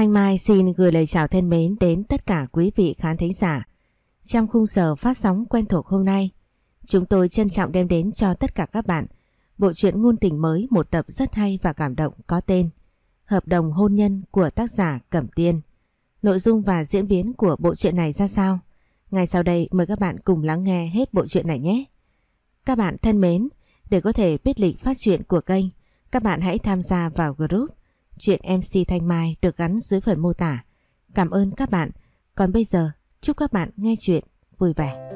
Thanh Mai xin gửi lời chào thân mến đến tất cả quý vị khán thính giả. Trong khung giờ phát sóng quen thuộc hôm nay, chúng tôi trân trọng đem đến cho tất cả các bạn bộ truyện ngôn tình mới một tập rất hay và cảm động có tên Hợp đồng hôn nhân của tác giả Cẩm Tiên. Nội dung và diễn biến của bộ truyện này ra sao? Ngay sau đây mời các bạn cùng lắng nghe hết bộ truyện này nhé. Các bạn thân mến, để có thể biết lịch phát truyện của kênh, các bạn hãy tham gia vào group Chuyện MC Thanh Mai được gắn dưới phần mô tả. Cảm ơn các bạn. Còn bây giờ, chúc các bạn nghe chuyện vui vẻ.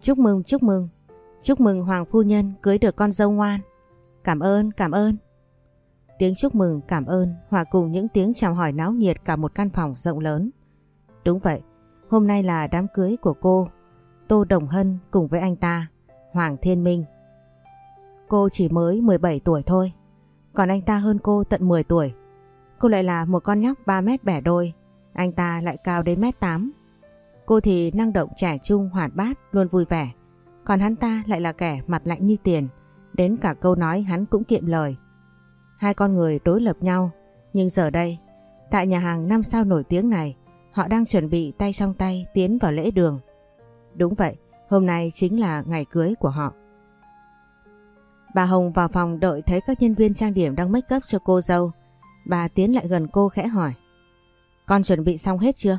Chúc mừng, chúc mừng. Chúc mừng Hoàng Phu Nhân cưới được con dâu ngoan. Cảm ơn, cảm ơn. Tiếng chúc mừng cảm ơn hòa cùng những tiếng chào hỏi náo nhiệt cả một căn phòng rộng lớn. Đúng vậy, hôm nay là đám cưới của cô, Tô Đồng Hân cùng với anh ta, Hoàng Thiên Minh. Cô chỉ mới 17 tuổi thôi, còn anh ta hơn cô tận 10 tuổi. Cô lại là một con nhóc 3 mét bẻ đôi, anh ta lại cao đến mét 8. Cô thì năng động trẻ trung hoạt bát luôn vui vẻ, còn hắn ta lại là kẻ mặt lạnh như tiền, đến cả câu nói hắn cũng kiệm lời. Hai con người đối lập nhau, nhưng giờ đây, tại nhà hàng năm sao nổi tiếng này, họ đang chuẩn bị tay trong tay tiến vào lễ đường. Đúng vậy, hôm nay chính là ngày cưới của họ. Bà Hồng vào phòng đợi thấy các nhân viên trang điểm đang make up cho cô dâu. Bà tiến lại gần cô khẽ hỏi. Con chuẩn bị xong hết chưa?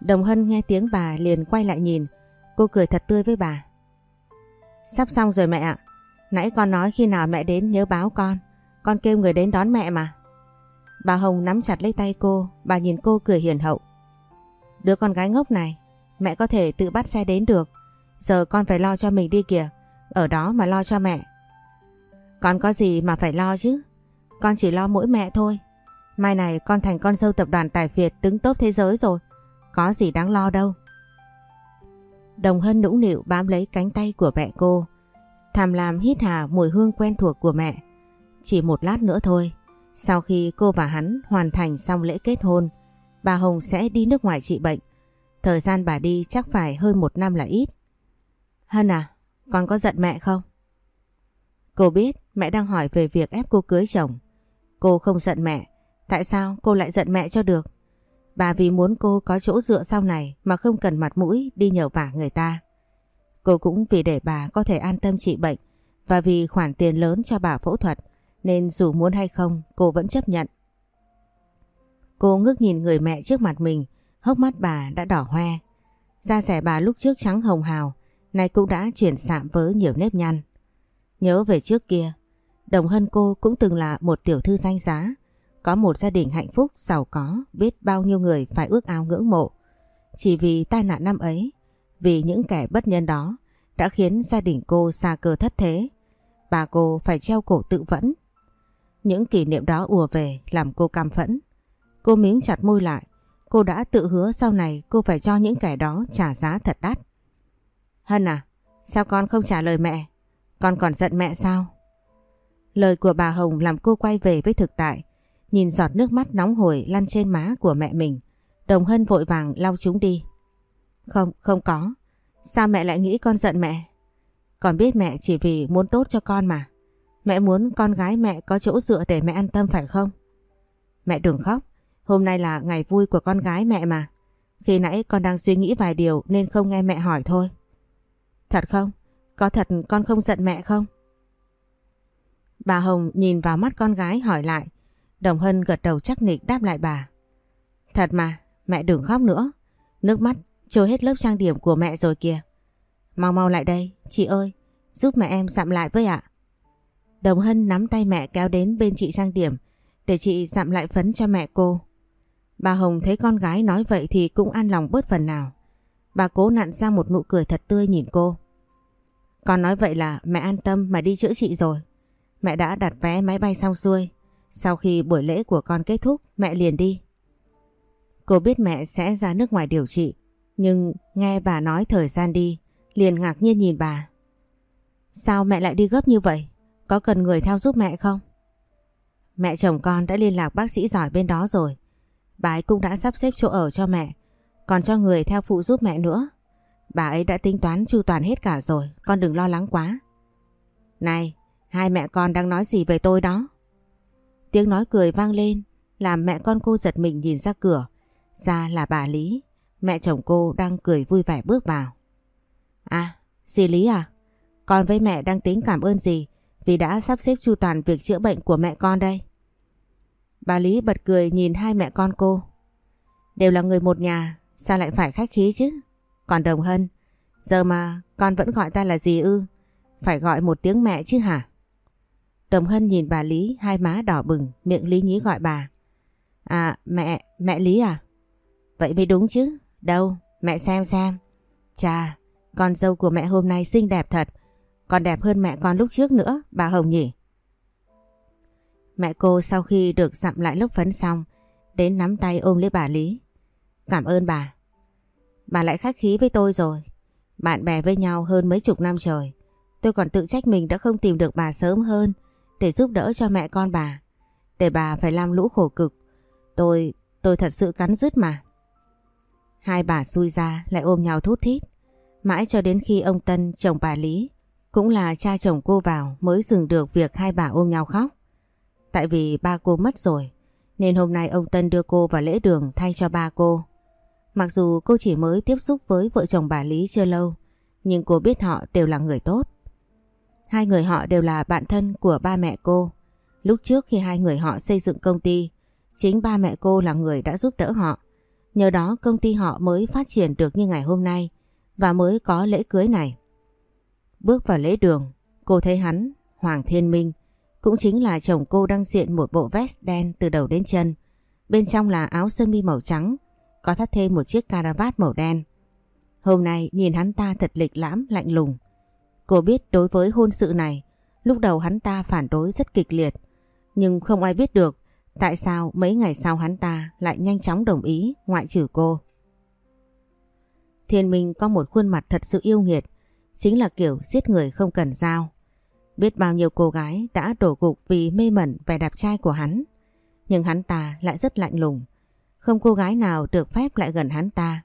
Đồng Hân nghe tiếng bà liền quay lại nhìn. Cô cười thật tươi với bà. Sắp xong rồi mẹ ạ. Nãy con nói khi nào mẹ đến nhớ báo con. Con kêu người đến đón mẹ mà. Bà Hồng nắm chặt lấy tay cô, bà nhìn cô cười hiền hậu. Đứa con gái ngốc này, mẹ có thể tự bắt xe đến được. Giờ con phải lo cho mình đi kìa, ở đó mà lo cho mẹ. Con có gì mà phải lo chứ? Con chỉ lo mỗi mẹ thôi. Mai này con thành con dâu tập đoàn Tài Việt đứng top thế giới rồi. Có gì đáng lo đâu. Đồng Hân nũng nịu bám lấy cánh tay của mẹ cô. Thàm làm hít hà mùi hương quen thuộc của mẹ. Chỉ một lát nữa thôi, sau khi cô và hắn hoàn thành xong lễ kết hôn, bà Hồng sẽ đi nước ngoài trị bệnh. Thời gian bà đi chắc phải hơn một năm là ít. Hân à, con có giận mẹ không? Cô biết mẹ đang hỏi về việc ép cô cưới chồng. Cô không giận mẹ, tại sao cô lại giận mẹ cho được? Bà vì muốn cô có chỗ dựa sau này mà không cần mặt mũi đi nhờ vả người ta. Cô cũng vì để bà có thể an tâm trị bệnh và vì khoản tiền lớn cho bà phẫu thuật nên dù muốn hay không cô vẫn chấp nhận. Cô ngước nhìn người mẹ trước mặt mình, hốc mắt bà đã đỏ hoe. Da rẻ bà lúc trước trắng hồng hào, nay cũng đã chuyển sạm với nhiều nếp nhăn. Nhớ về trước kia, Đồng Hân cô cũng từng là một tiểu thư danh giá, có một gia đình hạnh phúc, giàu có, biết bao nhiêu người phải ước ao ngưỡng mộ. Chỉ vì tai nạn năm ấy, vì những kẻ bất nhân đó đã khiến gia đình cô xa cơ thất thế. Bà cô phải treo cổ tự vẫn những kỷ niệm đó ùa về làm cô cam phẫn. Cô mím chặt môi lại. Cô đã tự hứa sau này cô phải cho những kẻ đó trả giá thật đắt. Hân à, sao con không trả lời mẹ? Con còn giận mẹ sao? Lời của bà Hồng làm cô quay về với thực tại. Nhìn giọt nước mắt nóng hổi lăn trên má của mẹ mình. Đồng Hân vội vàng lau chúng đi. Không, không có. Sao mẹ lại nghĩ con giận mẹ? Con biết mẹ chỉ vì muốn tốt cho con mà. Mẹ muốn con gái mẹ có chỗ dựa để mẹ an tâm phải không? Mẹ đừng khóc, hôm nay là ngày vui của con gái mẹ mà. Khi nãy con đang suy nghĩ vài điều nên không nghe mẹ hỏi thôi. Thật không? Có thật con không giận mẹ không? Bà Hồng nhìn vào mắt con gái hỏi lại. Đồng Hân gật đầu chắc nịch đáp lại bà. Thật mà, mẹ đừng khóc nữa. Nước mắt trôi hết lớp trang điểm của mẹ rồi kìa. Mau mau lại đây, chị ơi, giúp mẹ em sạm lại với ạ. Đồng Hân nắm tay mẹ kéo đến bên chị trang điểm để chị dặm lại phấn cho mẹ cô. Bà Hồng thấy con gái nói vậy thì cũng an lòng bớt phần nào. Bà cố nặn ra một nụ cười thật tươi nhìn cô. Con nói vậy là mẹ an tâm mà đi chữa trị rồi. Mẹ đã đặt vé máy bay xong xuôi. Sau khi buổi lễ của con kết thúc, mẹ liền đi. Cô biết mẹ sẽ ra nước ngoài điều trị. Nhưng nghe bà nói thời gian đi, liền ngạc nhiên nhìn bà. Sao mẹ lại đi gấp như vậy? Có cần người theo giúp mẹ không? Mẹ chồng con đã liên lạc bác sĩ giỏi bên đó rồi. Bà ấy cũng đã sắp xếp chỗ ở cho mẹ. Còn cho người theo phụ giúp mẹ nữa. Bà ấy đã tính toán chu toàn hết cả rồi, con đừng lo lắng quá. Này, hai mẹ con đang nói gì về tôi đó? Tiếng nói cười vang lên, làm mẹ con cô giật mình nhìn ra cửa. Ra là bà Lý, mẹ chồng cô đang cười vui vẻ bước vào. À, dì Lý à? Con với mẹ đang tính cảm ơn gì? Vì đã sắp xếp chu toàn việc chữa bệnh của mẹ con đây. Bà Lý bật cười nhìn hai mẹ con cô. Đều là người một nhà, sao lại phải khách khí chứ? Còn Đồng Hân, giờ mà con vẫn gọi ta là gì ư? Phải gọi một tiếng mẹ chứ hả? Đồng Hân nhìn bà Lý hai má đỏ bừng, miệng Lý nhí gọi bà. À mẹ, mẹ Lý à? Vậy mới đúng chứ. Đâu, mẹ xem xem. Chà, con dâu của mẹ hôm nay xinh đẹp thật. Còn đẹp hơn mẹ con lúc trước nữa, bà Hồng nhỉ? Mẹ cô sau khi được dặm lại lớp phấn xong, đến nắm tay ôm lấy bà Lý. Cảm ơn bà. Bà lại khách khí với tôi rồi. Bạn bè với nhau hơn mấy chục năm trời. Tôi còn tự trách mình đã không tìm được bà sớm hơn để giúp đỡ cho mẹ con bà. Để bà phải làm lũ khổ cực. Tôi, tôi thật sự cắn rứt mà. Hai bà xui ra lại ôm nhau thút thít. Mãi cho đến khi ông Tân, chồng bà Lý, cũng là cha chồng cô vào mới dừng được việc hai bà ôm nhau khóc. Tại vì ba cô mất rồi, nên hôm nay ông Tân đưa cô vào lễ đường thay cho ba cô. Mặc dù cô chỉ mới tiếp xúc với vợ chồng bà Lý chưa lâu, nhưng cô biết họ đều là người tốt. Hai người họ đều là bạn thân của ba mẹ cô. Lúc trước khi hai người họ xây dựng công ty, chính ba mẹ cô là người đã giúp đỡ họ. Nhờ đó công ty họ mới phát triển được như ngày hôm nay và mới có lễ cưới này. Bước vào lễ đường, cô thấy hắn, Hoàng Thiên Minh, cũng chính là chồng cô đang diện một bộ vest đen từ đầu đến chân. Bên trong là áo sơ mi màu trắng, có thắt thêm một chiếc caravat màu đen. Hôm nay nhìn hắn ta thật lịch lãm, lạnh lùng. Cô biết đối với hôn sự này, lúc đầu hắn ta phản đối rất kịch liệt. Nhưng không ai biết được tại sao mấy ngày sau hắn ta lại nhanh chóng đồng ý ngoại trừ cô. Thiên Minh có một khuôn mặt thật sự yêu nghiệt, chính là kiểu giết người không cần dao. Biết bao nhiêu cô gái đã đổ gục vì mê mẩn vẻ đẹp trai của hắn. Nhưng hắn ta lại rất lạnh lùng. Không cô gái nào được phép lại gần hắn ta.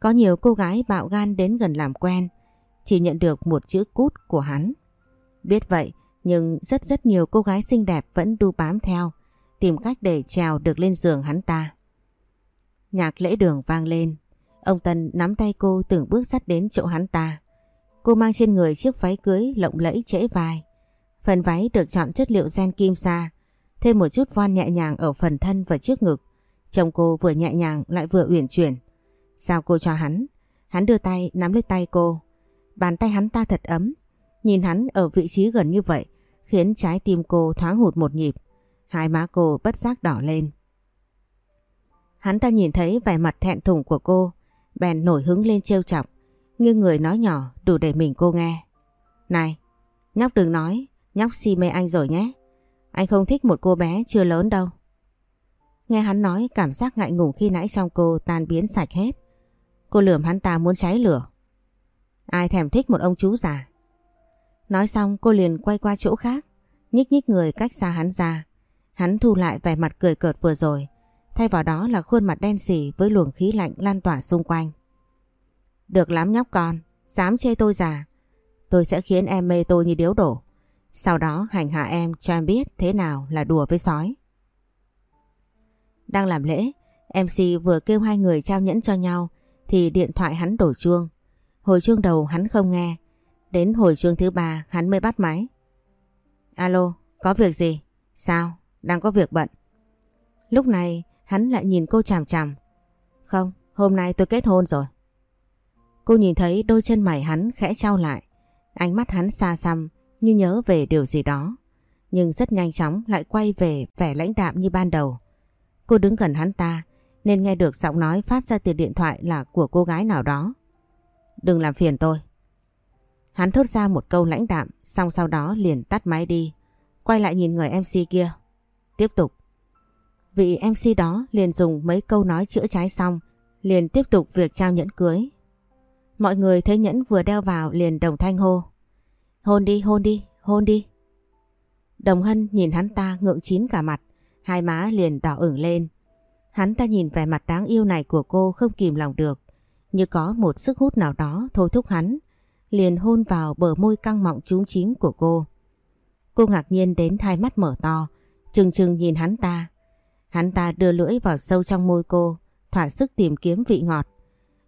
Có nhiều cô gái bạo gan đến gần làm quen, chỉ nhận được một chữ cút của hắn. Biết vậy, nhưng rất rất nhiều cô gái xinh đẹp vẫn đu bám theo, tìm cách để trèo được lên giường hắn ta. Nhạc lễ đường vang lên, ông Tân nắm tay cô từng bước sắt đến chỗ hắn ta. Cô mang trên người chiếc váy cưới lộng lẫy trễ vai. Phần váy được chọn chất liệu gen kim sa, thêm một chút voan nhẹ nhàng ở phần thân và trước ngực. Chồng cô vừa nhẹ nhàng lại vừa uyển chuyển. Sao cô cho hắn? Hắn đưa tay nắm lấy tay cô. Bàn tay hắn ta thật ấm. Nhìn hắn ở vị trí gần như vậy khiến trái tim cô thoáng hụt một nhịp. Hai má cô bất giác đỏ lên. Hắn ta nhìn thấy vẻ mặt thẹn thùng của cô, bèn nổi hứng lên trêu chọc, nghiêng người nói nhỏ đủ để mình cô nghe. Này, nhóc đừng nói, nhóc si mê anh rồi nhé. Anh không thích một cô bé chưa lớn đâu. Nghe hắn nói cảm giác ngại ngùng khi nãy trong cô tan biến sạch hết. Cô lườm hắn ta muốn cháy lửa. Ai thèm thích một ông chú già. Nói xong cô liền quay qua chỗ khác, nhích nhích người cách xa hắn ra. Hắn thu lại vẻ mặt cười cợt vừa rồi, thay vào đó là khuôn mặt đen xỉ với luồng khí lạnh lan tỏa xung quanh. Được lắm nhóc con, dám chê tôi già. Tôi sẽ khiến em mê tôi như điếu đổ. Sau đó hành hạ em cho em biết thế nào là đùa với sói. Đang làm lễ, MC vừa kêu hai người trao nhẫn cho nhau thì điện thoại hắn đổ chuông. Hồi chuông đầu hắn không nghe, đến hồi chuông thứ ba hắn mới bắt máy. Alo, có việc gì? Sao? Đang có việc bận. Lúc này hắn lại nhìn cô chằm chằm. Không, hôm nay tôi kết hôn rồi. Cô nhìn thấy đôi chân mày hắn khẽ trao lại. Ánh mắt hắn xa xăm, như nhớ về điều gì đó. Nhưng rất nhanh chóng lại quay về vẻ lãnh đạm như ban đầu. Cô đứng gần hắn ta, nên nghe được giọng nói phát ra từ điện thoại là của cô gái nào đó. Đừng làm phiền tôi. Hắn thốt ra một câu lãnh đạm, xong sau đó liền tắt máy đi. Quay lại nhìn người MC kia. Tiếp tục. Vị MC đó liền dùng mấy câu nói chữa trái xong, liền tiếp tục việc trao nhẫn cưới. Mọi người thấy nhẫn vừa đeo vào liền đồng thanh hô. Hôn đi, hôn đi, hôn đi. Đồng Hân nhìn hắn ta ngượng chín cả mặt, hai má liền đỏ ửng lên. Hắn ta nhìn vẻ mặt đáng yêu này của cô không kìm lòng được. Như có một sức hút nào đó thôi thúc hắn. Liền hôn vào bờ môi căng mọng trúng chím của cô. Cô ngạc nhiên đến hai mắt mở to. Trừng trừng nhìn hắn ta. Hắn ta đưa lưỡi vào sâu trong môi cô. Thỏa sức tìm kiếm vị ngọt.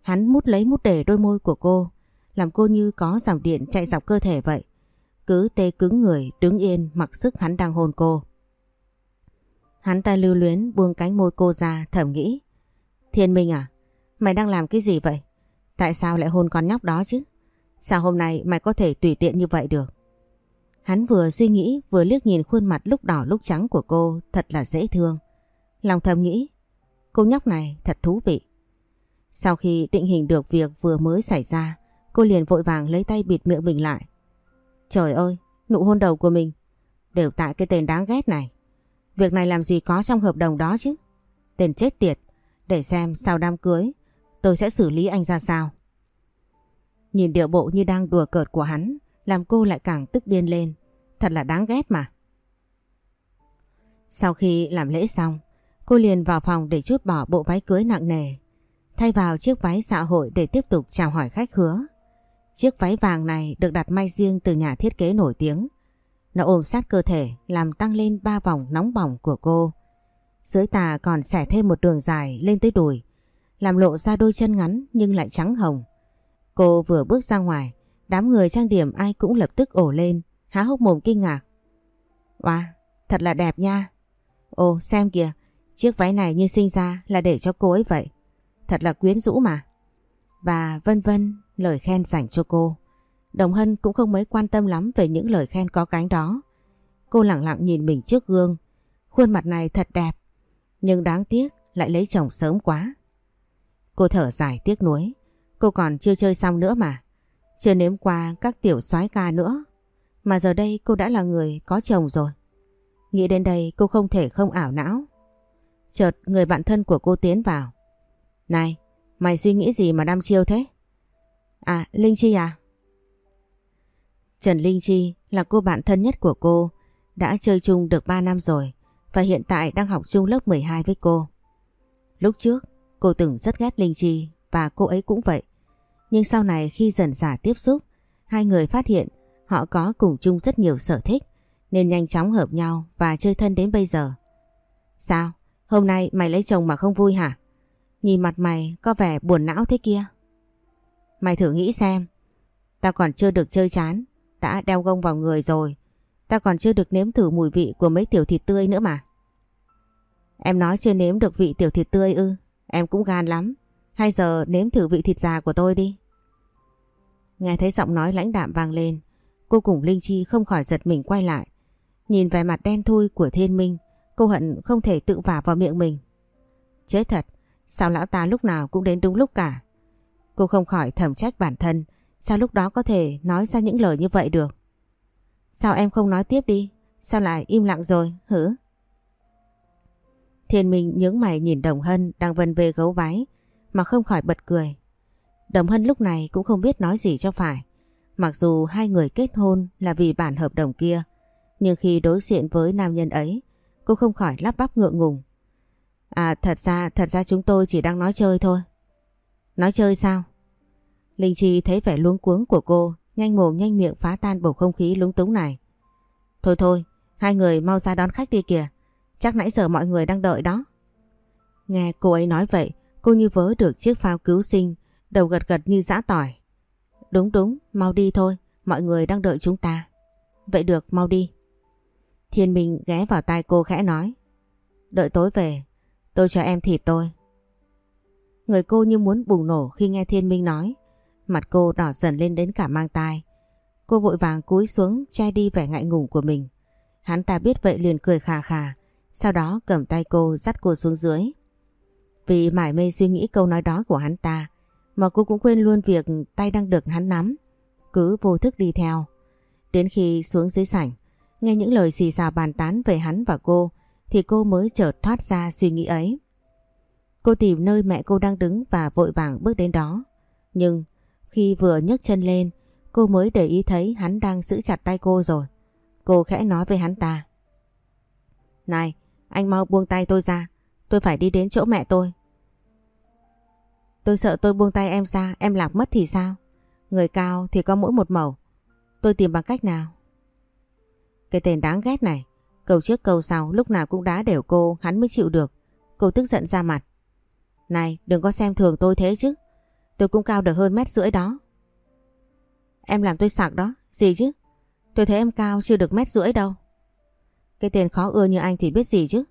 Hắn mút lấy mút để đôi môi của cô. Làm cô như có dòng điện chạy dọc cơ thể vậy. Cứ tê cứng người đứng yên mặc sức hắn đang hôn cô. Hắn ta lưu luyến buông cánh môi cô ra thầm nghĩ. Thiên Minh à, mày đang làm cái gì vậy? Tại sao lại hôn con nhóc đó chứ? Sao hôm nay mày có thể tùy tiện như vậy được? Hắn vừa suy nghĩ vừa liếc nhìn khuôn mặt lúc đỏ lúc trắng của cô thật là dễ thương. Lòng thầm nghĩ, cô nhóc này thật thú vị. Sau khi định hình được việc vừa mới xảy ra, cô liền vội vàng lấy tay bịt miệng mình lại. Trời ơi, nụ hôn đầu của mình, đều tại cái tên đáng ghét này. Việc này làm gì có trong hợp đồng đó chứ? Tên chết tiệt, để xem sau đám cưới tôi sẽ xử lý anh ra sao. Nhìn điệu bộ như đang đùa cợt của hắn làm cô lại càng tức điên lên. Thật là đáng ghét mà. Sau khi làm lễ xong, cô liền vào phòng để chút bỏ bộ váy cưới nặng nề. Thay vào chiếc váy xã hội để tiếp tục chào hỏi khách hứa. Chiếc váy vàng này được đặt may riêng từ nhà thiết kế nổi tiếng. Nó ôm sát cơ thể làm tăng lên ba vòng nóng bỏng của cô. Dưới tà còn xẻ thêm một đường dài lên tới đùi, làm lộ ra đôi chân ngắn nhưng lại trắng hồng. Cô vừa bước ra ngoài, đám người trang điểm ai cũng lập tức ổ lên, há hốc mồm kinh ngạc. Wow, thật là đẹp nha. Ồ, xem kìa, chiếc váy này như sinh ra là để cho cô ấy vậy. Thật là quyến rũ mà. Và vân vân, lời khen dành cho cô. Đồng Hân cũng không mấy quan tâm lắm về những lời khen có cánh đó. Cô lặng lặng nhìn mình trước gương. Khuôn mặt này thật đẹp. Nhưng đáng tiếc lại lấy chồng sớm quá. Cô thở dài tiếc nuối. Cô còn chưa chơi xong nữa mà. Chưa nếm qua các tiểu soái ca nữa. Mà giờ đây cô đã là người có chồng rồi. Nghĩ đến đây cô không thể không ảo não. Chợt người bạn thân của cô tiến vào. Này, mày suy nghĩ gì mà đăm chiêu thế? À, Linh Chi à? Trần Linh Chi là cô bạn thân nhất của cô, đã chơi chung được 3 năm rồi và hiện tại đang học chung lớp 12 với cô. Lúc trước, cô từng rất ghét Linh Chi và cô ấy cũng vậy. Nhưng sau này khi dần dà tiếp xúc, hai người phát hiện họ có cùng chung rất nhiều sở thích nên nhanh chóng hợp nhau và chơi thân đến bây giờ. Sao? Hôm nay mày lấy chồng mà không vui hả? Nhìn mặt mày có vẻ buồn não thế kia. Mày thử nghĩ xem, tao còn chưa được chơi chán đã đeo gông vào người rồi. Ta còn chưa được nếm thử mùi vị của mấy tiểu thịt tươi nữa mà. Em nói chưa nếm được vị tiểu thịt tươi ư. Em cũng gan lắm. Hay giờ nếm thử vị thịt già của tôi đi. Nghe thấy giọng nói lãnh đạm vang lên. Cô cùng Linh Chi không khỏi giật mình quay lại. Nhìn vẻ mặt đen thui của thiên minh. Cô hận không thể tự vả vào miệng mình. Chết thật. Sao lão ta lúc nào cũng đến đúng lúc cả. Cô không khỏi thầm trách bản thân. Sao lúc đó có thể nói ra những lời như vậy được? Sao em không nói tiếp đi? Sao lại im lặng rồi, hử? Thiên Minh nhướng mày nhìn Đồng Hân đang vần về gấu váy mà không khỏi bật cười. Đồng Hân lúc này cũng không biết nói gì cho phải. Mặc dù hai người kết hôn là vì bản hợp đồng kia, nhưng khi đối diện với nam nhân ấy, cô không khỏi lắp bắp ngượng ngùng. À thật ra, thật ra chúng tôi chỉ đang nói chơi thôi. Nói chơi sao? Linh Chi thấy vẻ luống cuống của cô, nhanh mồm nhanh miệng phá tan bầu không khí lúng túng này. Thôi thôi, hai người mau ra đón khách đi kìa. Chắc nãy giờ mọi người đang đợi đó. Nghe cô ấy nói vậy, cô như vớ được chiếc phao cứu sinh, đầu gật gật như dã tỏi. Đúng đúng, mau đi thôi, mọi người đang đợi chúng ta. Vậy được, mau đi. Thiên Minh ghé vào tai cô khẽ nói. Đợi tối về, tôi cho em thịt tôi. Người cô như muốn bùng nổ khi nghe Thiên Minh nói. Mặt cô đỏ dần lên đến cả mang tai. Cô vội vàng cúi xuống, che đi vẻ ngại ngùng của mình. Hắn ta biết vậy liền cười khà khà. Sau đó cầm tay cô dắt cô xuống dưới. Vì mải mê suy nghĩ câu nói đó của hắn ta, mà cô cũng quên luôn việc tay đang được hắn nắm. Cứ vô thức đi theo. Đến khi xuống dưới sảnh, nghe những lời xì xào bàn tán về hắn và cô thì cô mới chợt thoát ra suy nghĩ ấy. Cô tìm nơi mẹ cô đang đứng và vội vàng bước đến đó. Nhưng khi vừa nhấc chân lên, cô mới để ý thấy hắn đang giữ chặt tay cô rồi. Cô khẽ nói với hắn ta. Này, anh mau buông tay tôi ra. Tôi phải đi đến chỗ mẹ tôi. Tôi sợ tôi buông tay em ra, em lạc mất thì sao? Người cao thì có mỗi một màu. Tôi tìm bằng cách nào? Cái tên đáng ghét này, câu trước câu sau lúc nào cũng đá đều cô, hắn mới chịu được. Cô tức giận ra mặt. Này, đừng có xem thường tôi thế chứ. Tôi cũng cao được hơn mét rưỡi đó. Em làm tôi sạc đó, gì chứ? Tôi thấy em cao chưa được mét rưỡi đâu. Cái tên khó ưa như anh thì biết gì chứ.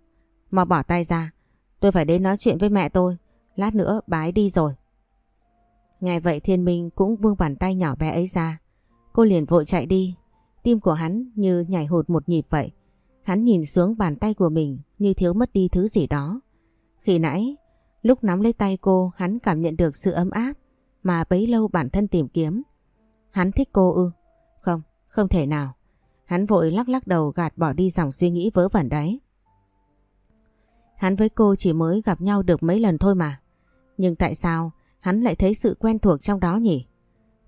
Mà bỏ tay ra, tôi phải đến nói chuyện với mẹ tôi. Lát nữa bái đi rồi. Nghe vậy Thiên Minh cũng buông bàn tay nhỏ bé ấy ra. Cô liền vội chạy đi. Tim của hắn như nhảy hụt một nhịp vậy. Hắn nhìn xuống bàn tay của mình như thiếu mất đi thứ gì đó. Khi nãy, lúc nắm lấy tay cô hắn cảm nhận được sự ấm áp mà bấy lâu bản thân tìm kiếm. Hắn thích cô ư? Không, không thể nào. Hắn vội lắc lắc đầu gạt bỏ đi dòng suy nghĩ vớ vẩn đấy. Hắn với cô chỉ mới gặp nhau được mấy lần thôi mà. Nhưng tại sao hắn lại thấy sự quen thuộc trong đó nhỉ?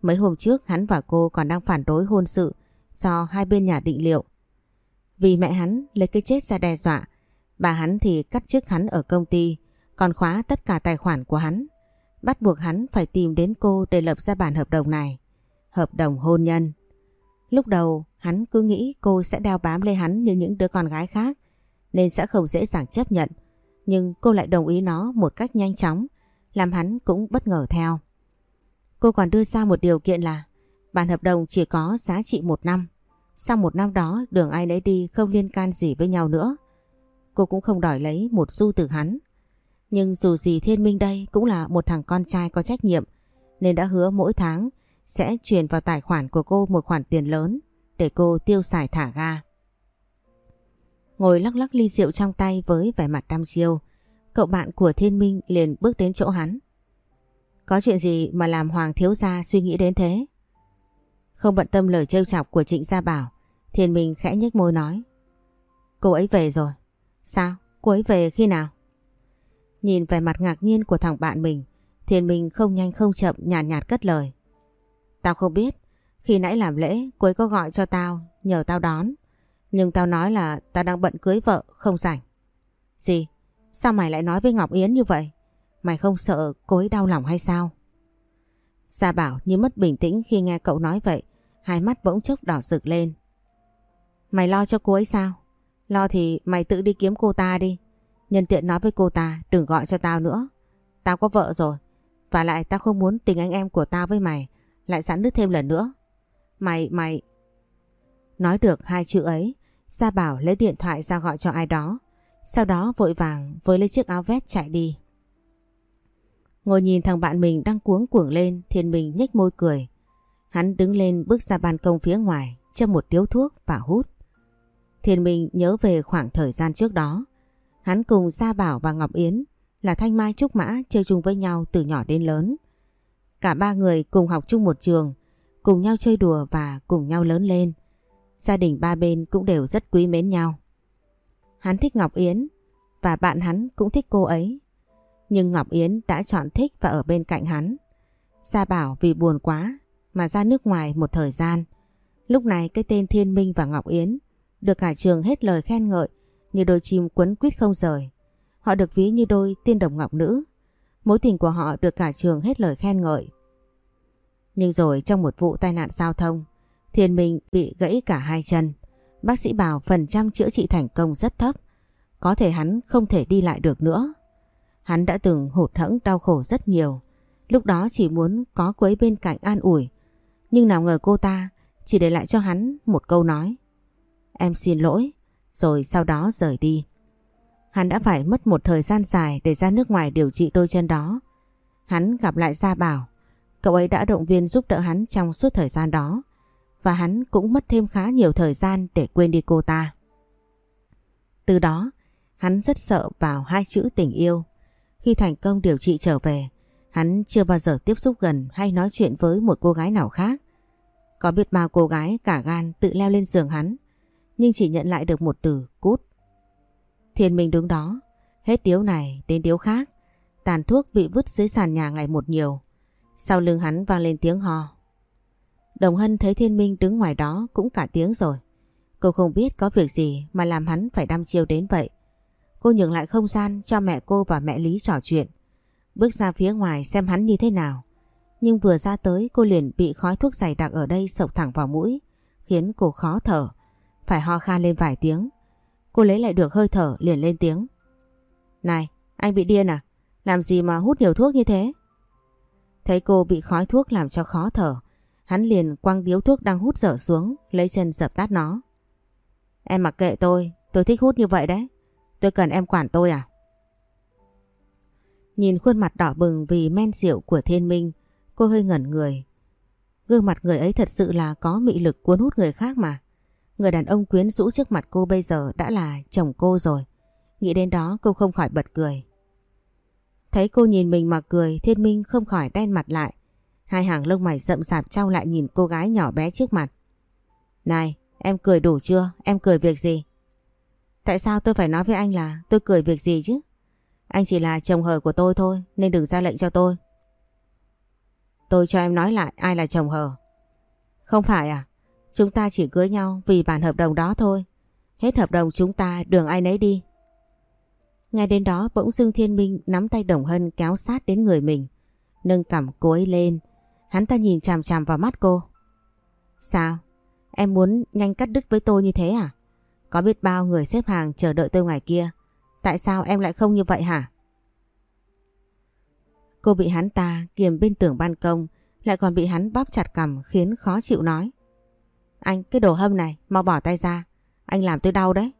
Mấy hôm trước hắn và cô còn đang phản đối hôn sự do hai bên nhà định liệu. Vì mẹ hắn lấy cái chết ra đe dọa, bà hắn thì cắt chức hắn ở công ty, còn khóa tất cả tài khoản của hắn. Bắt buộc hắn phải tìm đến cô để lập ra bản hợp đồng này. Hợp đồng hôn nhân. Lúc đầu hắn cứ nghĩ cô sẽ đeo bám lấy hắn như những đứa con gái khác nên sẽ không dễ dàng chấp nhận. Nhưng cô lại đồng ý nó một cách nhanh chóng làm hắn cũng bất ngờ theo. Cô còn đưa ra một điều kiện là bản hợp đồng chỉ có giá trị một năm. Sau một năm đó đường ai nấy đi không liên can gì với nhau nữa. Cô cũng không đòi lấy một xu từ hắn. Nhưng dù gì Thiên Minh đây cũng là một thằng con trai có trách nhiệm nên đã hứa mỗi tháng sẽ chuyển vào tài khoản của cô một khoản tiền lớn để cô tiêu xài thả ga. Ngồi lắc lắc ly rượu trong tay với vẻ mặt đăm chiêu, cậu bạn của Thiên Minh liền bước đến chỗ hắn. Có chuyện gì mà làm Hoàng thiếu gia suy nghĩ đến thế? Không bận tâm lời trêu chọc của Trịnh Gia Bảo, Thiên Minh khẽ nhếch môi nói. Cô ấy về rồi. Sao? Cô ấy về khi nào? Nhìn vẻ mặt ngạc nhiên của thằng bạn mình, Thiên Minh không nhanh không chậm nhàn nhạt, nhạt cất lời. Tao không biết, khi nãy làm lễ cô ấy có gọi cho tao, nhờ tao đón. Nhưng tao nói là tao đang bận cưới vợ, không rảnh. Gì? Sao mày lại nói với Ngọc Yến như vậy? Mày không sợ cô ấy đau lòng hay sao? Gia Bảo như mất bình tĩnh khi nghe cậu nói vậy, hai mắt bỗng chốc đỏ rực lên. Mày lo cho cô ấy sao? Lo thì mày tự đi kiếm cô ta đi. Nhân tiện nói với cô ta đừng gọi cho tao nữa. Tao có vợ rồi. Và lại tao không muốn tình anh em của tao với mày lại giãn nứt thêm lần nữa. Mày, mày... Nói được hai chữ ấy, Gia Bảo lấy điện thoại ra gọi cho ai đó. Sau đó vội vàng với lấy chiếc áo vest chạy đi. Ngồi nhìn thằng bạn mình đang cuống cuồng lên Thiên Minh nhếch môi cười. Hắn đứng lên bước ra ban công phía ngoài châm một điếu thuốc và hút. Thiên Minh nhớ về khoảng thời gian trước đó. Hắn cùng Gia Bảo và Ngọc Yến là Thanh Mai Trúc Mã chơi chung với nhau từ nhỏ đến lớn. Cả ba người cùng học chung một trường, cùng nhau chơi đùa và cùng nhau lớn lên. Gia đình ba bên cũng đều rất quý mến nhau. Hắn thích Ngọc Yến và bạn hắn cũng thích cô ấy. Nhưng Ngọc Yến đã chọn thích và ở bên cạnh hắn. Gia Bảo vì buồn quá mà ra nước ngoài một thời gian. Lúc này cái tên Thiên Minh và Ngọc Yến được cả trường hết lời khen ngợi như đôi chim quấn quýt không rời. Họ được ví như đôi tiên đồng ngọc nữ. Mối tình của họ được cả trường hết lời khen ngợi. Nhưng rồi trong một vụ tai nạn giao thông, Thiên Minh bị gãy cả hai chân. Bác sĩ bảo phần trăm chữa trị thành công rất thấp. Có thể hắn không thể đi lại được nữa. Hắn đã từng hụt hẫng đau khổ rất nhiều. Lúc đó chỉ muốn có cô ấy bên cạnh an ủi. Nhưng nào ngờ cô ta chỉ để lại cho hắn một câu nói. Em xin lỗi. Rồi sau đó rời đi. Hắn đã phải mất một thời gian dài để ra nước ngoài điều trị đôi chân đó. Hắn gặp lại Gia Bảo. Cậu ấy đã động viên giúp đỡ hắn trong suốt thời gian đó. Và hắn cũng mất thêm khá nhiều thời gian để quên đi cô ta. Từ đó, hắn rất sợ vào hai chữ tình yêu. Khi thành công điều trị trở về, hắn chưa bao giờ tiếp xúc gần hay nói chuyện với một cô gái nào khác. Có biết bao cô gái cả gan tự leo lên giường hắn, nhưng chỉ nhận lại được một từ cút. Thiên Minh đứng đó, hết điếu này đến điếu khác, tàn thuốc bị vứt dưới sàn nhà ngày một nhiều. Sau lưng hắn vang lên tiếng ho. Đồng Hân thấy Thiên Minh đứng ngoài đó cũng cả tiếng rồi. Cô không biết có việc gì mà làm hắn phải đăm chiêu đến vậy. Cô nhường lại không gian cho mẹ cô và mẹ Lý trò chuyện. Bước ra phía ngoài xem hắn như thế nào. Nhưng vừa ra tới cô liền bị khói thuốc dày đặc ở đây sộc thẳng vào mũi, khiến cô khó thở, phải ho khan lên vài tiếng. Cô lấy lại được hơi thở liền lên tiếng. Này, anh bị điên à? Làm gì mà hút nhiều thuốc như thế? Thấy cô bị khói thuốc làm cho khó thở, hắn liền quăng điếu thuốc đang hút dở xuống, lấy chân dập tắt nó. Em mặc kệ tôi, tôi thích hút như vậy đấy. Tôi cần em quản tôi à? Nhìn khuôn mặt đỏ bừng vì men rượu của thiên minh, cô hơi ngẩn người. Gương mặt người ấy thật sự là có mị lực cuốn hút người khác mà. Người đàn ông quyến rũ trước mặt cô bây giờ đã là chồng cô rồi. Nghĩ đến đó cô không khỏi bật cười. Thấy cô nhìn mình mà cười, thiên minh không khỏi đen mặt lại. Hai hàng lông mày rậm rạp trao lại nhìn cô gái nhỏ bé trước mặt. Này, em cười đủ chưa? Em cười việc gì? Tại sao tôi phải nói với anh là tôi cười việc gì chứ? Anh chỉ là chồng hờ của tôi thôi, nên đừng ra lệnh cho tôi. Tôi cho em nói lại ai là chồng hờ. Không phải à? Chúng ta chỉ cưới nhau vì bản hợp đồng đó thôi. Hết hợp đồng chúng ta, đường ai nấy đi. Ngay đến đó, bỗng dưng thiên minh nắm tay Đồng Hân kéo sát đến người mình. Nâng cằm cô ấy lên. Hắn ta nhìn chằm chằm vào mắt cô. Sao? Em muốn nhanh cắt đứt với tôi như thế à? Có biết bao người xếp hàng chờ đợi tôi ngoài kia. Tại sao em lại không như vậy hả? Cô bị hắn ta kiềm bên tường ban công, lại còn bị hắn bóp chặt cầm khiến khó chịu nói. Anh, cái đồ hâm này, mau bỏ tay ra. Anh làm tôi đau đấy.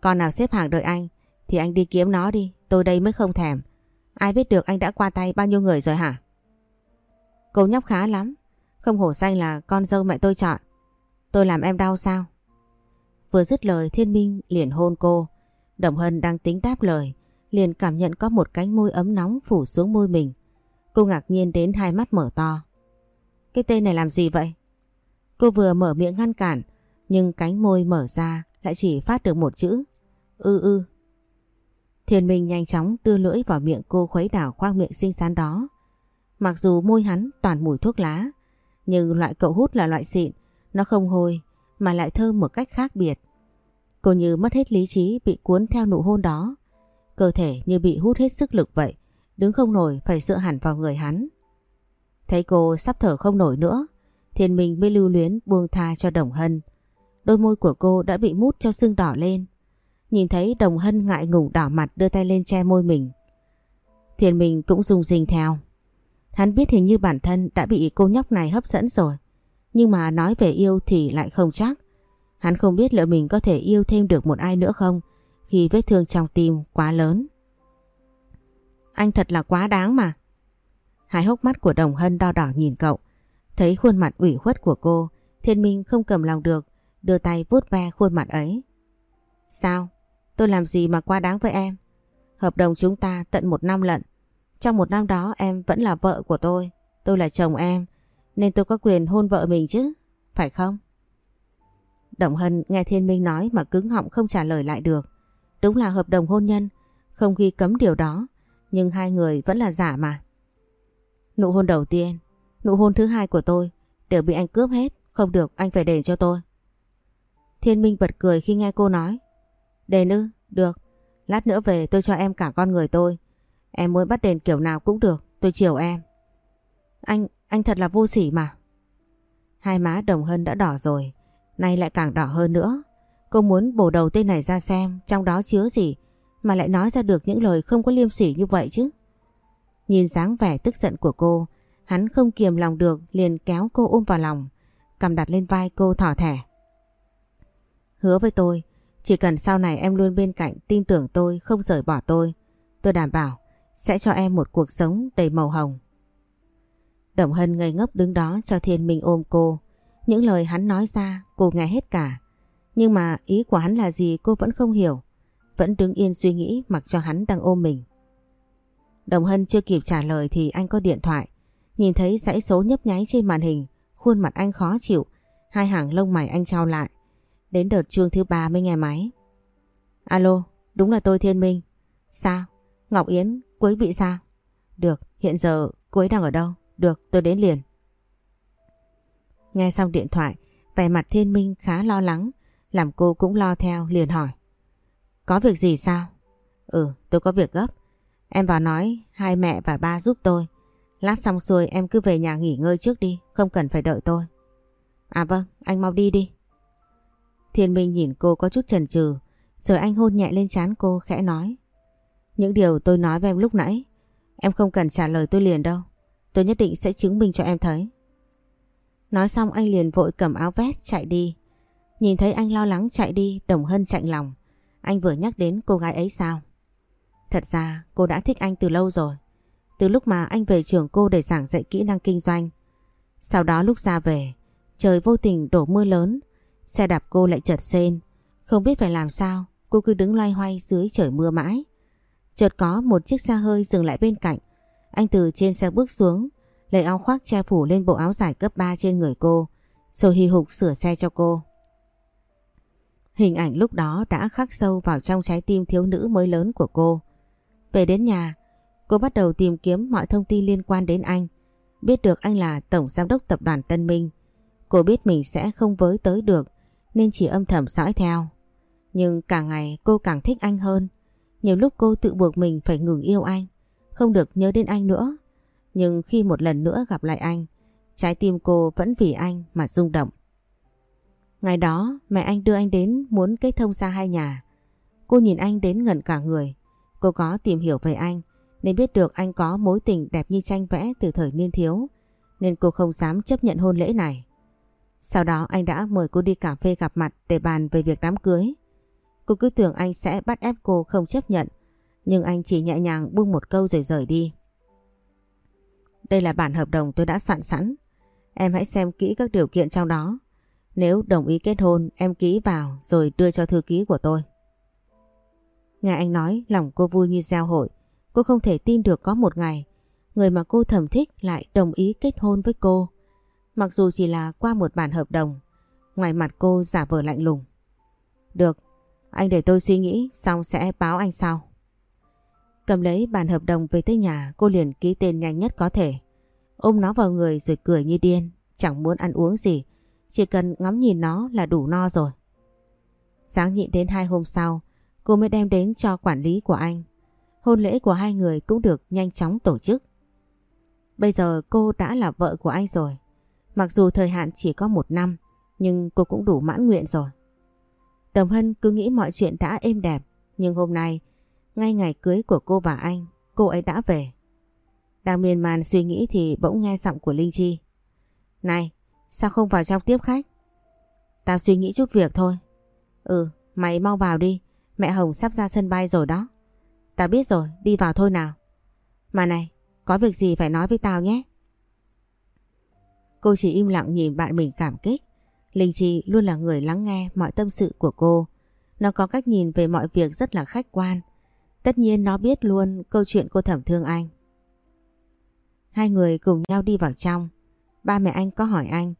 Con nào xếp hàng đợi anh, thì anh đi kiếm nó đi. Tôi đây mới không thèm. Ai biết được anh đã qua tay bao nhiêu người rồi hả? Cô nhóc khá lắm. Không hổ danh là con dâu mẹ tôi chọn. Tôi làm em đau sao? Vừa dứt lời Thiên Minh liền hôn cô. Đồng Hân đang tính đáp lời, liền cảm nhận có một cánh môi ấm nóng phủ xuống môi mình. Cô ngạc nhiên đến hai mắt mở to. Cái tên này làm gì vậy? Cô vừa mở miệng ngăn cản, nhưng cánh môi mở ra lại chỉ phát được một chữ. Ư ư. Thiên Minh nhanh chóng đưa lưỡi vào miệng cô khuấy đảo khoang miệng xinh xắn đó. Mặc dù môi hắn toàn mùi thuốc lá, nhưng loại cậu hút là loại xịn, nó không hôi mà lại thơm một cách khác biệt. Cô như mất hết lý trí bị cuốn theo nụ hôn đó. Cơ thể như bị hút hết sức lực vậy, đứng không nổi phải dựa hẳn vào người hắn. Thấy cô sắp thở không nổi nữa, Thiên Minh mới lưu luyến buông tha cho Đồng Hân. Đôi môi của cô đã bị mút cho sưng đỏ lên. Nhìn thấy Đồng Hân ngại ngùng đỏ mặt đưa tay lên che môi mình. Thiên Minh cũng rung rinh theo. Hắn biết hình như bản thân đã bị cô nhóc này hấp dẫn rồi. Nhưng mà nói về yêu thì lại không chắc. Hắn không biết liệu mình có thể yêu thêm được một ai nữa không khi vết thương trong tim quá lớn. Anh thật là quá đáng mà. Hai hốc mắt của Đồng Hân đo đỏ nhìn cậu. Thấy khuôn mặt ủy khuất của cô, Thiên Minh không cầm lòng được, đưa tay vuốt ve khuôn mặt ấy. Sao? Tôi làm gì mà quá đáng với em? Hợp đồng chúng ta tận một năm lận. Trong một năm đó em vẫn là vợ của tôi. Tôi là chồng em. Nên tôi có quyền hôn vợ mình chứ. Phải không? Động Hân nghe Thiên Minh nói mà cứng họng không trả lời lại được. Đúng là hợp đồng hôn nhân. Không ghi cấm điều đó. Nhưng hai người vẫn là giả mà. Nụ hôn đầu tiên, nụ hôn thứ hai của tôi đều bị anh cướp hết. Không được anh phải đền cho tôi. Thiên Minh bật cười khi nghe cô nói. Đền ư? Được. Lát nữa về tôi cho em cả con người tôi. Em muốn bắt đền kiểu nào cũng được. Tôi chiều em. Anh, anh thật là vô sỉ mà. Hai má Đồng Hân đã đỏ rồi. Nay lại càng đỏ hơn nữa. Cô muốn bổ đầu tên này ra xem trong đó chứa gì mà lại nói ra được những lời không có liêm sỉ như vậy chứ. Nhìn dáng vẻ tức giận của cô, hắn không kiềm lòng được liền kéo cô ôm vào lòng, cầm đặt lên vai cô thỏ thẻ. Hứa với tôi, chỉ cần sau này em luôn bên cạnh tin tưởng tôi không rời bỏ tôi, tôi đảm bảo sẽ cho em một cuộc sống đầy màu hồng. Đồng Hân ngây ngốc đứng đó cho Thiên Minh ôm cô. Những lời hắn nói ra cô nghe hết cả. Nhưng mà ý của hắn là gì cô vẫn không hiểu. Vẫn đứng yên suy nghĩ mặc cho hắn đang ôm mình. Đồng Hân chưa kịp trả lời thì anh có điện thoại. Nhìn thấy dãy số nhấp nháy trên màn hình, khuôn mặt anh khó chịu, hai hàng lông mày anh trao lại. Đến đợt chương thứ ba mới nghe máy. Alo, đúng là tôi Thiên Minh. Sao? Ngọc Yến, Quế bị sao? Được, hiện giờ Quế đang ở đâu? Được, tôi đến liền. Nghe xong điện thoại, vẻ mặt Thiên Minh khá lo lắng, làm cô cũng lo theo liền hỏi. Có việc gì sao? Ừ, tôi có việc gấp. Em vào nói hai mẹ và ba giúp tôi. Lát xong xuôi em cứ về nhà nghỉ ngơi trước đi, không cần phải đợi tôi. À vâng, anh mau đi đi. Thiên Minh nhìn cô có chút chần chừ, rồi anh hôn nhẹ lên trán cô khẽ nói. Những điều tôi nói với em lúc nãy, em không cần trả lời tôi liền đâu. Tôi nhất định sẽ chứng minh cho em thấy. Nói xong anh liền vội cầm áo vest chạy đi. Nhìn thấy anh lo lắng chạy đi, Đồng Hân chạnh lòng. Anh vừa nhắc đến cô gái ấy sao? Thật ra cô đã thích anh từ lâu rồi. Từ lúc mà anh về trường cô để giảng dạy kỹ năng kinh doanh. Sau đó lúc ra về, trời vô tình đổ mưa lớn. Xe đạp cô lại chợt sên. Không biết phải làm sao, cô cứ đứng loay hoay dưới trời mưa mãi. Chợt có một chiếc xe hơi dừng lại bên cạnh. Anh từ trên xe bước xuống, lấy áo khoác che phủ lên bộ áo dài cấp 3 trên người cô, rồi hì hục sửa xe cho cô. Hình ảnh lúc đó đã khắc sâu vào trong trái tim thiếu nữ mới lớn của cô. Về đến nhà, cô bắt đầu tìm kiếm mọi thông tin liên quan đến anh. Biết được anh là tổng giám đốc tập đoàn Tân Minh. Cô biết mình sẽ không với tới được nên chỉ âm thầm dõi theo. Nhưng càng ngày cô càng thích anh hơn. Nhiều lúc cô tự buộc mình phải ngừng yêu anh, không được nhớ đến anh nữa. Nhưng khi một lần nữa gặp lại anh, trái tim cô vẫn vì anh mà rung động. Ngày đó mẹ anh đưa anh đến muốn kết thông ra hai nhà. Cô nhìn anh đến ngẩn cả người. Cô có tìm hiểu về anh nên biết được anh có mối tình đẹp như tranh vẽ từ thời niên thiếu nên cô không dám chấp nhận hôn lễ này. Sau đó anh đã mời cô đi cà phê gặp mặt để bàn về việc đám cưới. Cô cứ tưởng anh sẽ bắt ép cô không chấp nhận nhưng anh chỉ nhẹ nhàng buông một câu rồi rời đi. Đây là bản hợp đồng tôi đã soạn sẵn. Em hãy xem kỹ các điều kiện trong đó. Nếu đồng ý kết hôn em ký vào rồi đưa cho thư ký của tôi. Nghe anh nói lòng cô vui như gieo hội. Cô không thể tin được có một ngày người mà cô thầm thích lại đồng ý kết hôn với cô. Mặc dù chỉ là qua một bản hợp đồng, ngoài mặt cô giả vờ lạnh lùng. Được, anh để tôi suy nghĩ xong sẽ báo anh sau. Cầm lấy bản hợp đồng về tới nhà cô liền ký tên nhanh nhất có thể. Ôm nó vào người rồi cười như điên, chẳng muốn ăn uống gì chỉ cần ngắm nhìn nó là đủ no rồi. Sáng nhịn đến hai hôm sau, cô mới đem đến cho quản lý của anh. Hôn lễ của hai người cũng được nhanh chóng tổ chức. Bây giờ cô đã là vợ của anh rồi. Mặc dù thời hạn chỉ có một năm, nhưng cô cũng đủ mãn nguyện rồi. Đồng Hân cứ nghĩ mọi chuyện đã êm đẹp, nhưng hôm nay, ngay ngày cưới của cô và anh, cô ấy đã về. Đang miên man suy nghĩ thì bỗng nghe giọng của Linh Chi. Này, Sao không vào trong tiếp khách? Tao suy nghĩ chút việc thôi. Ừ, mày mau vào đi. Mẹ Hồng sắp ra sân bay rồi đó. Tao biết rồi, đi vào thôi nào. Mà này, có việc gì phải nói với tao nhé. Cô chỉ im lặng nhìn bạn mình cảm kích. Linh Chi luôn là người lắng nghe mọi tâm sự của cô. Nó có cách nhìn về mọi việc rất là khách quan. Tất nhiên nó biết luôn câu chuyện cô thẩm thương anh. Hai người cùng nhau đi vào trong. Ba mẹ anh có hỏi anh.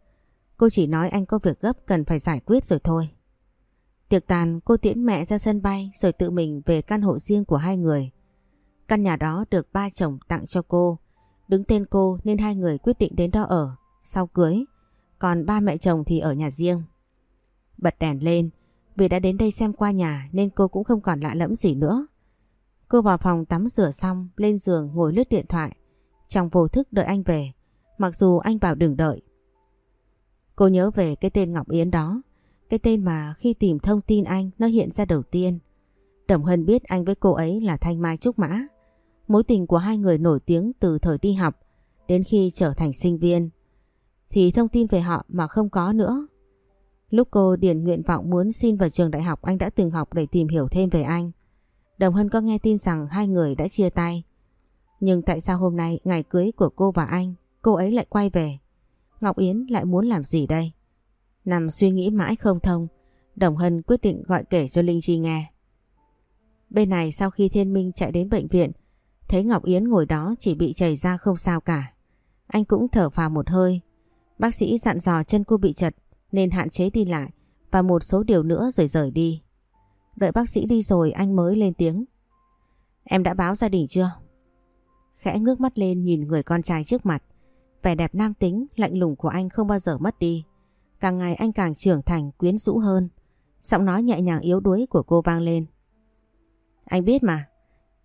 Cô chỉ nói anh có việc gấp cần phải giải quyết rồi thôi. Tiệc tàn, cô tiễn mẹ ra sân bay rồi tự mình về căn hộ riêng của hai người. Căn nhà đó được ba chồng tặng cho cô. Đứng tên cô nên hai người quyết định đến đó ở sau cưới. Còn ba mẹ chồng thì ở nhà riêng. Bật đèn lên. Vì đã đến đây xem qua nhà nên cô cũng không còn lạ lẫm gì nữa. Cô vào phòng tắm rửa xong, lên giường ngồi lướt điện thoại. Trong vô thức đợi anh về. Mặc dù anh bảo đừng đợi. Cô nhớ về cái tên Ngọc Yến đó. Cái tên mà khi tìm thông tin anh, nó hiện ra đầu tiên. Đồng Hân biết anh với cô ấy là Thanh Mai Trúc Mã. Mối tình của hai người nổi tiếng từ thời đi học đến khi trở thành sinh viên. Thì thông tin về họ mà không có nữa. Lúc cô điền nguyện vọng muốn xin vào trường đại học, anh đã từng học để tìm hiểu thêm về anh. Đồng Hân có nghe tin rằng hai người đã chia tay. Nhưng tại sao hôm nay ngày cưới của cô và anh cô ấy lại quay về. Ngọc Yến lại muốn làm gì đây? Nằm suy nghĩ mãi không thông, Đồng Hân quyết định gọi kể cho Linh Chi nghe. Bên này sau khi Thiên Minh chạy đến bệnh viện, thấy Ngọc Yến ngồi đó chỉ bị chảy ra không sao cả. Anh cũng thở phào một hơi. Bác sĩ dặn dò chân cô bị chật nên hạn chế đi lại và một số điều nữa rồi rời đi. Đợi bác sĩ đi rồi anh mới lên tiếng. Em đã báo gia đình chưa? Khẽ ngước mắt lên nhìn người con trai trước mặt. Vẻ đẹp nam tính, lạnh lùng của anh không bao giờ mất đi. Càng ngày anh càng trưởng thành, quyến rũ hơn. Giọng nói nhẹ nhàng yếu đuối của cô vang lên. Anh biết mà,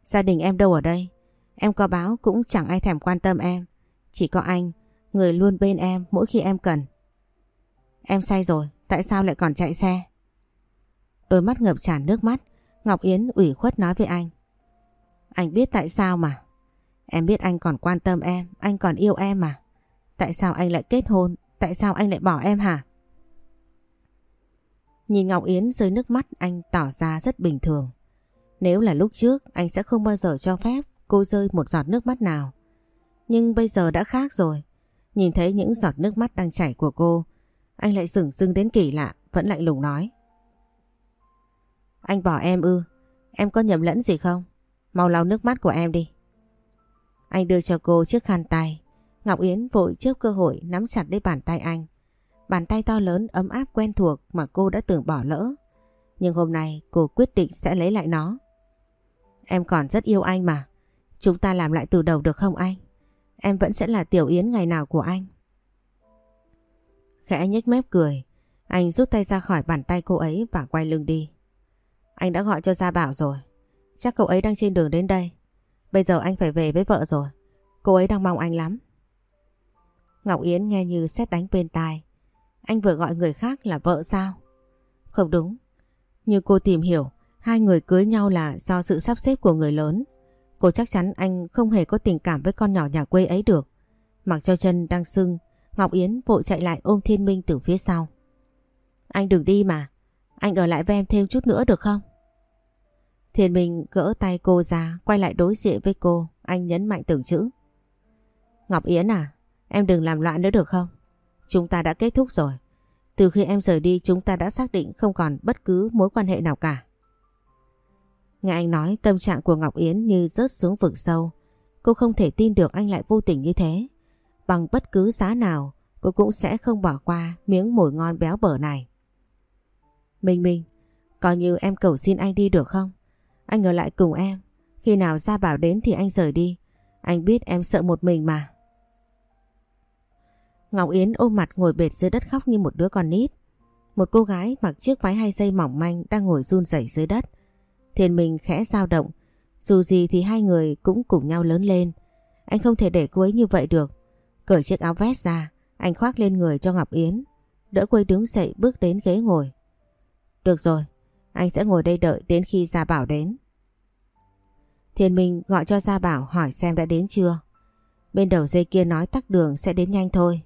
Gia đình em đâu ở đây? Em có báo cũng chẳng ai thèm quan tâm em. Chỉ có anh, người luôn bên em mỗi khi em cần. Em say rồi, tại sao lại còn chạy xe? Đôi mắt ngập tràn nước mắt, Ngọc Yến ủy khuất nói với anh. Anh biết tại sao mà. Em biết anh còn quan tâm em, anh còn yêu em mà. Tại sao anh lại kết hôn, tại sao anh lại bỏ em hả? Nhìn Ngọc Yến rơi nước mắt anh tỏ ra rất bình thường. Nếu là lúc trước anh sẽ không bao giờ cho phép cô rơi một giọt nước mắt nào. Nhưng bây giờ đã khác rồi. Nhìn thấy những giọt nước mắt đang chảy của cô, anh lại sửng dưng đến kỳ lạ, vẫn lạnh lùng nói. Anh bỏ em ư, em có nhầm lẫn gì không? Mau lau nước mắt của em đi. Anh đưa cho cô chiếc khăn tay. Ngọc Yến vội trước cơ hội nắm chặt lấy bàn tay anh. Bàn tay to lớn ấm áp quen thuộc mà cô đã từng bỏ lỡ. Nhưng hôm nay cô quyết định sẽ lấy lại nó. Em còn rất yêu anh mà. Chúng ta làm lại từ đầu được không anh? Em vẫn sẽ là Tiểu Yến ngày nào của anh. Khẽ nhếch mép cười. Anh rút tay ra khỏi bàn tay cô ấy và quay lưng đi. Anh đã gọi cho Gia Bảo rồi. Chắc cậu ấy đang trên đường đến đây. Bây giờ anh phải về với vợ rồi. Cô ấy đang mong anh lắm. Ngọc Yến nghe như xét đánh bên tai. Anh vừa gọi người khác là vợ sao? Không đúng. Như cô tìm hiểu, hai người cưới nhau là do sự sắp xếp của người lớn. Cô chắc chắn anh không hề có tình cảm với con nhỏ nhà quê ấy được. Mặc cho chân đang sưng, Ngọc Yến vội chạy lại ôm Thiên Minh từ phía sau. Anh đừng đi mà, anh ở lại với em thêm chút nữa được không? Thiên Minh gỡ tay cô ra, quay lại đối diện với cô, anh nhấn mạnh từng chữ. Ngọc Yến à, em đừng làm loạn nữa được không? Chúng ta đã kết thúc rồi. Từ khi em rời đi chúng ta đã xác định không còn bất cứ mối quan hệ nào cả. Nghe anh nói tâm trạng của Ngọc Yến như rớt xuống vực sâu. Cô không thể tin được anh lại vô tình như thế. Bằng bất cứ giá nào cô cũng sẽ không bỏ qua miếng mồi ngon béo bở này. Minh Minh, coi như em cầu xin anh đi được không? Anh ở lại cùng em. Khi nào ra bảo đến thì anh rời đi. Anh biết em sợ một mình mà. Ngọc Yến ôm mặt ngồi bệt dưới đất khóc như một đứa con nít. Một cô gái mặc chiếc váy hai dây mỏng manh đang ngồi run rẩy dưới đất. Thiên Minh khẽ dao động. Dù gì thì hai người cũng cùng nhau lớn lên. Anh không thể để cô ấy như vậy được. Cởi chiếc áo vest ra, anh khoác lên người cho Ngọc Yến. Đỡ cô ấy đứng dậy bước đến ghế ngồi. Được rồi, anh sẽ ngồi đây đợi đến khi Gia Bảo đến. Thiên Minh gọi cho Gia Bảo hỏi xem đã đến chưa. Bên đầu dây kia nói tắt đường sẽ đến nhanh thôi.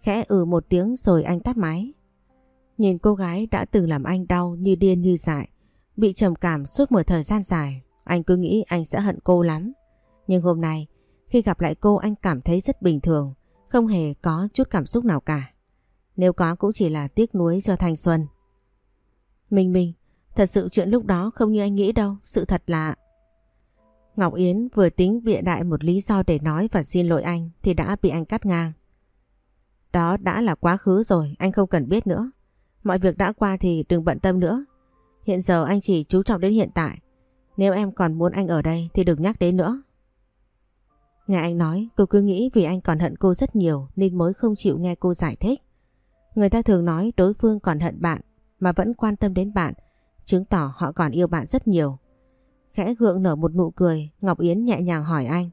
Khẽ ừ một tiếng rồi anh tắt máy. Nhìn cô gái đã từng làm anh đau như điên như dại, bị trầm cảm suốt một thời gian dài, anh cứ nghĩ anh sẽ hận cô lắm. Nhưng hôm nay, khi gặp lại cô anh cảm thấy rất bình thường, không hề có chút cảm xúc nào cả. Nếu có cũng chỉ là tiếc nuối cho thanh xuân. Minh Minh, thật sự chuyện lúc đó không như anh nghĩ đâu, sự thật là... Ngọc Yến vừa tính bịa đại một lý do để nói và xin lỗi anh thì đã bị anh cắt ngang. Đó đã là quá khứ rồi, anh không cần biết nữa. Mọi việc đã qua thì đừng bận tâm nữa. Hiện giờ anh chỉ chú trọng đến hiện tại. Nếu em còn muốn anh ở đây thì đừng nhắc đến nữa. Nghe anh nói, cô cứ nghĩ vì anh còn hận cô rất nhiều nên mới không chịu nghe cô giải thích. Người ta thường nói đối phương còn hận bạn mà vẫn quan tâm đến bạn, chứng tỏ họ còn yêu bạn rất nhiều. Khẽ gượng nở một nụ cười, Ngọc Yến nhẹ nhàng hỏi anh.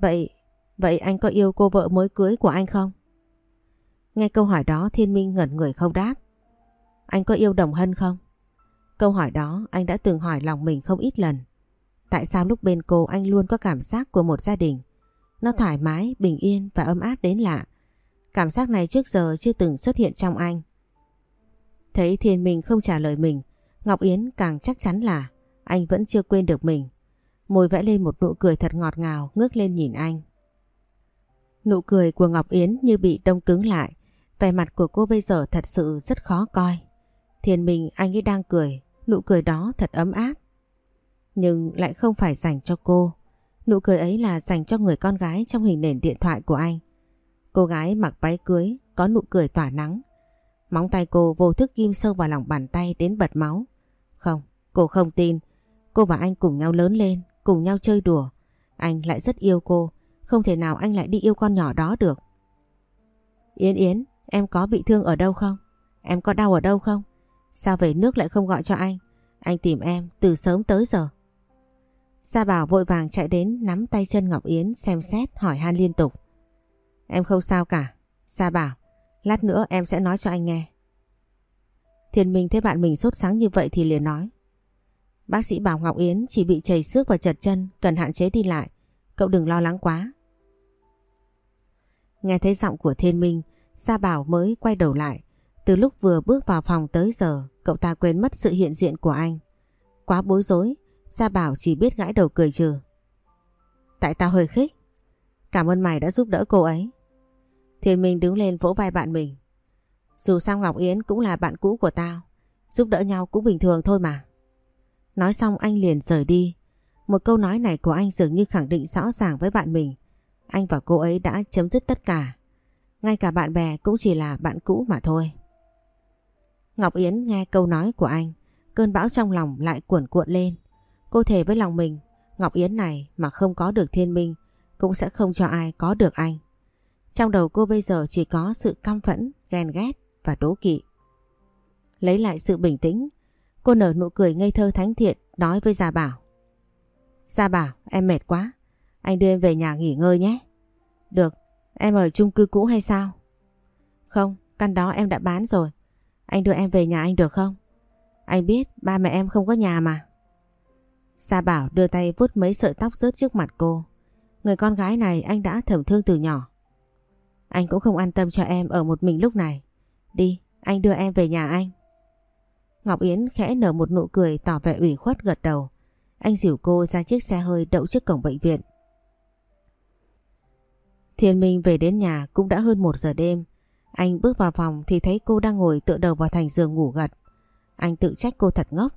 Vậy, vậy anh có yêu cô vợ mới cưới của anh không? Nghe câu hỏi đó Thiên Minh ngẩn người không đáp. Anh có yêu Đồng Hân không? Câu hỏi đó anh đã từng hỏi lòng mình không ít lần. Tại sao lúc bên cô anh luôn có cảm giác của một gia đình? Nó thoải mái, bình yên và ấm áp đến lạ. Cảm giác này trước giờ chưa từng xuất hiện trong anh. Thấy Thiên Minh không trả lời mình, Ngọc Yến càng chắc chắn là anh vẫn chưa quên được mình. Môi vẽ lên một nụ cười thật ngọt ngào ngước lên nhìn anh. Nụ cười của Ngọc Yến như bị đông cứng lại. Vẻ mặt của cô bây giờ thật sự rất khó coi. Thiên Minh anh ấy đang cười, nụ cười đó thật ấm áp. Nhưng lại không phải dành cho cô. Nụ cười ấy là dành cho người con gái trong hình nền điện thoại của anh. Cô gái mặc váy cưới, có nụ cười tỏa nắng. Móng tay cô vô thức ghim sâu vào lòng bàn tay đến bật máu. Không, cô không tin. Cô và anh cùng nhau lớn lên, cùng nhau chơi đùa. Anh lại rất yêu cô, không thể nào anh lại đi yêu con nhỏ đó được. Yến Yến, em có bị thương ở đâu không? Em có đau ở đâu không? Sao về nước lại không gọi cho anh? Anh tìm em từ sớm tới giờ. Gia Bảo vội vàng chạy đến nắm tay chân Ngọc Yến xem xét hỏi han liên tục. Em không sao cả. Gia Bảo, lát nữa em sẽ nói cho anh nghe. Thiên Minh thấy bạn mình sốt sáng như vậy thì liền nói. Bác sĩ bảo Ngọc Yến chỉ bị chảy xước và chật chân, cần hạn chế đi lại. Cậu đừng lo lắng quá. Nghe thấy giọng của Thiên Minh, Gia Bảo mới quay đầu lại. Từ lúc vừa bước vào phòng tới giờ, cậu ta quên mất sự hiện diện của anh. Quá bối rối, Gia Bảo chỉ biết gãi đầu cười trừ. Tại tao hơi khích. Cảm ơn mày đã giúp đỡ cô ấy. Thiên Minh đứng lên vỗ vai bạn mình. Dù sao Ngọc Yến cũng là bạn cũ của tao. Giúp đỡ nhau cũng bình thường thôi mà. Nói xong anh liền rời đi. Một câu nói này của anh dường như khẳng định rõ ràng với bạn mình. Anh và cô ấy đã chấm dứt tất cả. Ngay cả bạn bè cũng chỉ là bạn cũ mà thôi. Ngọc Yến nghe câu nói của anh. Cơn bão trong lòng lại cuộn cuộn lên. Cô thề với lòng mình. Ngọc Yến này mà không có được thiên minh, cũng sẽ không cho ai có được anh. Trong đầu cô bây giờ chỉ có sự căm phẫn, ghen ghét và đố kỵ. Lấy lại sự bình tĩnh, cô nở nụ cười ngây thơ thánh thiện nói với Gia Bảo. Gia Bảo, em mệt quá, anh đưa em về nhà nghỉ ngơi nhé. Được, em ở chung cư cũ hay sao? Không, căn đó em đã bán rồi. Anh đưa em về nhà anh được không? Anh biết ba mẹ em không có nhà mà. Gia Bảo đưa tay vuốt mấy sợi tóc rớt trước mặt cô. Người con gái này anh đã thầm thương từ nhỏ. Anh cũng không an tâm cho em ở một mình lúc này. Đi, anh đưa em về nhà anh. Ngọc Yến khẽ nở một nụ cười tỏ vẻ ủy khuất gật đầu. Anh dìu cô ra chiếc xe hơi đậu trước cổng bệnh viện. Thiên Minh về đến nhà cũng đã hơn một giờ đêm. Anh bước vào phòng thì thấy cô đang ngồi tựa đầu vào thành giường ngủ gật. Anh tự trách cô thật ngốc.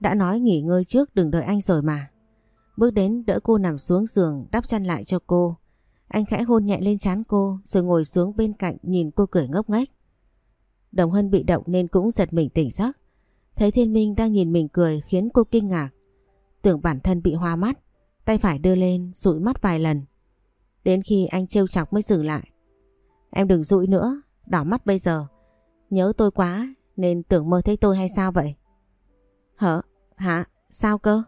Đã nói nghỉ ngơi trước đừng đợi anh rồi mà. Bước đến đỡ cô nằm xuống giường đắp chăn lại cho cô. Anh khẽ hôn nhẹ lên trán cô rồi ngồi xuống bên cạnh nhìn cô cười ngốc nghếch. Đồng Hân bị động nên cũng giật mình tỉnh giấc. Thấy Thiên Minh đang nhìn mình cười khiến cô kinh ngạc. Tưởng bản thân bị hoa mắt, tay phải đưa lên dụi mắt vài lần. Đến khi anh trêu chọc mới dừng lại. Em đừng dụi nữa, đỏ mắt bây giờ. Nhớ tôi quá nên tưởng mơ thấy tôi hay sao vậy? Hả? Hả? Sao cơ?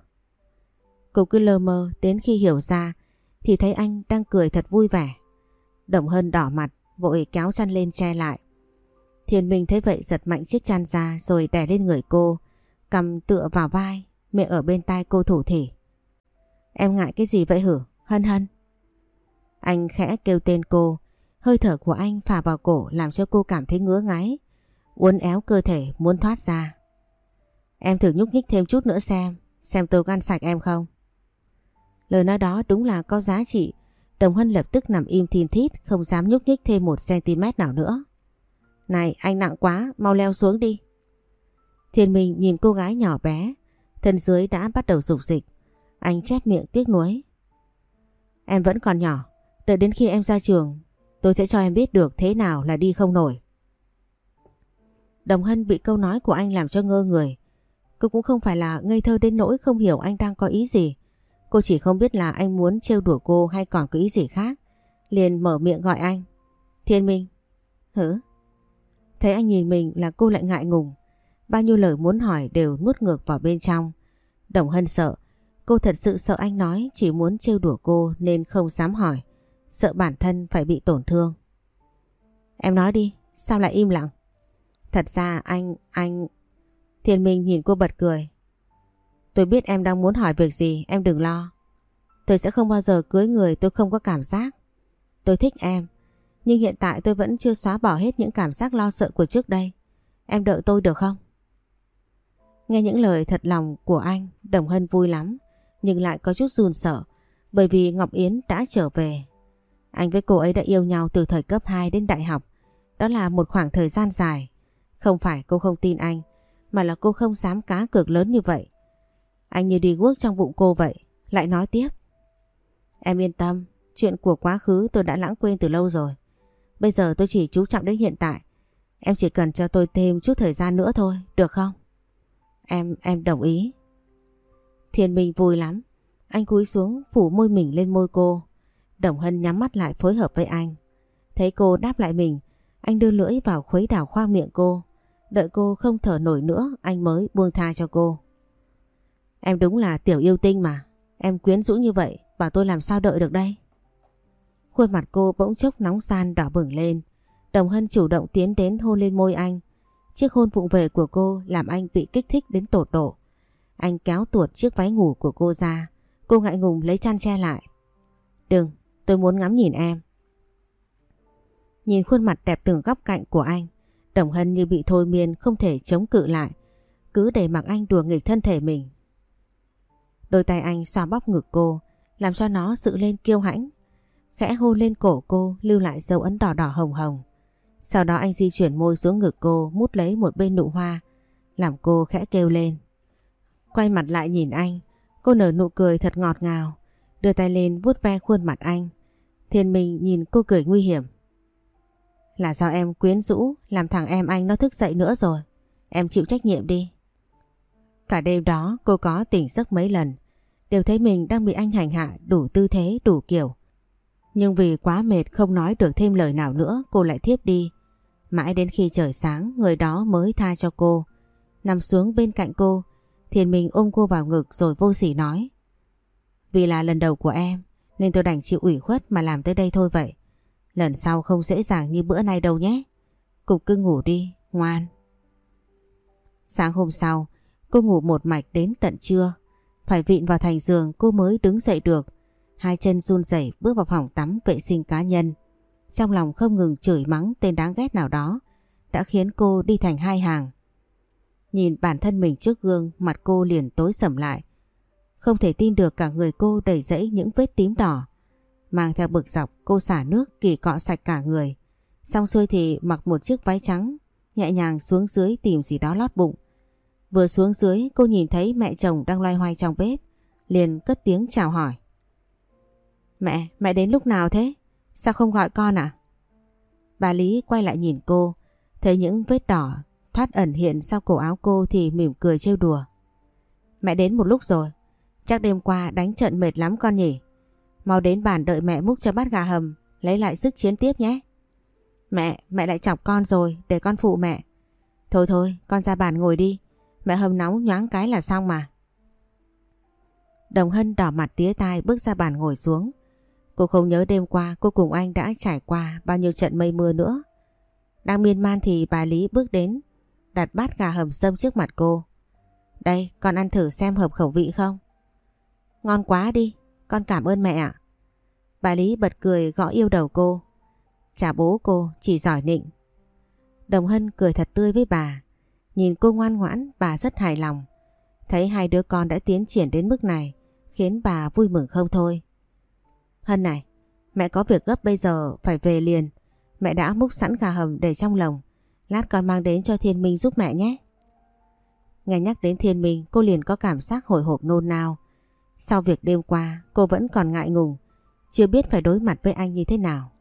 Cô cứ lơ mơ đến khi hiểu ra thì thấy anh đang cười thật vui vẻ. Đồng Hân đỏ mặt, vội kéo chăn lên che lại. Thiên Minh thấy vậy giật mạnh chiếc chăn ra rồi đè lên người cô, cầm tựa vào vai, miệng ở bên tai cô thủ thỉ. Em ngại cái gì vậy hử? Hân hân. Anh khẽ kêu tên cô, hơi thở của anh phả vào cổ làm cho cô cảm thấy ngứa ngáy, uốn éo cơ thể muốn thoát ra. Em thử nhúc nhích thêm chút nữa xem, xem tôi có ăn sạch em không? Lời nói đó đúng là có giá trị. Đồng Hân lập tức nằm im thiên thít không dám nhúc nhích thêm một cm nào nữa. Này anh nặng quá, mau leo xuống đi. Thiên Minh nhìn cô gái nhỏ bé, thân dưới đã bắt đầu rục dịch. Anh chép miệng tiếc nuối. Em vẫn còn nhỏ, đợi đến khi em ra trường, tôi sẽ cho em biết được thế nào là đi không nổi. Đồng Hân bị câu nói của anh làm cho ngơ người. Cô cũng không phải là ngây thơ đến nỗi không hiểu anh đang có ý gì. Cô chỉ không biết là anh muốn trêu đùa cô hay còn có ý gì khác. Liền mở miệng gọi anh. Thiên Minh. Hử? Thấy anh nhìn mình là cô lại ngại ngùng. Bao nhiêu lời muốn hỏi đều nuốt ngược vào bên trong. Đồng Hân sợ. Cô thật sự sợ anh nói chỉ muốn trêu đùa cô nên không dám hỏi. Sợ bản thân phải bị tổn thương. Em nói đi, sao lại im lặng? Thật ra anh, anh... Thiên Minh nhìn cô bật cười. Tôi biết em đang muốn hỏi việc gì, em đừng lo. Tôi sẽ không bao giờ cưới người tôi không có cảm giác. Tôi thích em, nhưng hiện tại tôi vẫn chưa xóa bỏ hết những cảm giác lo sợ của trước đây. Em đợi tôi được không? Nghe những lời thật lòng của anh, Đồng Hân vui lắm, nhưng lại có chút run sợ, bởi vì Ngọc Yến đã trở về. Anh với cô ấy đã yêu nhau từ thời cấp 2 đến đại học. Đó là một khoảng thời gian dài. Không phải cô không tin anh, mà là cô không dám cá cược lớn như vậy. Anh như đi guốc trong bụng cô vậy, lại nói tiếp. Em yên tâm, chuyện của quá khứ tôi đã lãng quên từ lâu rồi. Bây giờ tôi chỉ chú trọng đến hiện tại. Em chỉ cần cho tôi thêm chút thời gian nữa thôi, được không? Em, em đồng ý. Thiên Minh vui lắm. Anh cúi xuống phủ môi mình lên môi cô. Đồng Hân nhắm mắt lại phối hợp với anh. Thấy cô đáp lại mình, anh đưa lưỡi vào khuấy đảo khoang miệng cô. Đợi cô không thở nổi nữa, anh mới buông tha cho cô. Em đúng là tiểu yêu tinh mà. Em quyến rũ như vậy, bảo tôi làm sao đợi được đây? Khuôn mặt cô bỗng chốc nóng san đỏ bừng lên. Đồng Hân chủ động tiến đến hôn lên môi anh. Chiếc hôn vụng về của cô làm anh bị kích thích đến tột độ. Anh kéo tuột chiếc váy ngủ của cô ra. Cô ngại ngùng lấy chăn che lại. Đừng, tôi muốn ngắm nhìn em. Nhìn khuôn mặt đẹp từng góc cạnh của anh, Đồng Hân như bị thôi miên không thể chống cự lại. Cứ để mặc anh đùa nghịch thân thể mình. Đôi tay anh xoa bóp ngực cô, làm cho nó sự lên kiêu hãnh. Khẽ hôn lên cổ cô lưu lại dấu ấn đỏ đỏ hồng hồng. Sau đó anh di chuyển môi xuống ngực cô mút lấy một bên nụ hoa, làm cô khẽ kêu lên. Quay mặt lại nhìn anh, cô nở nụ cười thật ngọt ngào, đưa tay lên vuốt ve khuôn mặt anh. Thiên Minh nhìn cô cười nguy hiểm. Là do em quyến rũ, làm thằng em anh nó thức dậy nữa rồi. Em chịu trách nhiệm đi. Cả đêm đó cô có tỉnh giấc mấy lần, đều thấy mình đang bị anh hành hạ đủ tư thế đủ kiểu. Nhưng vì quá mệt không nói được thêm lời nào nữa cô lại thiếp đi. Mãi đến khi trời sáng người đó mới tha cho cô. Nằm xuống bên cạnh cô, Thiền mình ôm cô vào ngực rồi vô sỉ nói. Vì là lần đầu của em nên tôi đành chịu ủy khuất mà làm tới đây thôi vậy. Lần sau không dễ dàng như bữa nay đâu nhé. Cục cứ ngủ đi, ngoan. Sáng hôm sau, cô ngủ một mạch đến tận trưa. Phải vịn vào thành giường, cô mới đứng dậy được. Hai chân run rẩy bước vào phòng tắm vệ sinh cá nhân. Trong lòng không ngừng chửi mắng tên đáng ghét nào đó, đã khiến cô đi thành hai hàng. Nhìn bản thân mình trước gương, mặt cô liền tối sầm lại. Không thể tin được cả người cô đầy rẫy những vết tím đỏ. Mang theo bực dọc, cô xả nước, kỳ cọ sạch cả người. Xong xuôi thì mặc một chiếc váy trắng, nhẹ nhàng xuống dưới tìm gì đó lót bụng. Vừa xuống dưới cô nhìn thấy mẹ chồng đang loay hoay trong bếp liền cất tiếng chào hỏi. Mẹ, mẹ đến lúc nào thế? Sao không gọi con à? Bà Lý quay lại nhìn cô, thấy những vết đỏ thoát ẩn hiện sau cổ áo cô thì mỉm cười trêu đùa. Mẹ đến một lúc rồi, chắc đêm qua đánh trận mệt lắm con nhỉ? Mau đến bàn đợi mẹ múc cho bát gà hầm, lấy lại sức chiến tiếp nhé. Mẹ, mẹ lại chọc con rồi, để con phụ mẹ. Thôi thôi, con ra bàn ngồi đi, mẹ hầm nóng nhoáng cái là xong mà. Đồng Hân đỏ mặt tía tai bước ra bàn ngồi xuống. Cô không nhớ đêm qua cô cùng anh đã trải qua bao nhiêu trận mây mưa nữa. Đang miên man thì bà Lý bước đến, đặt bát gà hầm sâm trước mặt cô. Đây, con ăn thử xem hợp khẩu vị không? Ngon quá đi, con cảm ơn mẹ ạ. Bà Lý bật cười gõ yêu đầu cô. Chả bố cô, chỉ giỏi nịnh. Đồng Hân cười thật tươi với bà. Nhìn cô ngoan ngoãn, bà rất hài lòng. Thấy hai đứa con đã tiến triển đến mức này, khiến bà vui mừng không thôi. Hân này, mẹ có việc gấp bây giờ phải về liền. Mẹ đã múc sẵn gà hầm để trong lồng. Lát con mang đến cho Thiên Minh giúp mẹ nhé. Nghe nhắc đến Thiên Minh cô liền có cảm giác hồi hộp nôn nao. Sau việc đêm qua cô vẫn còn ngại ngùng. Chưa biết phải đối mặt với anh như thế nào.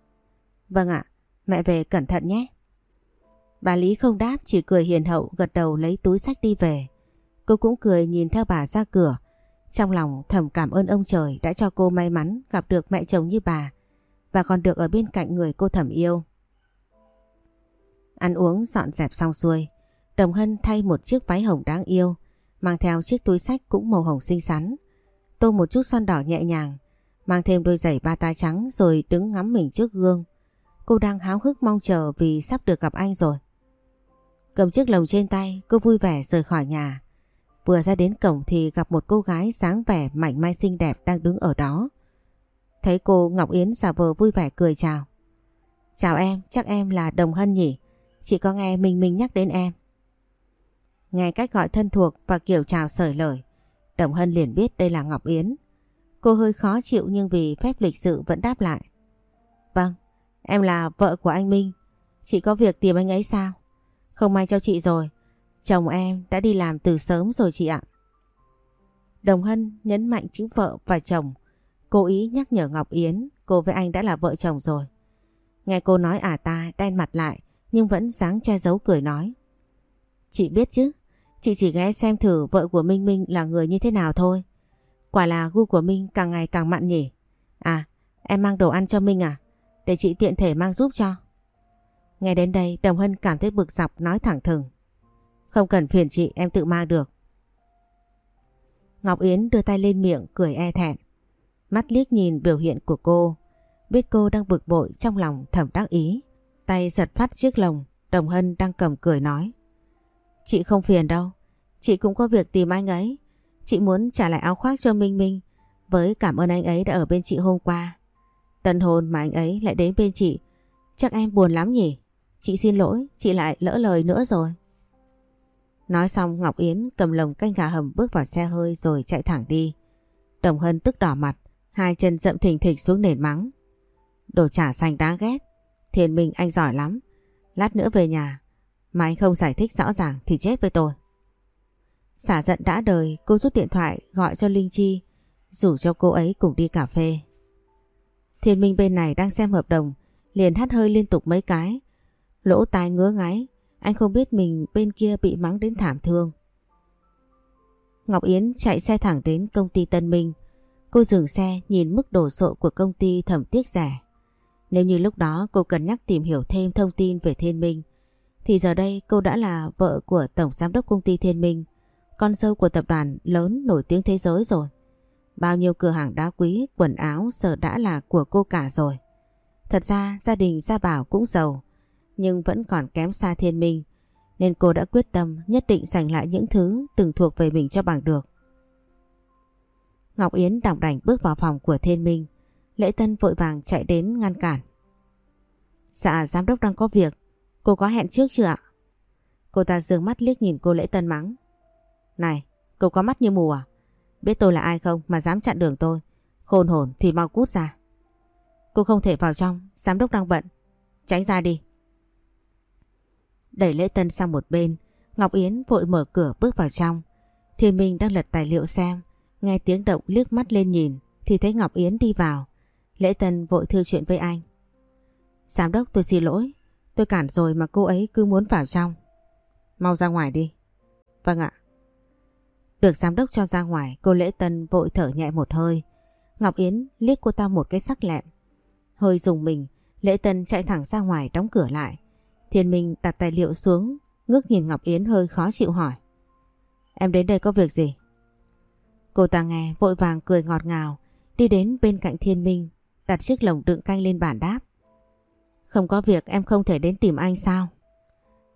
Vâng ạ, mẹ về cẩn thận nhé. Bà Lý không đáp chỉ cười hiền hậu gật đầu lấy túi sách đi về. Cô cũng cười nhìn theo bà ra cửa. Trong lòng thầm cảm ơn ông trời đã cho cô may mắn gặp được mẹ chồng như bà và còn được ở bên cạnh người cô thầm yêu. Ăn uống dọn dẹp xong xuôi, Đồng Hân thay một chiếc váy hồng đáng yêu, mang theo chiếc túi sách cũng màu hồng xinh xắn. Tô một chút son đỏ nhẹ nhàng, mang thêm đôi giày ba tai trắng rồi đứng ngắm mình trước gương. Cô đang háo hức mong chờ vì sắp được gặp anh rồi. Cầm chiếc lồng trên tay, cô vui vẻ rời khỏi nhà. Vừa ra đến cổng thì gặp một cô gái sáng vẻ mảnh mai xinh đẹp đang đứng ở đó. Thấy cô Ngọc Yến giả vờ vui vẻ cười chào. Chào em, chắc em là Đồng Hân nhỉ? Chị có nghe mình mình nhắc đến em. Nghe cách gọi thân thuộc và kiểu chào sởi lời, Đồng Hân liền biết đây là Ngọc Yến. Cô hơi khó chịu nhưng vì phép lịch sự vẫn đáp lại. Vâng, em là vợ của anh Minh. Chị có việc tìm anh ấy sao? Không may cho chị rồi. Chồng em đã đi làm từ sớm rồi chị ạ. Đồng Hân nhấn mạnh chữ vợ và chồng. Cố ý nhắc nhở Ngọc Yến cô với anh đã là vợ chồng rồi. Nghe cô nói ả à ta đen mặt lại nhưng vẫn dáng che giấu cười nói. Chị biết chứ, chị chỉ ghé xem thử vợ của Minh Minh là người như thế nào thôi. Quả là gu của Minh càng ngày càng mặn nhỉ. À, em mang đồ ăn cho Minh à? Để chị tiện thể mang giúp cho. Nghe đến đây Đồng Hân cảm thấy bực dọc nói thẳng thừng. Không cần phiền chị em tự mang được. Ngọc Yến đưa tay lên miệng cười e thẹn. Mắt liếc nhìn biểu hiện của cô. Biết cô đang bực bội trong lòng thầm đắc ý. Tay giật phát chiếc lồng, Đồng Hân đang cầm cười nói. Chị không phiền đâu, chị cũng có việc tìm anh ấy. Chị muốn trả lại áo khoác cho Minh Minh với cảm ơn anh ấy đã ở bên chị hôm qua. Tân hồn mà anh ấy lại đến bên chị, chắc em buồn lắm nhỉ? Chị xin lỗi, chị lại lỡ lời nữa rồi. Nói xong Ngọc Yến cầm lồng canh gà hầm bước vào xe hơi rồi chạy thẳng đi. Đồng Hân tức đỏ mặt, hai chân dậm thình thịch xuống nền mắng. Đồ trả xanh đáng ghét, Thiên Minh anh giỏi lắm. Lát nữa về nhà, mà anh không giải thích rõ ràng thì chết với tôi. Xả giận đã đời, cô rút điện thoại gọi cho Linh Chi, rủ cho cô ấy cùng đi cà phê. Thiên Minh bên này đang xem hợp đồng, liền hắt hơi liên tục mấy cái. Lỗ tai ngứa ngáy, anh không biết mình bên kia bị mắng đến thảm thương. Ngọc Yến chạy xe thẳng đến công ty Tân Minh. Cô dừng xe nhìn mức đồ sộ của công ty thẩm tiếc rẻ. Nếu như lúc đó cô cần nhắc tìm hiểu thêm thông tin về Thiên Minh, thì giờ đây cô đã là vợ của Tổng Giám đốc Công ty Thiên Minh, con dâu của tập đoàn lớn nổi tiếng thế giới rồi. Bao nhiêu cửa hàng đá quý, quần áo giờ đã là của cô cả rồi. Thật ra gia đình Gia Bảo cũng giàu, nhưng vẫn còn kém xa Thiên Minh, nên cô đã quyết tâm nhất định giành lại những thứ từng thuộc về mình cho bằng được. Ngọc Yến đọc đảnh bước vào phòng của Thiên Minh, Lễ Tân vội vàng chạy đến ngăn cản. Dạ giám đốc đang có việc, cô có hẹn trước chưa ạ? Cô ta dường mắt liếc nhìn cô Lễ Tân mắng. Này, cô có mắt như mù à? Biết tôi là ai không mà dám chặn đường tôi. Khôn hồn thì mau cút ra. Cô không thể vào trong, giám đốc đang bận. Tránh ra đi. Đẩy Lễ Tân sang một bên, Ngọc Yến vội mở cửa bước vào trong. Thiên Minh đang lật tài liệu xem, nghe tiếng động liếc mắt lên nhìn thì thấy Ngọc Yến đi vào. Lễ Tân vội thư chuyện với anh. Giám đốc tôi xin lỗi, tôi cản rồi mà cô ấy cứ muốn vào trong. Mau ra ngoài đi. Vâng ạ. Được giám đốc cho ra ngoài, cô Lễ Tân vội thở nhẹ một hơi. Ngọc Yến liếc cô ta một cái sắc lẹm. Hơi dùng mình, Lễ Tân chạy thẳng ra ngoài đóng cửa lại. Thiên Minh đặt tài liệu xuống, ngước nhìn Ngọc Yến hơi khó chịu hỏi. Em đến đây có việc gì? Cô ta nghe vội vàng cười ngọt ngào, đi đến bên cạnh Thiên Minh, đặt chiếc lồng đựng canh lên bàn đáp. Không có việc em không thể đến tìm anh sao?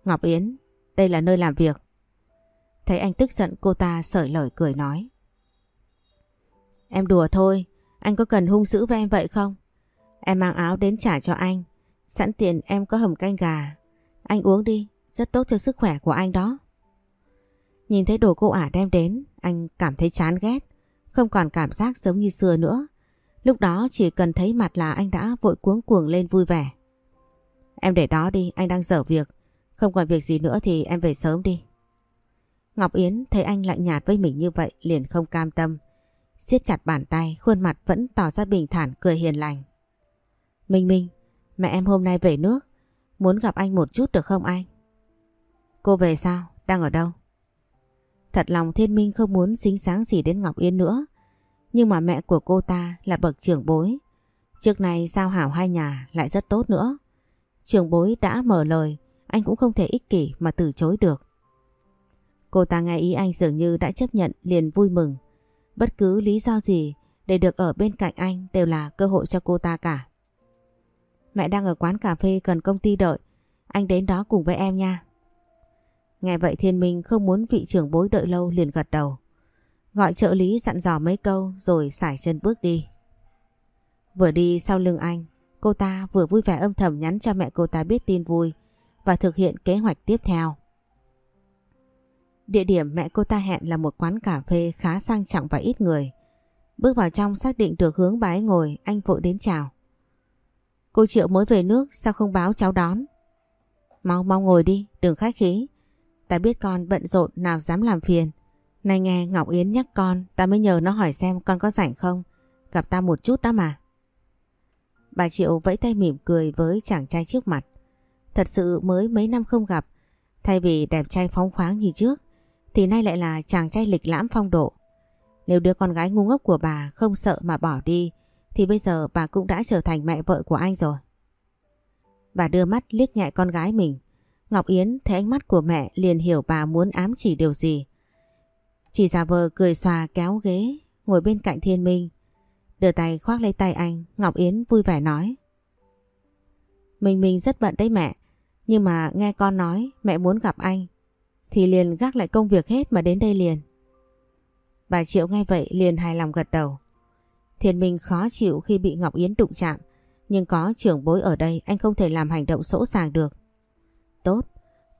Ngọc Yến, đây là nơi làm việc. Thấy anh tức giận cô ta sởi lời cười nói. Em đùa thôi, anh có cần hung dữ với em vậy không? Em mang áo đến trả cho anh. Sẵn tiền em có hầm canh gà. Anh uống đi, rất tốt cho sức khỏe của anh đó. Nhìn thấy đồ cô ả đem đến, anh cảm thấy chán ghét. Không còn cảm giác giống như xưa nữa. Lúc đó chỉ cần thấy mặt là anh đã vội cuống cuồng lên vui vẻ. Em để đó đi, anh đang dở việc. Không còn việc gì nữa thì em về sớm đi. Ngọc Yến thấy anh lạnh nhạt với mình như vậy liền không cam tâm. siết chặt bàn tay, khuôn mặt vẫn tỏ ra bình thản cười hiền lành. Minh Minh, mẹ em hôm nay về nước. Muốn gặp anh một chút được không anh? Cô về sao? Đang ở đâu? Thật lòng Thiên Minh không muốn dính sáng gì đến Ngọc Yên nữa. Nhưng mà mẹ của cô ta là bậc trưởng bối. Trước này giao hảo hai nhà lại rất tốt nữa. Trưởng bối đã mở lời, anh cũng không thể ích kỷ mà từ chối được. Cô ta nghe ý anh dường như đã chấp nhận liền vui mừng. Bất cứ lý do gì để được ở bên cạnh anh đều là cơ hội cho cô ta cả. Mẹ đang ở quán cà phê cần công ty đợi. Anh đến đó cùng với em nha. Nghe vậy Thiên Minh không muốn vị trưởng bối đợi lâu liền gật đầu. Gọi trợ lý dặn dò mấy câu rồi sải chân bước đi. Vừa đi sau lưng anh, cô ta vừa vui vẻ âm thầm nhắn cho mẹ cô ta biết tin vui và thực hiện kế hoạch tiếp theo. Địa điểm mẹ cô ta hẹn là một quán cà phê khá sang trọng và ít người. Bước vào trong xác định được hướng bái ngồi, anh vội đến chào. Cô Triệu mới về nước, sao không báo cháu đón? Mau mau ngồi đi, đừng khách khí. Ta biết con bận rộn nào dám làm phiền. Này nghe Ngọc Yến nhắc con, ta mới nhờ nó hỏi xem con có rảnh không. Gặp ta một chút đó mà. Bà Triệu vẫy tay mỉm cười với chàng trai trước mặt. Thật sự mới mấy năm không gặp, thay vì đẹp trai phóng khoáng như trước, thì nay lại là chàng trai lịch lãm phong độ. Nếu đứa con gái ngu ngốc của bà không sợ mà bỏ đi, thì bây giờ bà cũng đã trở thành mẹ vợ của anh rồi. Bà đưa mắt liếc nhẹ con gái mình, Ngọc Yến thấy ánh mắt của mẹ liền hiểu bà muốn ám chỉ điều gì. Chỉ giả vờ cười xòa kéo ghế, ngồi bên cạnh Thiên Minh. Đưa tay khoác lấy tay anh, Ngọc Yến vui vẻ nói. Mình mình rất bận đấy mẹ, nhưng mà nghe con nói mẹ muốn gặp anh, thì liền gác lại công việc hết mà đến đây liền. Bà Triệu nghe vậy liền hài lòng gật đầu. Thiên Minh khó chịu khi bị Ngọc Yến đụng chạm, nhưng có trưởng bối ở đây anh không thể làm hành động sỗ sàng được. Tốt,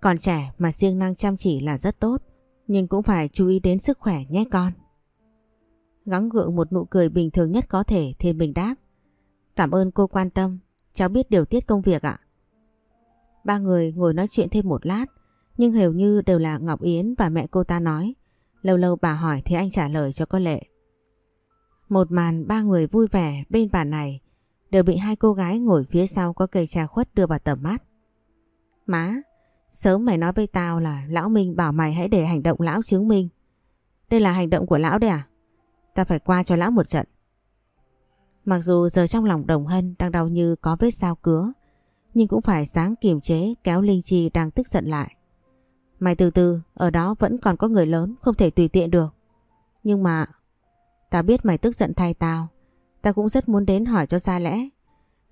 còn trẻ mà siêng năng chăm chỉ là rất tốt, nhưng cũng phải chú ý đến sức khỏe nhé con. Gắng gượng một nụ cười bình thường nhất có thể Thiên Minh đáp. Cảm ơn cô quan tâm, cháu biết điều tiết công việc ạ. Ba người ngồi nói chuyện thêm một lát, nhưng hầu như đều là Ngọc Yến và mẹ cô ta nói. Lâu lâu bà hỏi thì anh trả lời cho có lệ. Một màn ba người vui vẻ bên bàn này đều bị hai cô gái ngồi phía sau có cây trà khuất đưa vào tầm mắt. Má, sớm mày nói với tao là lão Minh bảo mày hãy để hành động lão chứng minh. Đây là hành động của lão đấy à? Ta phải qua cho lão một trận. Mặc dù giờ trong lòng đồng hân đang đau như có vết sao cứa, nhưng cũng phải sáng kiềm chế kéo Linh Chi đang tức giận lại. Mày từ từ, ở đó vẫn còn có người lớn, không thể tùy tiện được. Nhưng mà, tao biết mày tức giận thay tao, tao cũng rất muốn đến hỏi cho ra lẽ.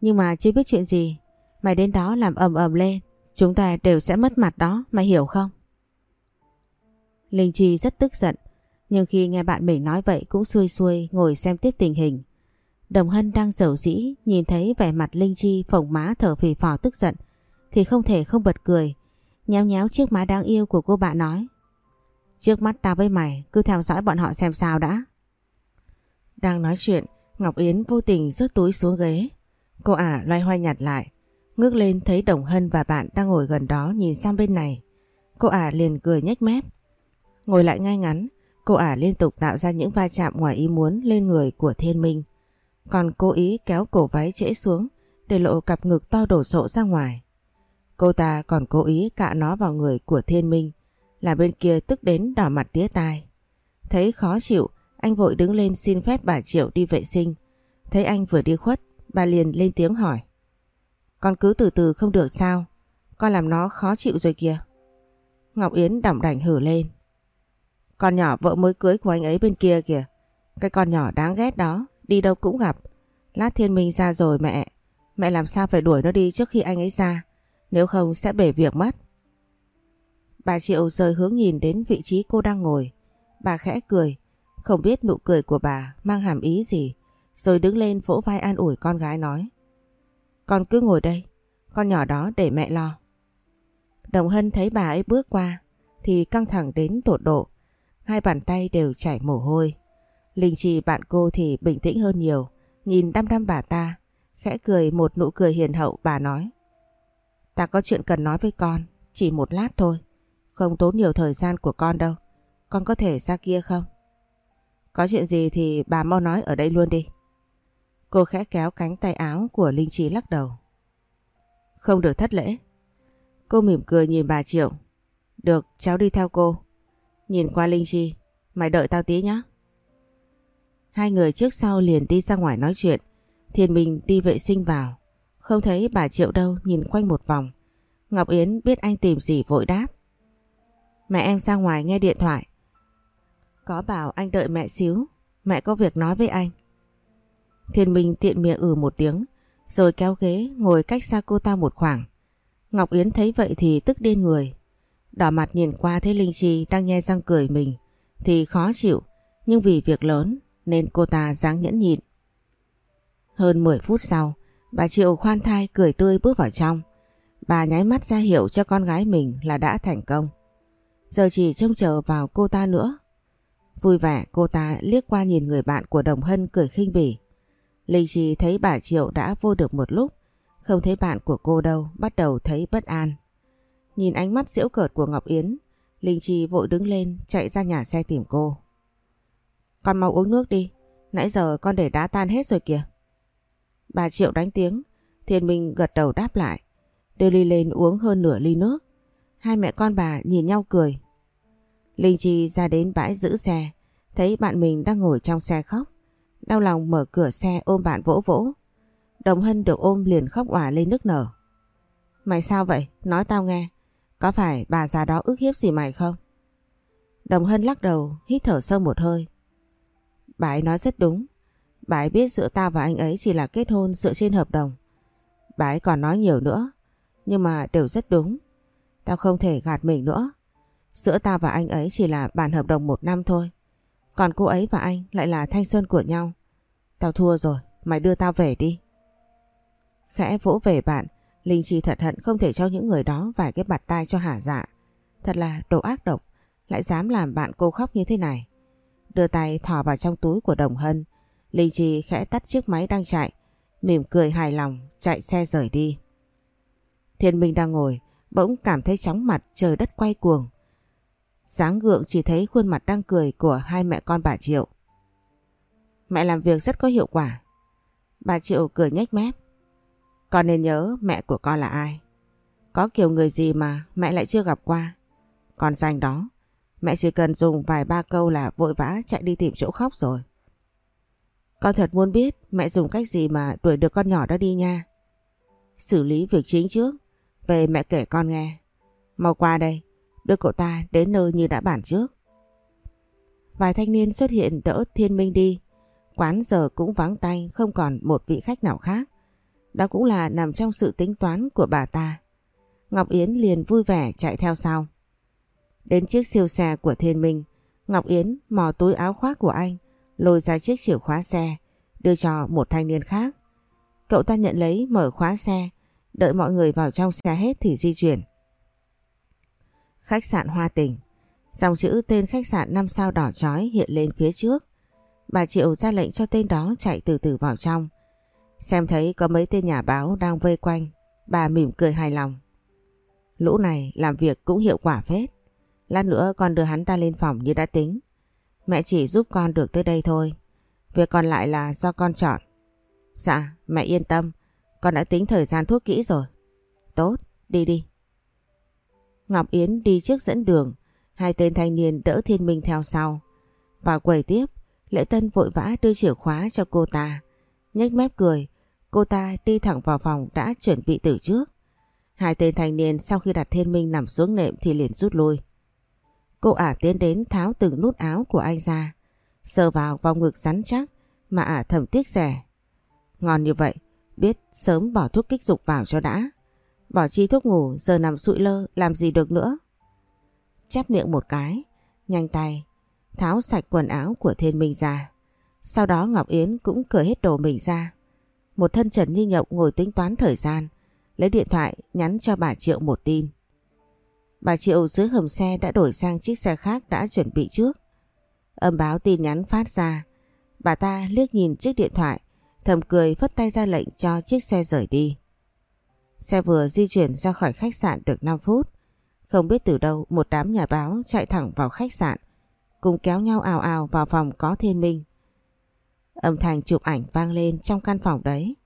Nhưng mà chưa biết chuyện gì, mày đến đó làm ầm ầm lên, chúng ta đều sẽ mất mặt đó, mày hiểu không? Linh Chi rất tức giận, nhưng khi nghe bạn mình nói vậy cũng xuôi xuôi ngồi xem tiếp tình hình. Đồng Hân đang giàu dĩ nhìn thấy vẻ mặt Linh Chi phồng má thở phì phò tức giận thì không thể không bật cười. Nhéo nhéo chiếc má đáng yêu của cô bạn nói. Trước mắt tao với mày cứ theo dõi bọn họ xem sao đã. Đang nói chuyện Ngọc Yến vô tình rớt túi xuống ghế. Cô ả loay hoay nhặt lại. Ngước lên thấy Đồng Hân và bạn đang ngồi gần đó nhìn sang bên này. Cô ả liền cười nhếch mép. Ngồi lại ngay ngắn, cô ả liên tục tạo ra những va chạm ngoài ý muốn lên người của Thiên Minh còn cố ý kéo cổ váy trễ xuống để lộ cặp ngực to đổ sộ ra ngoài. Cô ta còn cố ý cạ nó vào người của thiên minh, là bên kia tức đến đỏ mặt tía tai. Thấy khó chịu, anh vội đứng lên xin phép bà Triệu đi vệ sinh. Thấy anh vừa đi khuất, bà liền lên tiếng hỏi. Con cứ từ từ không được sao, con làm nó khó chịu rồi kìa. Ngọc Yến đỏng đảnh hử lên. Con nhỏ vợ mới cưới của anh ấy bên kia kìa, cái con nhỏ đáng ghét đó, Đi đâu cũng gặp. Lát thiên minh ra rồi mẹ. Mẹ làm sao phải đuổi nó đi trước khi anh ấy ra. Nếu không sẽ bể việc mất. Bà Triệu rời hướng nhìn đến vị trí cô đang ngồi. Bà khẽ cười. Không biết nụ cười của bà mang hàm ý gì. Rồi đứng lên vỗ vai an ủi con gái nói. Con cứ ngồi đây. Con nhỏ đó để mẹ lo. Đồng Hân thấy bà ấy bước qua thì căng thẳng đến tột độ. Hai bàn tay đều chảy mồ hôi. Linh Chi bạn cô thì bình tĩnh hơn nhiều, nhìn đăm đăm bà ta, khẽ cười một nụ cười hiền hậu bà nói. Ta có chuyện cần nói với con, chỉ một lát thôi, không tốn nhiều thời gian của con đâu, con có thể ra kia không? Có chuyện gì thì bà mau nói ở đây luôn đi. Cô khẽ kéo cánh tay áo của Linh Chi lắc đầu. Không được thất lễ. Cô mỉm cười nhìn bà Triệu. Được, cháu đi theo cô. Nhìn qua Linh Chi, mày đợi tao tí nhé. Hai người trước sau liền đi ra ngoài nói chuyện. Thiền Minh đi vệ sinh vào. Không thấy bà Triệu đâu nhìn quanh một vòng. Ngọc Yến biết anh tìm gì vội đáp. Mẹ em ra ngoài nghe điện thoại. Có bảo anh đợi mẹ xíu. Mẹ có việc nói với anh. Thiên Minh tiện miệng ử ừ một tiếng. Rồi kéo ghế ngồi cách xa cô ta một khoảng. Ngọc Yến thấy vậy thì tức điên người. Đỏ mặt nhìn qua thấy Linh Chi đang nhe răng cười mình. Thì khó chịu. Nhưng vì việc lớn nên cô ta dáng nhẫn nhịn. Hơn 10 phút sau, bà Triệu khoan thai cười tươi bước vào trong. Bà nháy mắt ra hiệu cho con gái mình là đã thành công. Giờ chỉ trông chờ vào cô ta nữa. Vui vẻ cô ta liếc qua nhìn người bạn của Đồng Hân cười khinh bỉ. Linh Chi thấy bà Triệu đã vô được một lúc, không thấy bạn của cô đâu, bắt đầu thấy bất an. Nhìn ánh mắt diễu cợt của Ngọc Yến, Linh Chi vội đứng lên chạy ra nhà xe tìm cô. Con mau uống nước đi. Nãy giờ con để đá tan hết rồi kìa. Bà Triệu đánh tiếng. Thiên Minh gật đầu đáp lại. Đưa ly lên uống hơn nửa ly nước. Hai mẹ con bà nhìn nhau cười. Linh Chi ra đến bãi giữ xe. Thấy bạn mình đang ngồi trong xe khóc. Đau lòng mở cửa xe ôm bạn vỗ vỗ. Đồng Hân được ôm liền khóc òa lên nức nở. Mày sao vậy? Nói tao nghe. Có phải bà già đó ức hiếp gì mày không? Đồng Hân lắc đầu, hít thở sâu một hơi. Bà ấy nói rất đúng. Bà ấy biết giữa tao và anh ấy chỉ là kết hôn dựa trên hợp đồng. Bà ấy còn nói nhiều nữa, nhưng mà đều rất đúng. Tao không thể gạt mình nữa. Giữa ta và anh ấy chỉ là bản hợp đồng một năm thôi. Còn cô ấy và anh lại là thanh xuân của nhau. Tao thua rồi, mày đưa tao về đi. Khẽ vỗ về bạn, Linh Chi thật hận không thể cho những người đó vài cái bạt tai cho hả dạ. Thật là đồ ác độc, lại dám làm bạn cô khóc như thế này. Đưa tay thò vào trong túi của Đồng Hân, Linh Chi khẽ tắt chiếc máy đang chạy, mỉm cười hài lòng, chạy xe rời đi. Thiên Minh đang ngồi, bỗng cảm thấy chóng mặt trời đất quay cuồng. Sáng gượng chỉ thấy khuôn mặt đang cười của hai mẹ con bà Triệu. Mẹ làm việc rất có hiệu quả. Bà Triệu cười nhếch mép. Con nên nhớ mẹ của con là ai. Có kiểu người gì mà mẹ lại chưa gặp qua. Còn danh đó, mẹ chỉ cần dùng vài ba câu là vội vã chạy đi tìm chỗ khóc rồi. Con thật muốn biết mẹ dùng cách gì mà đuổi được con nhỏ đó đi nha. Xử lý việc chính trước, về mẹ kể con nghe. Mau qua đây, đưa cậu ta đến nơi như đã bản trước. Vài thanh niên xuất hiện đỡ Thiên Minh đi. Quán giờ cũng vắng tay không còn một vị khách nào khác. Đó cũng là nằm trong sự tính toán của bà ta. Ngọc Yến liền vui vẻ chạy theo sau. Đến chiếc siêu xe của Thiên Minh, Ngọc Yến mò túi áo khoác của anh, lôi ra chiếc chìa khóa xe, đưa cho một thanh niên khác. Cậu ta nhận lấy mở khóa xe, đợi mọi người vào trong xe hết thì di chuyển. Khách sạn Hoa Tình Dòng chữ tên khách sạn 5 sao đỏ chói hiện lên phía trước. Bà Triệu ra lệnh cho tên đó chạy từ từ vào trong. Xem thấy có mấy tên nhà báo đang vây quanh, bà mỉm cười hài lòng. Lũ này làm việc cũng hiệu quả phết. Lát nữa con đưa hắn ta lên phòng như đã tính. Mẹ chỉ giúp con được tới đây thôi. Việc còn lại là do con chọn. Dạ, mẹ yên tâm. Con đã tính thời gian thuốc kỹ rồi. Tốt, đi đi. Ngọc Yến đi trước dẫn đường. Hai tên thanh niên đỡ thiên minh theo sau. Vào quầy tiếp, Lễ Tân vội vã đưa chìa khóa cho cô ta. nhếch mép cười, cô ta đi thẳng vào phòng đã chuẩn bị từ trước. Hai tên thanh niên sau khi đặt thiên minh nằm xuống nệm thì liền rút lui. Cô ả tiến đến tháo từng nút áo của anh ra, sờ vào vòng ngực rắn chắc mà ả thầm tiếc rẻ. Ngon như vậy, biết sớm bỏ thuốc kích dục vào cho đã. Bỏ chi thuốc ngủ giờ nằm sụi lơ làm gì được nữa. Chép miệng một cái, nhanh tay, tháo sạch quần áo của thiên minh ra. Sau đó Ngọc Yến cũng cởi hết đồ mình ra. Một thân trần như nhộng ngồi tính toán thời gian, lấy điện thoại nhắn cho bà Triệu một tin. Bà Triệu dưới hầm xe đã đổi sang chiếc xe khác đã chuẩn bị trước. Âm báo tin nhắn phát ra. Bà ta liếc nhìn chiếc điện thoại, thầm cười phất tay ra lệnh cho chiếc xe rời đi. Xe vừa di chuyển ra khỏi khách sạn được 5 phút. Không biết từ đâu một đám nhà báo chạy thẳng vào khách sạn, cùng kéo nhau ào ào vào phòng có thiên minh. Âm thanh chụp ảnh vang lên trong căn phòng đấy.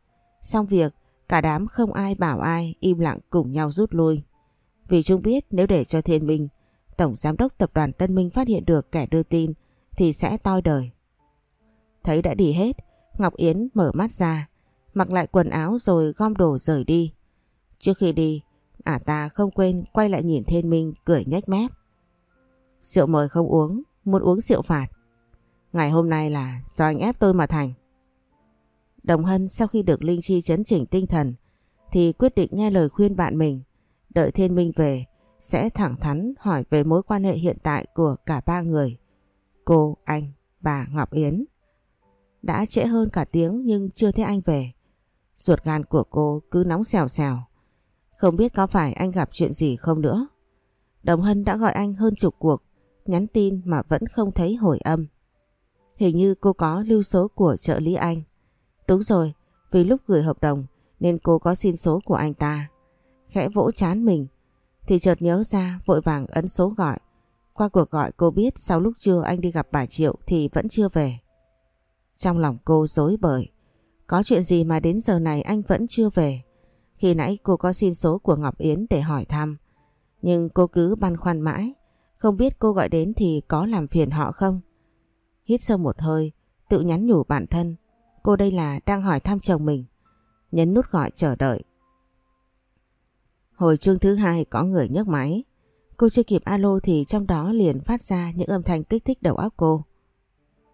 Xong việc, cả đám không ai bảo ai im lặng cùng nhau rút lui. Vì chúng biết nếu để cho Thiên Minh, Tổng Giám đốc Tập đoàn Tân Minh phát hiện được kẻ đưa tin thì sẽ toi đời. Thấy đã đi hết, Ngọc Yến mở mắt ra, mặc lại quần áo rồi gom đồ rời đi. Trước khi đi, ả ta không quên quay lại nhìn Thiên Minh cười nhếch mép. Rượu mời không uống, muốn uống rượu phạt. Ngày hôm nay là do anh ép tôi mà thành. Đồng Hân sau khi được Linh Chi chấn chỉnh tinh thần thì quyết định nghe lời khuyên bạn mình Đợi Thiên Minh về, sẽ thẳng thắn hỏi về mối quan hệ hiện tại của cả ba người. Cô, anh, bà Ngọc Yến. Đã trễ hơn cả tiếng nhưng chưa thấy anh về. Ruột gan của cô cứ nóng xèo xèo. Không biết có phải anh gặp chuyện gì không nữa. Đồng Hân đã gọi anh hơn chục cuộc, nhắn tin mà vẫn không thấy hồi âm. Hình như cô có lưu số của trợ lý anh. Đúng rồi, vì lúc gửi hợp đồng nên cô có xin số của anh ta khẽ vỗ chán mình thì chợt nhớ ra vội vàng ấn số gọi. Qua cuộc gọi cô biết sau lúc trưa anh đi gặp bà Triệu thì vẫn chưa về. Trong lòng cô dối bời. Có chuyện gì mà đến giờ này anh vẫn chưa về. Khi nãy cô có xin số của Ngọc Yến để hỏi thăm. Nhưng cô cứ băn khoăn mãi. Không biết cô gọi đến thì có làm phiền họ không? Hít sâu một hơi, tự nhắn nhủ bản thân. Cô đây là đang hỏi thăm chồng mình. Nhấn nút gọi chờ đợi. Hồi chương thứ hai có người nhấc máy. Cô chưa kịp alo thì trong đó liền phát ra những âm thanh kích thích đầu óc cô.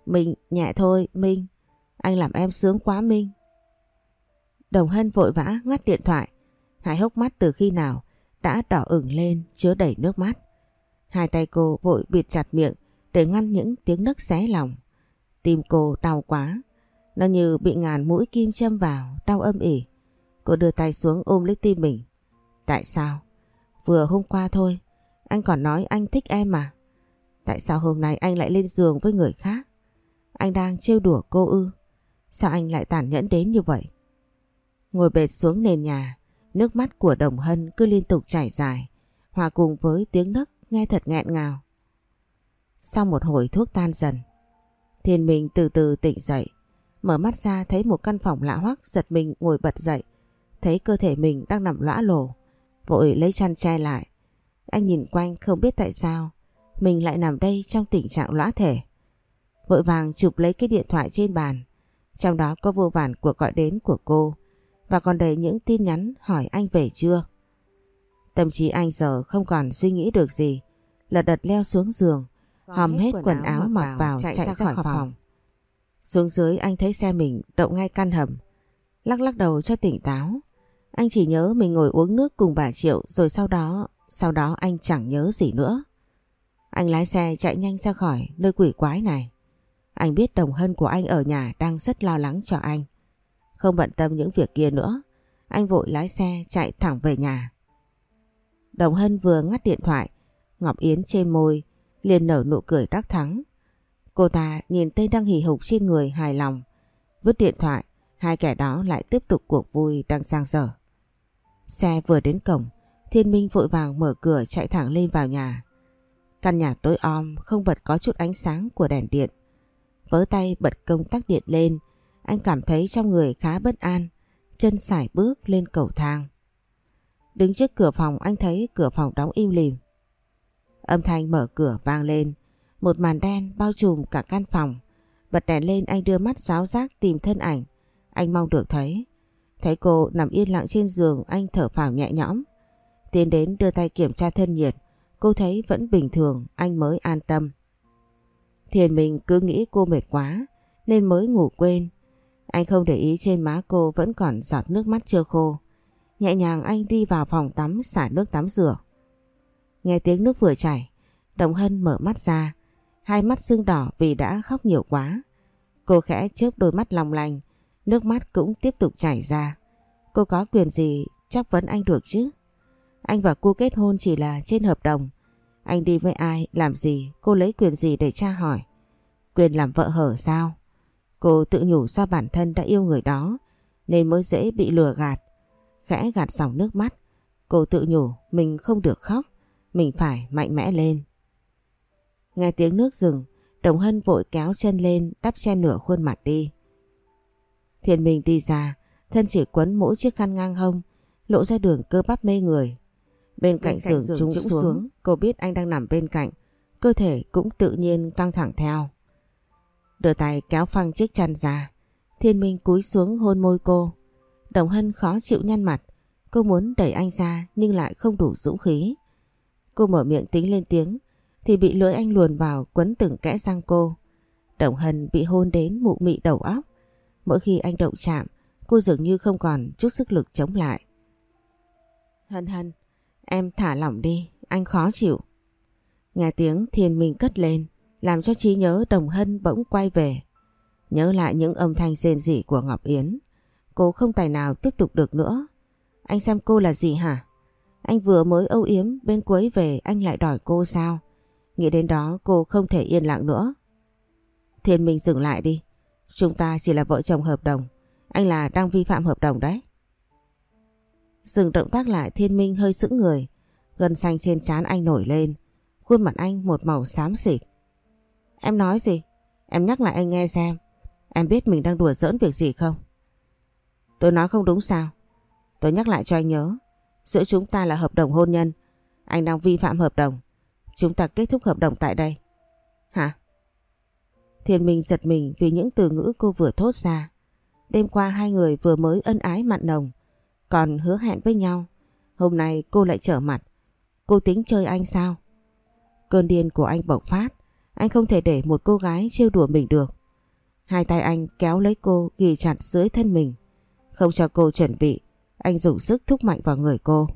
Minh, nhẹ thôi, Minh. Anh làm em sướng quá Minh. Đồng Hân vội vã ngắt điện thoại. Hai hốc mắt từ khi nào đã đỏ ửng lên chứa đầy nước mắt. Hai tay cô vội bịt chặt miệng để ngăn những tiếng nấc xé lòng. Tim cô đau quá. Nó như bị ngàn mũi kim châm vào, đau âm ỉ. Cô đưa tay xuống ôm lấy tim mình. Tại sao? Vừa hôm qua thôi, anh còn nói anh thích em mà. Tại sao hôm nay anh lại lên giường với người khác? Anh đang trêu đùa cô ư? Sao anh lại tàn nhẫn đến như vậy? Ngồi bệt xuống nền nhà, nước mắt của Đồng Hân cứ liên tục chảy dài, hòa cùng với tiếng nấc nghe thật nghẹn ngào. Sau một hồi thuốc tan dần, Thiên Minh từ từ tỉnh dậy, mở mắt ra thấy một căn phòng lạ hoắc giật mình ngồi bật dậy, thấy cơ thể mình đang nằm lõa lổ, vội lấy chăn che lại. Anh nhìn quanh không biết tại sao mình lại nằm đây trong tình trạng lõa thể. Vội vàng chụp lấy cái điện thoại trên bàn, trong đó có vô vàn cuộc gọi đến của cô và còn đầy những tin nhắn hỏi anh về chưa. Tâm trí anh giờ không còn suy nghĩ được gì, lật đật leo xuống giường, hòm hết quần áo mặc vào chạy, chạy ra khỏi phòng. phòng. Xuống dưới anh thấy xe mình đậu ngay căn hầm, lắc lắc đầu cho tỉnh táo. Anh chỉ nhớ mình ngồi uống nước cùng bà Triệu rồi sau đó, sau đó anh chẳng nhớ gì nữa. Anh lái xe chạy nhanh ra khỏi nơi quỷ quái này. Anh biết đồng hân của anh ở nhà đang rất lo lắng cho anh. Không bận tâm những việc kia nữa, anh vội lái xe chạy thẳng về nhà. Đồng hân vừa ngắt điện thoại, Ngọc Yến trên môi, liền nở nụ cười đắc thắng. Cô ta nhìn tên đang hì hục trên người hài lòng. Vứt điện thoại, hai kẻ đó lại tiếp tục cuộc vui đang sang dở. Xe vừa đến cổng, Thiên Minh vội vàng mở cửa chạy thẳng lên vào nhà. Căn nhà tối om không bật có chút ánh sáng của đèn điện. Vớ tay bật công tắc điện lên, anh cảm thấy trong người khá bất an, chân sải bước lên cầu thang. Đứng trước cửa phòng anh thấy cửa phòng đóng im lìm. Âm thanh mở cửa vang lên, một màn đen bao trùm cả căn phòng. Bật đèn lên anh đưa mắt giáo giác tìm thân ảnh, anh mong được thấy. Thấy cô nằm yên lặng trên giường anh thở phào nhẹ nhõm. Tiến đến đưa tay kiểm tra thân nhiệt, cô thấy vẫn bình thường anh mới an tâm. Thiền mình cứ nghĩ cô mệt quá nên mới ngủ quên. Anh không để ý trên má cô vẫn còn giọt nước mắt chưa khô. Nhẹ nhàng anh đi vào phòng tắm xả nước tắm rửa. Nghe tiếng nước vừa chảy, Đồng Hân mở mắt ra, hai mắt sưng đỏ vì đã khóc nhiều quá. Cô khẽ chớp đôi mắt long lanh, nước mắt cũng tiếp tục chảy ra. Cô có quyền gì chắc vấn anh được chứ? Anh và cô kết hôn chỉ là trên hợp đồng. Anh đi với ai, làm gì, cô lấy quyền gì để tra hỏi? Quyền làm vợ hở sao? Cô tự nhủ do bản thân đã yêu người đó nên mới dễ bị lừa gạt. Khẽ gạt dòng nước mắt, cô tự nhủ mình không được khóc, mình phải mạnh mẽ lên. Nghe tiếng nước rừng, Đồng Hân vội kéo chân lên đắp che nửa khuôn mặt đi. Thiên Minh đi ra, thân chỉ quấn mỗi chiếc khăn ngang hông, lộ ra đường cơ bắp mê người. Bên cạnh giường trúng xuống, xuống, cô biết anh đang nằm bên cạnh, cơ thể cũng tự nhiên căng thẳng theo. Đưa tay kéo phăng chiếc chăn ra, Thiên Minh cúi xuống hôn môi cô. Đồng Hân khó chịu nhăn mặt, cô muốn đẩy anh ra nhưng lại không đủ dũng khí. Cô mở miệng tính lên tiếng thì bị lưỡi anh luồn vào quấn từng kẽ răng cô. Đồng Hân bị hôn đến mụ mị đầu óc. Mỗi khi anh động chạm, cô dường như không còn chút sức lực chống lại. Hân Hân, em thả lỏng đi, anh khó chịu. Nghe tiếng thiên minh cất lên, làm cho trí nhớ Đồng Hân bỗng quay về. Nhớ lại những âm thanh rên rỉ của Ngọc Yến. Cô không tài nào tiếp tục được nữa. Anh xem cô là gì hả? Anh vừa mới âu yếm bên cuối về, anh lại đòi cô sao? Nghĩ đến đó, cô không thể yên lặng nữa. Thiên Minh dừng lại đi. Chúng ta chỉ là vợ chồng hợp đồng. Anh là đang vi phạm hợp đồng đấy. Dừng động tác lại, Thiên Minh hơi sững người. Gân xanh trên trán anh nổi lên. Khuôn mặt anh một màu xám xịt. Em nói gì? Em nhắc lại anh nghe xem. Em biết mình đang đùa giỡn việc gì không? Tôi nói không đúng sao? Tôi nhắc lại cho anh nhớ. Giữa chúng ta là hợp đồng hôn nhân. Anh đang vi phạm hợp đồng. Chúng ta kết thúc hợp đồng tại đây. Hả? Thiên Minh giật mình vì những từ ngữ cô vừa thốt ra. Đêm qua hai người vừa mới ân ái mặn nồng, còn hứa hẹn với nhau. Hôm nay cô lại trở mặt. cô tính chơi anh sao? Cơn điên của anh bộc phát, anh không thể để một cô gái trêu đùa mình được. Hai tay anh kéo lấy cô ghi chặt dưới thân mình. Không cho cô chuẩn bị, anh dùng sức thúc mạnh vào người cô.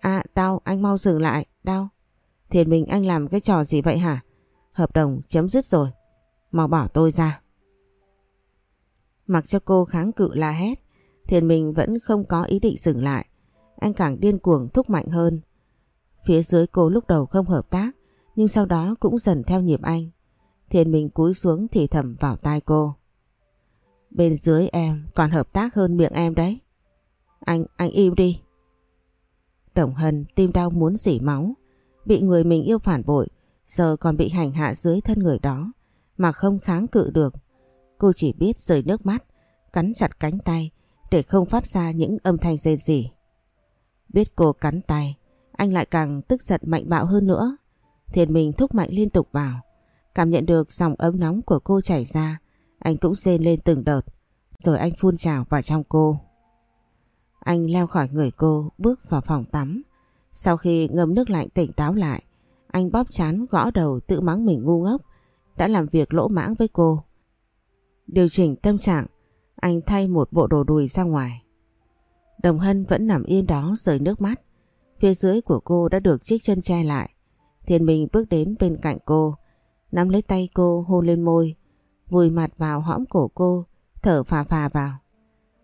À đau, anh mau dừng lại, đau. Thiền mình anh làm cái trò gì vậy hả? Hợp đồng chấm dứt rồi. Mau bỏ tôi ra. Mặc cho cô kháng cự la hét, Thiền mình vẫn không có ý định dừng lại. Anh càng điên cuồng thúc mạnh hơn. Phía dưới cô lúc đầu không hợp tác, nhưng sau đó cũng dần theo nhịp anh. Thiện mình cúi xuống thì thầm vào tai cô. Bên dưới em còn hợp tác hơn miệng em đấy. Anh, anh im đi. Đồng Hân tim đau muốn dỉ máu. Bị người mình yêu phản bội, giờ còn bị hành hạ dưới thân người đó, mà không kháng cự được. Cô chỉ biết rời nước mắt, cắn chặt cánh tay để không phát ra những âm thanh rên gì. Biết cô cắn tay, anh lại càng tức giận mạnh bạo hơn nữa. Thiền mình thúc mạnh liên tục vào. Cảm nhận được dòng ấm nóng của cô chảy ra, anh cũng rên lên từng đợt, rồi anh phun trào vào trong cô. Anh leo khỏi người cô, bước vào phòng tắm. Sau khi ngâm nước lạnh tỉnh táo lại, anh bóp chán gõ đầu tự mắng mình ngu ngốc, đã làm việc lỗ mãng với cô. Điều chỉnh tâm trạng, anh thay một bộ đồ đùi ra ngoài. Đồng Hân vẫn nằm yên đó rời nước mắt. Phía dưới của cô đã được chiếc chân che lại. Thiên Minh bước đến bên cạnh cô, nắm lấy tay cô hôn lên môi, vùi mặt vào hõm cổ cô, thở phà phà vào.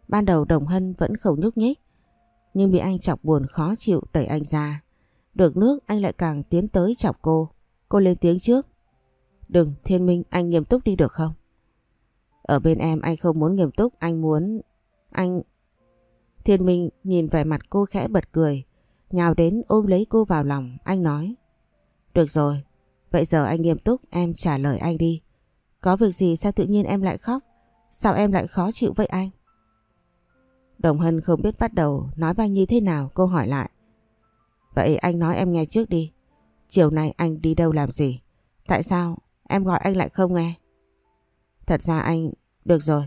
Ban đầu Đồng Hân vẫn không nhúc nhích, nhưng bị anh chọc buồn khó chịu đẩy anh ra. Được nước anh lại càng tiến tới chọc cô. Cô lên tiếng trước. Đừng, Thiên Minh, anh nghiêm túc đi được không? Ở bên em anh không muốn nghiêm túc, anh muốn... Anh... Thiên Minh nhìn vẻ mặt cô khẽ bật cười, nhào đến ôm lấy cô vào lòng, anh nói. Được rồi, vậy giờ anh nghiêm túc, em trả lời anh đi. Có việc gì sao tự nhiên em lại khóc? Sao em lại khó chịu với anh? Đồng Hân không biết bắt đầu nói với anh như thế nào, cô hỏi lại. Vậy anh nói em nghe trước đi. Chiều nay anh đi đâu làm gì? Tại sao em gọi anh lại không nghe? Thật ra anh... Được rồi,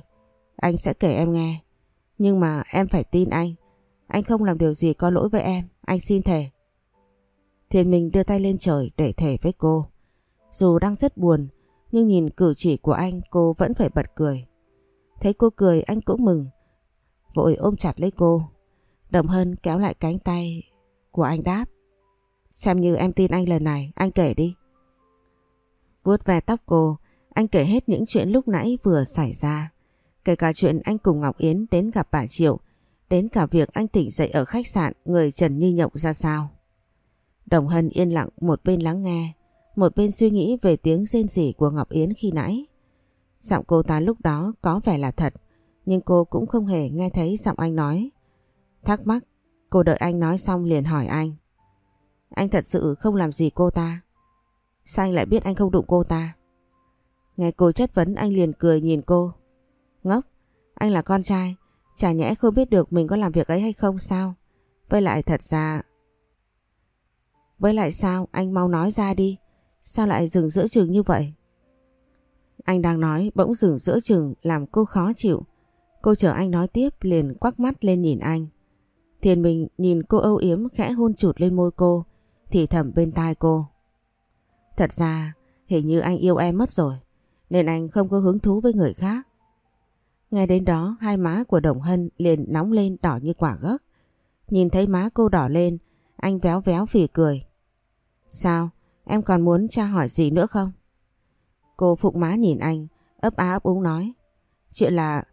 anh sẽ kể em nghe. Nhưng mà em phải tin anh. Anh không làm điều gì có lỗi với em, anh xin thề. Thiên Minh đưa tay lên trời để thề với cô. Dù đang rất buồn, nhưng nhìn cử chỉ của anh cô vẫn phải bật cười. Thấy cô cười anh cũng mừng. Vội ôm chặt lấy cô. Đồng Hân kéo lại cánh tay của anh đáp. Xem như em tin anh lần này, anh kể đi. Vuốt về tóc cô, anh kể hết những chuyện lúc nãy vừa xảy ra. Kể cả chuyện anh cùng Ngọc Yến đến gặp bà Triệu, đến cả việc anh tỉnh dậy ở khách sạn người Trần Như Nhộng ra sao. Đồng Hân yên lặng một bên lắng nghe, một bên suy nghĩ về tiếng rên rỉ của Ngọc Yến khi nãy. Giọng cô ta lúc đó có vẻ là thật, nhưng cô cũng không hề nghe thấy giọng anh nói. Thắc mắc, cô đợi anh nói xong liền hỏi anh. Anh thật sự không làm gì cô ta? Sao anh lại biết anh không đụng cô ta? Nghe cô chất vấn anh liền cười nhìn cô. Ngốc, anh là con trai, chả nhẽ không biết được mình có làm việc ấy hay không sao? Với lại thật ra... Với lại sao, anh mau nói ra đi. Sao lại dừng giữa chừng như vậy? Anh đang nói bỗng dừng giữa chừng làm cô khó chịu. Cô chờ anh nói tiếp liền quắc mắt lên nhìn anh. Thiền mình nhìn cô âu yếm khẽ hôn chụt lên môi cô, thì thầm bên tai cô. Thật ra hình như anh yêu em mất rồi, nên anh không có hứng thú với người khác. Nghe đến đó hai má của Đồng Hân liền nóng lên đỏ như quả gấc. Nhìn thấy má cô đỏ lên, anh véo véo phỉ cười. Sao? Em còn muốn tra hỏi gì nữa không? Cô phụng má nhìn anh, ấp á ấp úng nói. Chuyện là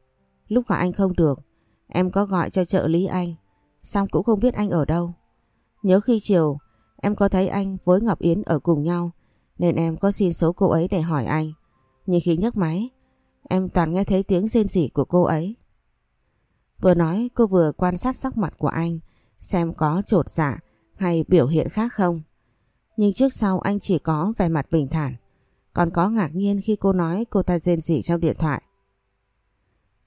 lúc gọi anh không được, em có gọi cho trợ lý anh, xong cũng không biết anh ở đâu. Nhớ khi chiều, em có thấy anh với Ngọc Yến ở cùng nhau, nên em có xin số cô ấy để hỏi anh. Nhưng khi nhấc máy, em toàn nghe thấy tiếng rên rỉ của cô ấy. Vừa nói cô vừa quan sát sắc mặt của anh, xem có trột dạ hay biểu hiện khác không. Nhưng trước sau anh chỉ có vẻ mặt bình thản, còn có ngạc nhiên khi cô nói cô ta rên rỉ trong điện thoại.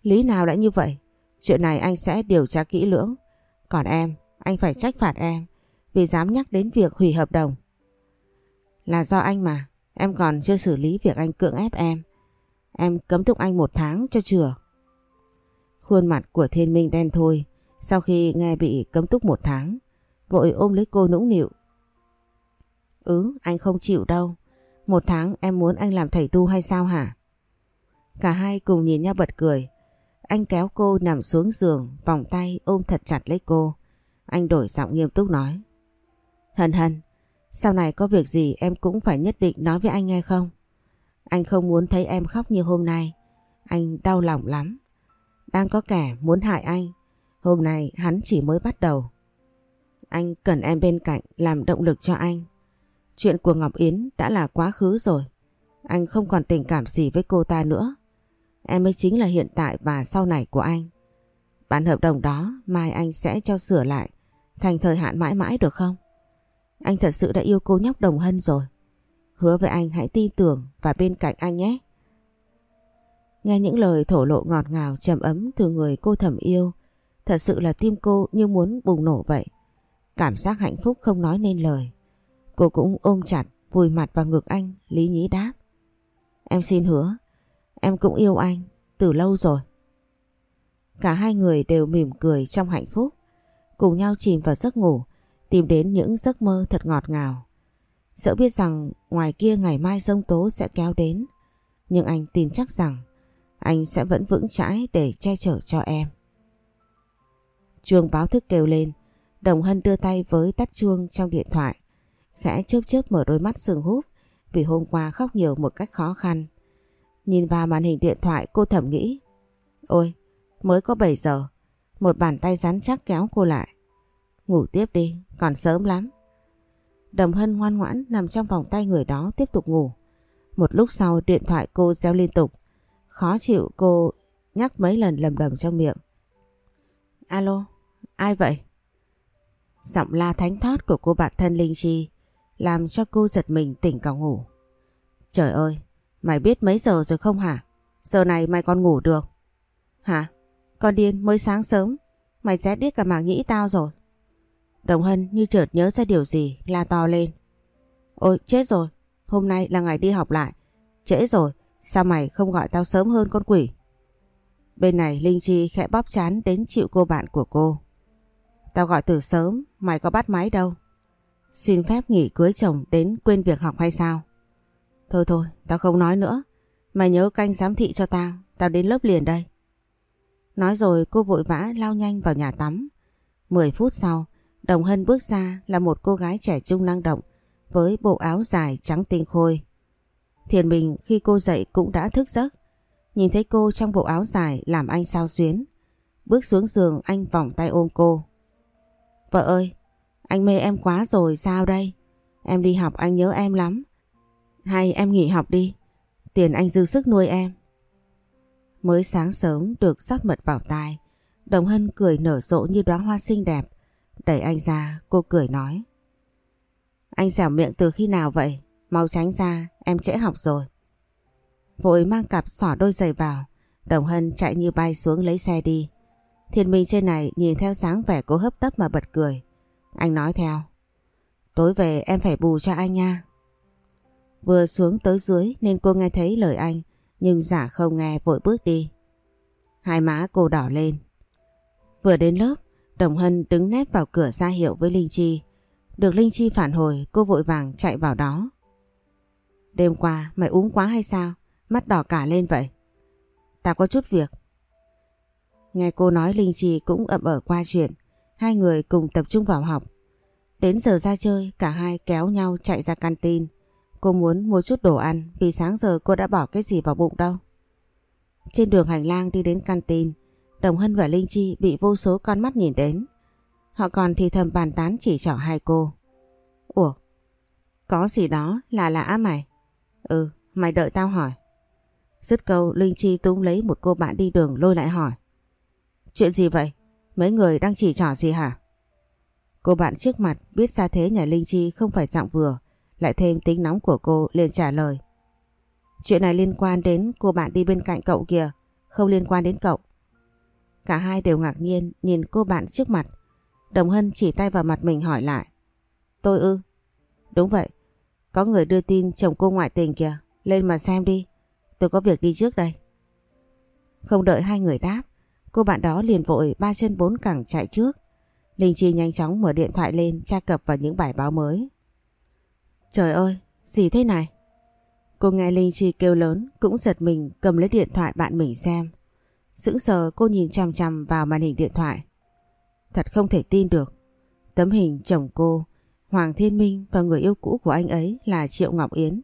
Lý nào đã như vậy? Chuyện này anh sẽ điều tra kỹ lưỡng. Còn em, anh phải trách phạt em vì dám nhắc đến việc hủy hợp đồng. Là do anh mà, em còn chưa xử lý việc anh cưỡng ép em. Em cấm túc anh một tháng cho chừa. Khuôn mặt của thiên minh đen thôi, sau khi nghe bị cấm túc một tháng, vội ôm lấy cô nũng nịu, Ừ, anh không chịu đâu. Một tháng em muốn anh làm thầy tu hay sao hả? Cả hai cùng nhìn nhau bật cười. Anh kéo cô nằm xuống giường, vòng tay ôm thật chặt lấy cô. Anh đổi giọng nghiêm túc nói. Hân hân, sau này có việc gì em cũng phải nhất định nói với anh nghe không? Anh không muốn thấy em khóc như hôm nay. Anh đau lòng lắm. Đang có kẻ muốn hại anh. Hôm nay hắn chỉ mới bắt đầu. Anh cần em bên cạnh làm động lực cho anh. Chuyện của Ngọc Yến đã là quá khứ rồi. Anh không còn tình cảm gì với cô ta nữa. Em mới chính là hiện tại và sau này của anh. Bản hợp đồng đó mai anh sẽ cho sửa lại thành thời hạn mãi mãi được không? Anh thật sự đã yêu cô nhóc đồng hân rồi. Hứa với anh hãy tin tưởng và bên cạnh anh nhé. Nghe những lời thổ lộ ngọt ngào trầm ấm từ người cô thầm yêu, thật sự là tim cô như muốn bùng nổ vậy. Cảm giác hạnh phúc không nói nên lời. Cô cũng ôm chặt, vùi mặt vào ngực anh, lý nhí đáp. Em xin hứa, em cũng yêu anh, từ lâu rồi. Cả hai người đều mỉm cười trong hạnh phúc, cùng nhau chìm vào giấc ngủ, tìm đến những giấc mơ thật ngọt ngào. Dẫu biết rằng ngoài kia ngày mai sông tố sẽ kéo đến, nhưng anh tin chắc rằng anh sẽ vẫn vững chãi để che chở cho em. Chuông báo thức kêu lên, Đồng Hân đưa tay với tắt chuông trong điện thoại. Khẽ chớp chớp mở đôi mắt sừng húp vì hôm qua khóc nhiều một cách khó khăn. Nhìn vào màn hình điện thoại cô thầm nghĩ Ôi, mới có 7 giờ. Một bàn tay rắn chắc kéo cô lại. Ngủ tiếp đi, còn sớm lắm. Đồng Hân ngoan ngoãn nằm trong vòng tay người đó tiếp tục ngủ. Một lúc sau điện thoại cô reo liên tục. Khó chịu cô nhắc mấy lần lầm đầm trong miệng. Alo, ai vậy? Giọng la thánh thót của cô bạn thân Linh Chi làm cho cô giật mình tỉnh cả ngủ. Trời ơi, mày biết mấy giờ rồi không hả? Giờ này mày còn ngủ được. Hả? Con điên mới sáng sớm, mày sẽ điếc cả màng nghĩ tao rồi. Đồng Hân như chợt nhớ ra điều gì, la to lên. Ôi chết rồi, hôm nay là ngày đi học lại. Trễ rồi, sao mày không gọi tao sớm hơn con quỷ? Bên này Linh Chi khẽ bóp chán đến chịu cô bạn của cô. Tao gọi từ sớm, mày có bắt máy đâu. Xin phép nghỉ cưới chồng đến quên việc học hay sao? Thôi thôi, tao không nói nữa. Mày nhớ canh giám thị cho tao, tao đến lớp liền đây. Nói rồi cô vội vã lao nhanh vào nhà tắm. Mười phút sau, Đồng Hân bước ra là một cô gái trẻ trung năng động với bộ áo dài trắng tinh khôi. Thiền Bình khi cô dậy cũng đã thức giấc. Nhìn thấy cô trong bộ áo dài làm anh sao xuyến. Bước xuống giường anh vòng tay ôm cô. Vợ ơi, anh mê em quá rồi sao đây? Em đi học anh nhớ em lắm. Hay em nghỉ học đi, tiền anh dư sức nuôi em. Mới sáng sớm được rót mật vào tai, Đồng Hân cười nở rộ như đóa hoa xinh đẹp. Đẩy anh ra, cô cười nói. Anh xẻo miệng từ khi nào vậy? Mau tránh ra, em trễ học rồi. Vội mang cặp xỏ đôi giày vào, Đồng Hân chạy như bay xuống lấy xe đi. Thiên Minh trên này nhìn theo sáng vẻ cô hấp tấp mà bật cười. Anh nói theo. Tối về em phải bù cho anh nha. Vừa xuống tới dưới nên cô nghe thấy lời anh nhưng giả không nghe vội bước đi. Hai má cô đỏ lên. Vừa đến lớp, Đồng Hân đứng nép vào cửa ra hiệu với Linh Chi. Được Linh Chi phản hồi cô vội vàng chạy vào đó. Đêm qua mày uống quá hay sao? Mắt đỏ cả lên vậy. Tao có chút việc. Nghe cô nói Linh Chi cũng ậm ở qua chuyện. Hai người cùng tập trung vào học. Đến giờ ra chơi cả hai kéo nhau chạy ra canteen. Cô muốn mua chút đồ ăn vì sáng giờ cô đã bỏ cái gì vào bụng đâu. Trên đường hành lang đi đến canteen, Đồng Hân và Linh Chi bị vô số con mắt nhìn đến. Họ còn thì thầm bàn tán chỉ trỏ hai cô. Ủa, có gì đó là lạ mày? Ừ, mày đợi tao hỏi. Dứt câu Linh Chi túng lấy một cô bạn đi đường lôi lại hỏi. Chuyện gì vậy? Mấy người đang chỉ trỏ gì hả? Cô bạn trước mặt biết ra thế nhà Linh Chi không phải giọng vừa, lại thêm tính nóng của cô liền trả lời. Chuyện này liên quan đến cô bạn đi bên cạnh cậu kìa, không liên quan đến cậu. Cả hai đều ngạc nhiên nhìn cô bạn trước mặt. Đồng Hân chỉ tay vào mặt mình hỏi lại. Tôi ư? Đúng vậy. Có người đưa tin chồng cô ngoại tình kìa. Lên mà xem đi. Tôi có việc đi trước đây. Không đợi hai người đáp. Cô bạn đó liền vội ba chân bốn cẳng chạy trước. Linh Chi nhanh chóng mở điện thoại lên tra cập vào những bài báo mới. Trời ơi, gì thế này? Cô nghe Linh Chi kêu lớn cũng giật mình cầm lấy điện thoại bạn mình xem. Sững sờ cô nhìn chằm chằm vào màn hình điện thoại. Thật không thể tin được. Tấm hình chồng cô, Hoàng Thiên Minh và người yêu cũ của anh ấy là Triệu Ngọc Yến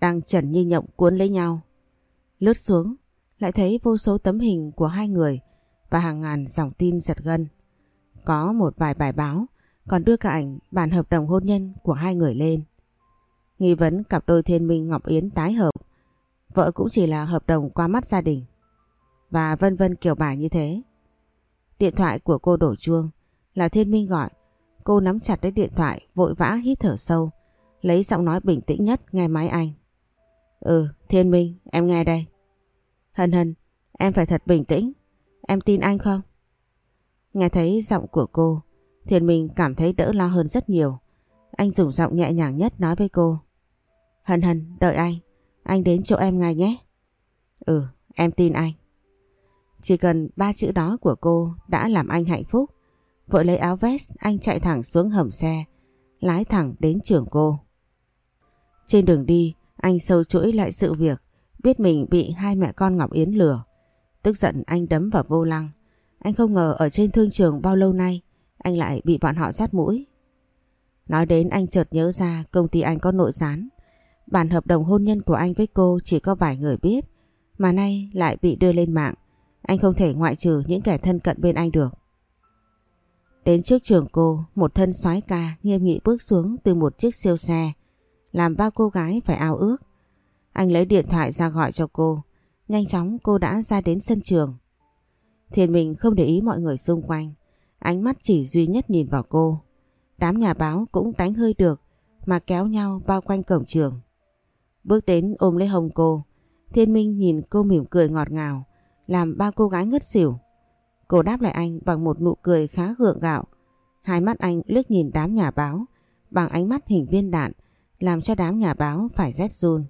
đang trần như nhộng cuốn lấy nhau. Lướt xuống, lại thấy vô số tấm hình của hai người và hàng ngàn dòng tin giật gân. Có một vài bài báo còn đưa cả ảnh bản hợp đồng hôn nhân của hai người lên. Nghi vấn cặp đôi Thiên Minh Ngọc Yến tái hợp, vợ cũng chỉ là hợp đồng qua mắt gia đình. Và vân vân kiểu bài như thế. Điện thoại của cô đổ chuông là Thiên Minh gọi. Cô nắm chặt lấy điện thoại vội vã hít thở sâu, lấy giọng nói bình tĩnh nhất nghe máy anh. Ừ, Thiên Minh, em nghe đây. Hân hân, em phải thật bình tĩnh. Em tin anh không? Nghe thấy giọng của cô, Thiền mình cảm thấy đỡ lo hơn rất nhiều. Anh dùng giọng nhẹ nhàng nhất nói với cô. Hân hân, đợi anh. Anh đến chỗ em ngay nhé. Ừ, em tin anh. Chỉ cần ba chữ đó của cô đã làm anh hạnh phúc. Vội lấy áo vest, anh chạy thẳng xuống hầm xe, lái thẳng đến trường cô. Trên đường đi, anh sâu chuỗi lại sự việc, biết mình bị hai mẹ con Ngọc Yến lừa. Tức giận anh đấm vào vô lăng. Anh không ngờ ở trên thương trường bao lâu nay, anh lại bị bọn họ sát mũi. Nói đến anh chợt nhớ ra công ty anh có nội gián. Bản hợp đồng hôn nhân của anh với cô chỉ có vài người biết, mà nay lại bị đưa lên mạng. Anh không thể ngoại trừ những kẻ thân cận bên anh được. Đến trước trường cô, một thân soái ca nghiêm nghị bước xuống từ một chiếc siêu xe, làm ba cô gái phải ao ước. Anh lấy điện thoại ra gọi cho cô, nhanh chóng cô đã ra đến sân trường. Thiền mình không để ý mọi người xung quanh, ánh mắt chỉ duy nhất nhìn vào cô. Đám nhà báo cũng đánh hơi được mà kéo nhau bao quanh cổng trường. Bước đến ôm lấy hồng cô, Thiên Minh nhìn cô mỉm cười ngọt ngào, làm ba cô gái ngất xỉu. Cô đáp lại anh bằng một nụ cười khá gượng gạo. Hai mắt anh lướt nhìn đám nhà báo bằng ánh mắt hình viên đạn làm cho đám nhà báo phải rét run.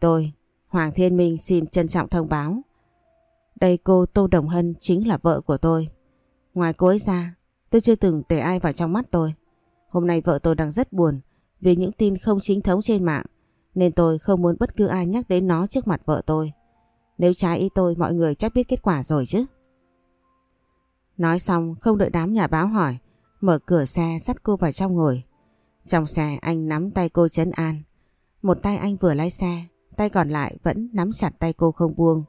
Tôi, Hoàng Thiên Minh xin trân trọng thông báo. Đây cô Tô Đồng Hân chính là vợ của tôi. Ngoài cô ấy ra, tôi chưa từng để ai vào trong mắt tôi. Hôm nay vợ tôi đang rất buồn vì những tin không chính thống trên mạng nên tôi không muốn bất cứ ai nhắc đến nó trước mặt vợ tôi. Nếu trái ý tôi mọi người chắc biết kết quả rồi chứ. Nói xong không đợi đám nhà báo hỏi, mở cửa xe dắt cô vào trong ngồi. Trong xe anh nắm tay cô chấn an. Một tay anh vừa lái xe, tay còn lại vẫn nắm chặt tay cô không buông.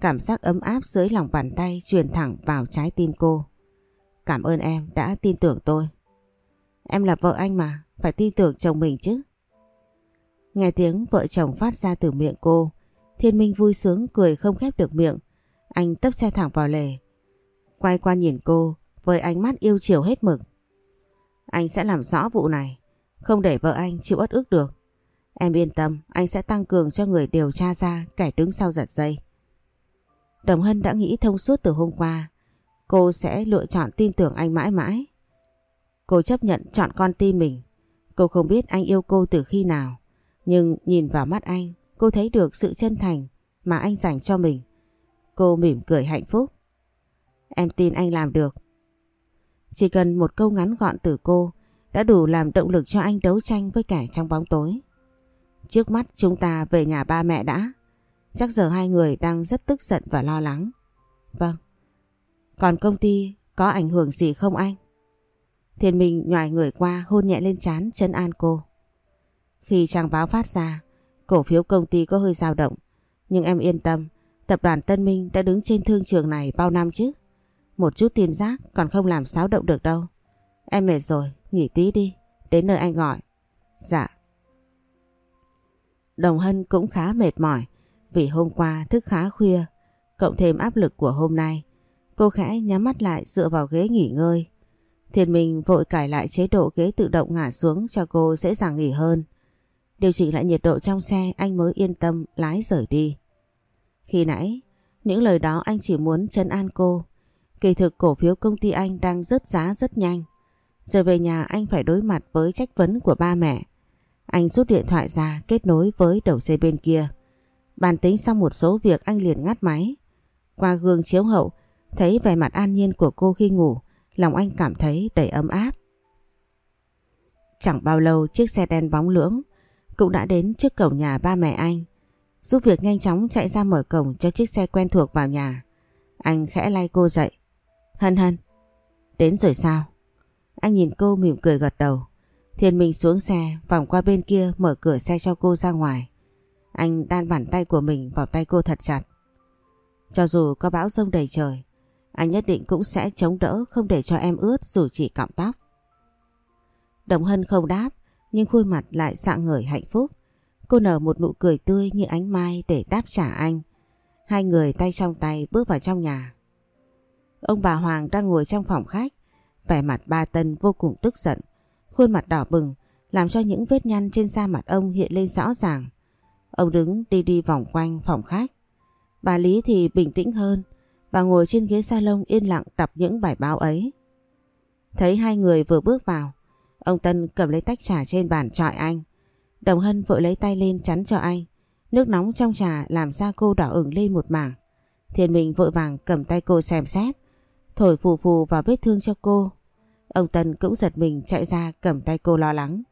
Cảm giác ấm áp dưới lòng bàn tay truyền thẳng vào trái tim cô. Cảm ơn em đã tin tưởng tôi. Em là vợ anh mà, phải tin tưởng chồng mình chứ. Nghe tiếng vợ chồng phát ra từ miệng cô, Thiên Minh vui sướng cười không khép được miệng. Anh tấp xe thẳng vào lề. Quay qua nhìn cô với ánh mắt yêu chiều hết mực. Anh sẽ làm rõ vụ này, không để vợ anh chịu ất ức được. Em yên tâm, anh sẽ tăng cường cho người điều tra ra kẻ đứng sau giật dây. Đồng Hân đã nghĩ thông suốt từ hôm qua. Cô sẽ lựa chọn tin tưởng anh mãi mãi. Cô chấp nhận chọn con tim mình. Cô không biết anh yêu cô từ khi nào. Nhưng nhìn vào mắt anh, cô thấy được sự chân thành mà anh dành cho mình. Cô mỉm cười hạnh phúc. Em tin anh làm được. Chỉ cần một câu ngắn gọn từ cô đã đủ làm động lực cho anh đấu tranh với kẻ trong bóng tối. Trước mắt chúng ta về nhà ba mẹ đã. Chắc giờ hai người đang rất tức giận và lo lắng. Vâng. Còn công ty có ảnh hưởng gì không anh? Thiên Minh nhòi người qua hôn nhẹ lên chán chân an cô. Khi trang báo phát ra, cổ phiếu công ty có hơi dao động. Nhưng em yên tâm, tập đoàn Tân Minh đã đứng trên thương trường này bao năm chứ. Một chút tiền giác còn không làm xáo động được đâu. Em mệt rồi, nghỉ tí đi, đến nơi anh gọi. Dạ. Đồng Hân cũng khá mệt mỏi vì hôm qua thức khá khuya, cộng thêm áp lực của hôm nay. Cô khẽ nhắm mắt lại dựa vào ghế nghỉ ngơi. Thiên Minh vội cải lại chế độ ghế tự động ngả xuống cho cô dễ dàng nghỉ hơn. Điều chỉnh lại nhiệt độ trong xe anh mới yên tâm lái rời đi. Khi nãy, những lời đó anh chỉ muốn chân an cô. Kỳ thực cổ phiếu công ty anh đang rớt giá rất nhanh. Giờ về nhà anh phải đối mặt với trách vấn của ba mẹ. Anh rút điện thoại ra kết nối với đầu dây bên kia. Bàn tính xong một số việc anh liền ngắt máy. Qua gương chiếu hậu, thấy vẻ mặt an nhiên của cô khi ngủ, lòng anh cảm thấy đầy ấm áp. Chẳng bao lâu chiếc xe đen bóng lưỡng cũng đã đến trước cổng nhà ba mẹ anh. Giúp việc nhanh chóng chạy ra mở cổng cho chiếc xe quen thuộc vào nhà. Anh khẽ lay cô dậy. Hân hân. Đến rồi sao? Anh nhìn cô mỉm cười gật đầu. Thiên Minh xuống xe, vòng qua bên kia mở cửa xe cho cô ra ngoài. Anh đan bàn tay của mình vào tay cô thật chặt. Cho dù có bão rông đầy trời, anh nhất định cũng sẽ chống đỡ không để cho em ướt dù chỉ cọng tóc. Đồng Hân không đáp, nhưng khuôn mặt lại dạng ngời hạnh phúc. Cô nở một nụ cười tươi như ánh mai để đáp trả anh. Hai người tay trong tay bước vào trong nhà. Ông bà Hoàng đang ngồi trong phòng khách, vẻ mặt ba Tân vô cùng tức giận. Khuôn mặt đỏ bừng làm cho những vết nhăn trên da mặt ông hiện lên rõ ràng. Ông đứng đi đi vòng quanh phòng khách. Bà Lý thì bình tĩnh hơn. và ngồi trên ghế salon yên lặng đọc những bài báo ấy. Thấy hai người vừa bước vào, ông Tân cầm lấy tách trà trên bàn trọi anh. Đồng Hân vội lấy tay lên chắn cho anh. Nước nóng trong trà làm da cô đỏ ửng lên một mảng. Thiên Minh vội vàng cầm tay cô xem xét, thổi phù phù vào vết thương cho cô. Ông Tân cũng giật mình chạy ra cầm tay cô lo lắng.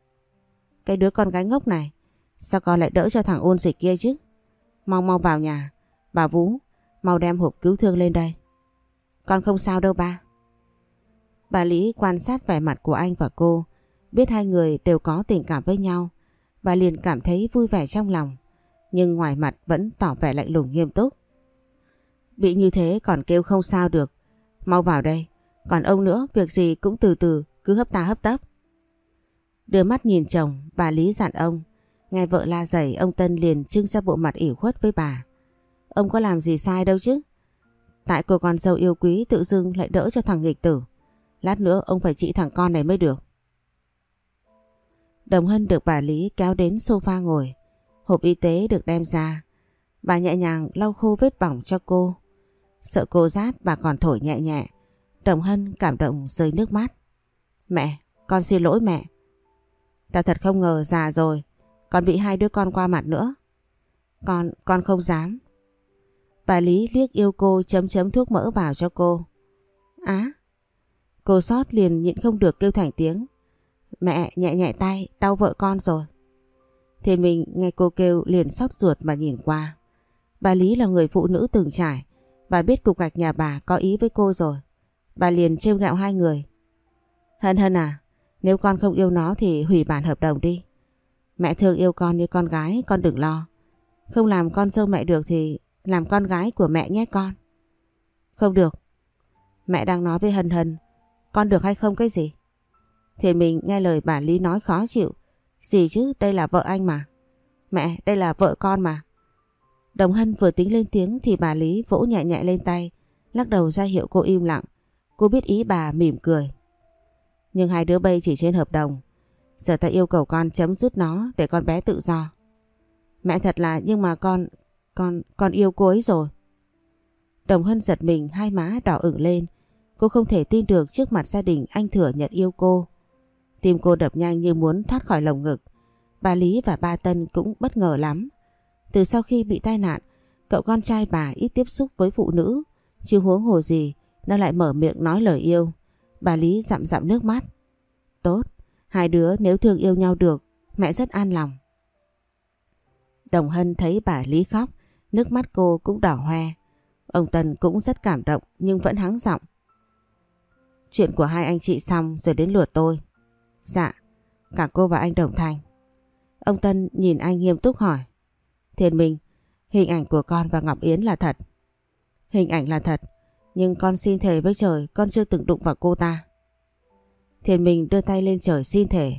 Cái đứa con gái ngốc này, sao con lại đỡ cho thằng ôn dịch kia chứ? Mau mau vào nhà, bà Vũ, mau đem hộp cứu thương lên đây. Con không sao đâu ba. Bà Lý quan sát vẻ mặt của anh và cô, biết hai người đều có tình cảm với nhau. Bà liền cảm thấy vui vẻ trong lòng, nhưng ngoài mặt vẫn tỏ vẻ lạnh lùng nghiêm túc. Bị như thế còn kêu không sao được, mau vào đây, còn ông nữa việc gì cũng từ từ cứ hấp ta hấp tấp. Đưa mắt nhìn chồng, bà Lý dặn ông. Nghe vợ la dày, ông Tân liền trưng ra bộ mặt ỉ khuất với bà. Ông có làm gì sai đâu chứ. Tại cô con dâu yêu quý tự dưng lại đỡ cho thằng nghịch tử. Lát nữa ông phải trị thằng con này mới được. Đồng Hân được bà Lý kéo đến sofa ngồi. Hộp y tế được đem ra. Bà nhẹ nhàng lau khô vết bỏng cho cô. Sợ cô rát bà còn thổi nhẹ nhẹ. Đồng Hân cảm động rơi nước mắt. Mẹ, con xin lỗi mẹ. Ta thật không ngờ già rồi, còn bị hai đứa con qua mặt nữa. Con, con không dám. Bà Lý liếc yêu cô chấm chấm thuốc mỡ vào cho cô. Á, cô sót liền nhịn không được kêu thành tiếng. Mẹ nhẹ nhẹ tay, đau vợ con rồi. Thiên Minh nghe cô kêu liền sót ruột mà nhìn qua. Bà Lý là người phụ nữ từng trải. Bà biết cục gạch nhà bà có ý với cô rồi. Bà liền trêu gạo hai người. Hân hân à, nếu con không yêu nó thì hủy bản hợp đồng đi. Mẹ thương yêu con như con gái, con đừng lo. Không làm con dâu mẹ được thì làm con gái của mẹ nhé con. Không được. Mẹ đang nói với Hân Hân, con được hay không cái gì? Thì mình nghe lời bà Lý nói khó chịu. Gì chứ, đây là vợ anh mà. Mẹ, đây là vợ con mà. Đồng Hân vừa tính lên tiếng thì bà Lý vỗ nhẹ nhẹ lên tay, lắc đầu ra hiệu cô im lặng. Cô biết ý bà mỉm cười. Nhưng hai đứa bay chỉ trên hợp đồng. Giờ ta yêu cầu con chấm dứt nó để con bé tự do. Mẹ thật là nhưng mà con, con, con yêu cô ấy rồi. Đồng Hân giật mình hai má đỏ ửng lên. Cô không thể tin được trước mặt gia đình anh thừa nhận yêu cô. Tim cô đập nhanh như muốn thoát khỏi lồng ngực. Bà Lý và ba Tân cũng bất ngờ lắm. Từ sau khi bị tai nạn, cậu con trai bà ít tiếp xúc với phụ nữ. Chứ huống hồ gì, nó lại mở miệng nói lời yêu. Bà Lý dặm dặm nước mắt. Tốt, hai đứa nếu thương yêu nhau được, mẹ rất an lòng. Đồng Hân thấy bà Lý khóc, nước mắt cô cũng đỏ hoe. Ông Tân cũng rất cảm động nhưng vẫn hắng giọng. Chuyện của hai anh chị xong rồi đến lượt tôi. Dạ, cả cô và anh đồng thành. Ông Tân nhìn anh nghiêm túc hỏi. Thiên Minh, hình ảnh của con và Ngọc Yến là thật. Hình ảnh là thật, nhưng con xin thề với trời con chưa từng đụng vào cô ta. Thiền Minh đưa tay lên trời xin thề.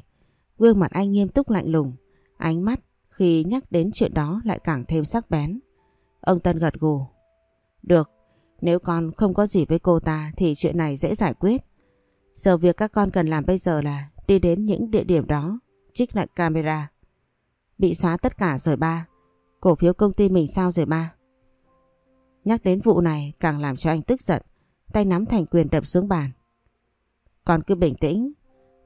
Gương mặt anh nghiêm túc lạnh lùng. Ánh mắt khi nhắc đến chuyện đó lại càng thêm sắc bén. Ông Tân gật gù. Được, nếu con không có gì với cô ta thì chuyện này dễ giải quyết. Giờ việc các con cần làm bây giờ là đi đến những địa điểm đó, trích lại camera. Bị xóa tất cả rồi ba. Cổ phiếu công ty mình sao rồi ba? Nhắc đến vụ này càng làm cho anh tức giận, tay nắm thành quyền đập xuống bàn. Con cứ bình tĩnh,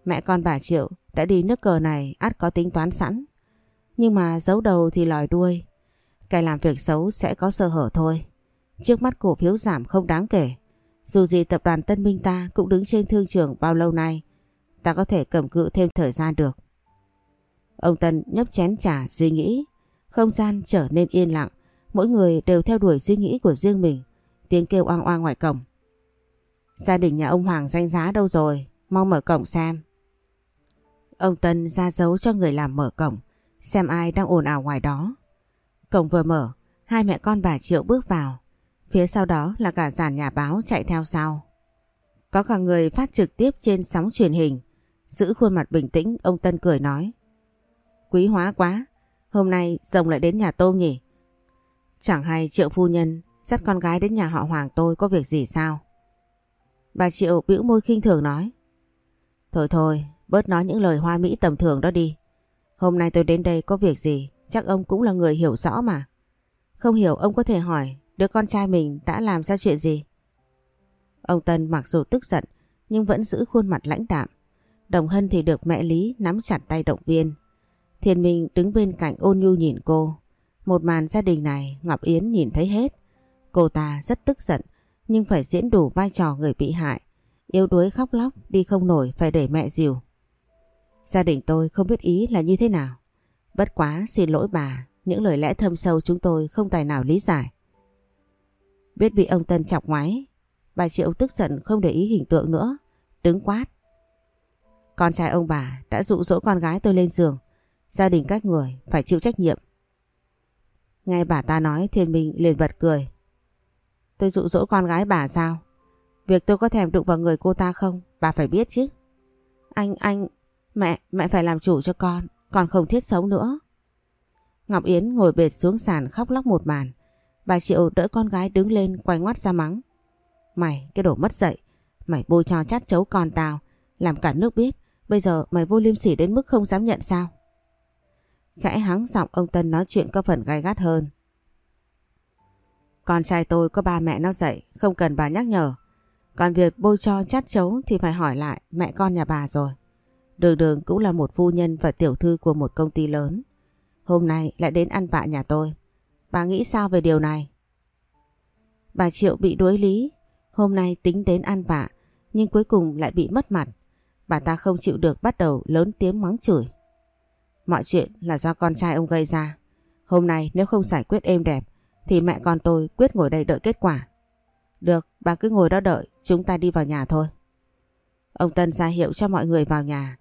mẹ con bà Triệu đã đi nước cờ này át có tính toán sẵn. Nhưng mà giấu đầu thì lòi đuôi, cái làm việc xấu sẽ có sơ hở thôi. Trước mắt cổ phiếu giảm không đáng kể. Dù gì tập đoàn Tân Minh ta cũng đứng trên thương trường bao lâu nay. ta có thể cầm cự thêm thời gian được. Ông Tân nhấp chén trà suy nghĩ, không gian trở nên yên lặng, mỗi người đều theo đuổi suy nghĩ của riêng mình, tiếng kêu oang oang ngoài cổng. Gia đình nhà ông Hoàng danh giá đâu rồi, mau mở cổng xem. Ông Tân ra dấu cho người làm mở cổng, xem ai đang ồn ào ngoài đó. Cổng vừa mở, hai mẹ con bà Triệu bước vào, phía sau đó là cả dàn nhà báo chạy theo sau. Có cả người phát trực tiếp trên sóng truyền hình, giữ khuôn mặt bình tĩnh ông Tân cười nói. Quý hóa quá, hôm nay rồng lại đến nhà tôm nhỉ? Chẳng hay Triệu phu nhân dắt con gái đến nhà họ Hoàng tôi có việc gì sao? Bà Triệu bĩu môi khinh thường nói. Thôi thôi, bớt nói những lời hoa mỹ tầm thường đó đi. Hôm nay tôi đến đây có việc gì, chắc ông cũng là người hiểu rõ mà. Không hiểu ông có thể hỏi đứa con trai mình đã làm ra chuyện gì. Ông Tân mặc dù tức giận nhưng vẫn giữ khuôn mặt lãnh đạm. Đồng Hân thì được mẹ Lý nắm chặt tay động viên. thiền Minh đứng bên cạnh ôn nhu nhìn cô. Một màn gia đình này Ngọc Yến nhìn thấy hết. Cô ta rất tức giận nhưng phải diễn đủ vai trò người bị hại. Yếu đuối khóc lóc đi không nổi phải để mẹ dìu. Gia đình tôi không biết ý là như thế nào. Bất quá xin lỗi bà, những lời lẽ thâm sâu chúng tôi không tài nào lý giải. Biết bị ông Tân chọc ngoái, bà Triệu tức giận không để ý hình tượng nữa, đứng quát. Con trai ông bà đã dụ dỗ con gái tôi lên giường, gia đình các người phải chịu trách nhiệm. Nghe bà ta nói Thiên Minh liền bật cười. Tôi dụ dỗ con gái bà sao? Việc tôi có thèm đụng vào người cô ta không? Bà phải biết chứ. Anh, anh, mẹ, mẹ phải làm chủ cho con, con không thiết sống nữa. Ngọc Yến ngồi bệt xuống sàn khóc lóc một màn. Bà Triệu đỡ con gái đứng lên quay ngoắt ra mắng. Mày, cái đồ mất dậy, mày bôi cho chát chấu con tao, làm cả nước biết, bây giờ mày vô liêm sỉ đến mức không dám nhận sao? Khẽ hắng giọng ông Tân nói chuyện có phần gai gắt hơn. Con trai tôi có ba mẹ nó dạy, không cần bà nhắc nhở. Còn việc bôi cho chát chấu thì phải hỏi lại mẹ con nhà bà rồi. Đường đường cũng là một phu nhân và tiểu thư của một công ty lớn. Hôm nay lại đến ăn vạ nhà tôi. Bà nghĩ sao về điều này? Bà Triệu bị đối lý. Hôm nay tính đến ăn vạ nhưng cuối cùng lại bị mất mặt. Bà ta không chịu được bắt đầu lớn tiếng mắng chửi. Mọi chuyện là do con trai ông gây ra. Hôm nay nếu không giải quyết êm đẹp thì mẹ con tôi quyết ngồi đây đợi kết quả. Được, bà cứ ngồi đó đợi, chúng ta đi vào nhà thôi. Ông Tân ra hiệu cho mọi người vào nhà.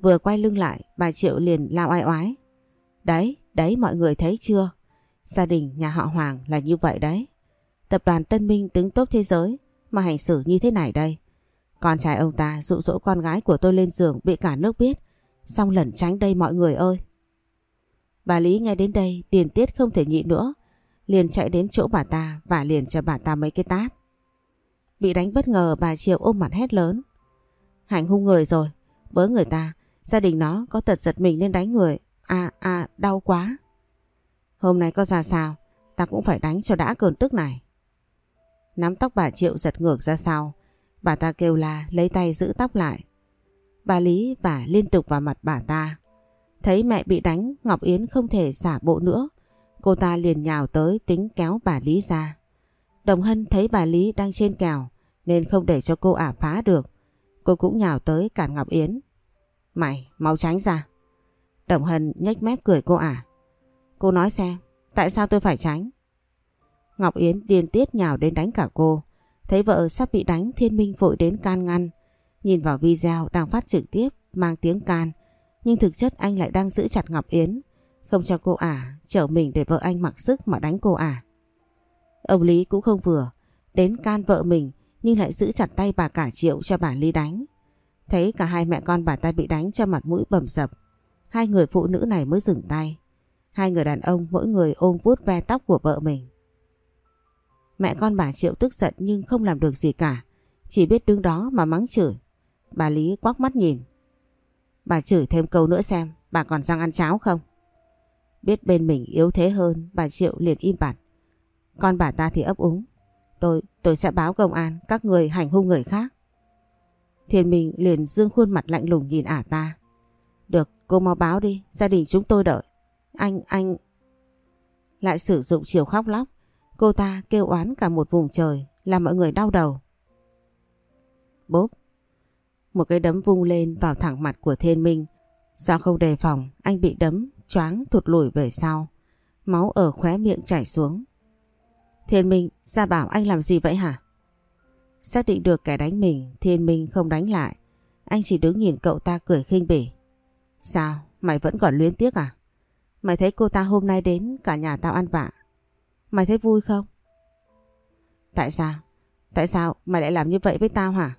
Vừa quay lưng lại, bà Triệu liền lao ai oái. Đấy, đấy mọi người thấy chưa? Gia đình nhà họ Hoàng là như vậy đấy. Tập đoàn Tân Minh đứng tốt thế giới mà hành xử như thế này đây. Con trai ông ta dụ dỗ con gái của tôi lên giường bị cả nước biết. Xong lẩn tránh đây mọi người ơi. Bà Lý nghe đến đây, điền tiết không thể nhịn nữa. Liền chạy đến chỗ bà ta và liền cho bà ta mấy cái tát. Bị đánh bất ngờ, bà Triệu ôm mặt hét lớn. hạnh hung người rồi. Bớ người ta. Gia đình nó có tật giật mình nên đánh người. À à đau quá. Hôm nay có ra sao ta cũng phải đánh cho đã cơn tức này. Nắm tóc bà Triệu giật ngược ra sau. Bà ta kêu la, lấy tay giữ tóc lại. Bà Lý vả liên tục vào mặt bà ta. Thấy mẹ bị đánh Ngọc Yến không thể giả bộ nữa. Cô ta liền nhào tới tính kéo bà Lý ra. Đồng Hân thấy bà Lý đang trên kèo nên không để cho cô ả phá được. Cô cũng nhào tới cản Ngọc Yến. Mày mau tránh ra. Đồng Hân nhếch mép cười cô ả. Cô nói xem, tại sao tôi phải tránh? Ngọc Yến điên tiết nhào đến đánh cả cô. Thấy vợ sắp bị đánh Thiên Minh vội đến can ngăn. Nhìn vào video đang phát trực tiếp, mang tiếng can. Nhưng thực chất anh lại đang giữ chặt Ngọc Yến. Không cho cô ả chở mình để vợ anh mặc sức mà đánh cô ả. Ông Lý cũng không vừa. Đến can vợ mình, nhưng lại giữ chặt tay bà cả triệu cho bà Lý đánh. Thấy cả hai mẹ con bà ta bị đánh cho mặt mũi bầm dập. Hai người phụ nữ này mới dừng tay. Hai người đàn ông mỗi người ôm vuốt ve tóc của vợ mình. Mẹ con bà Triệu tức giận nhưng không làm được gì cả. Chỉ biết đứng đó mà mắng chửi. Bà Lý quắc mắt nhìn. Bà chửi thêm câu nữa xem bà còn răng ăn cháo không? Biết bên mình yếu thế hơn bà Triệu liền im bặt. Con bà ta thì ấp úng. Tôi, tôi sẽ báo công an các người hành hung người khác. Thiên Minh liền dương khuôn mặt lạnh lùng nhìn ả ta. Được, cô mau báo đi, gia đình chúng tôi đợi. Anh, anh... Lại sử dụng chiều khóc lóc, cô ta kêu oán cả một vùng trời, làm mọi người đau đầu. Bốp! Một cái đấm vung lên vào thẳng mặt của Thiên Minh. Do không đề phòng, anh bị đấm, choáng thụt lùi về sau. Máu ở khóe miệng chảy xuống. Thiên Minh, ra bảo anh làm gì vậy hả? Xác định được kẻ đánh mình, Thiên Minh không đánh lại. Anh chỉ đứng nhìn cậu ta cười khinh bỉ. Sao? Mày vẫn còn luyến tiếc à? Mày thấy cô ta hôm nay đến cả nhà tao ăn vạ. Mày thấy vui không? Tại sao? Tại sao mày lại làm như vậy với tao hả?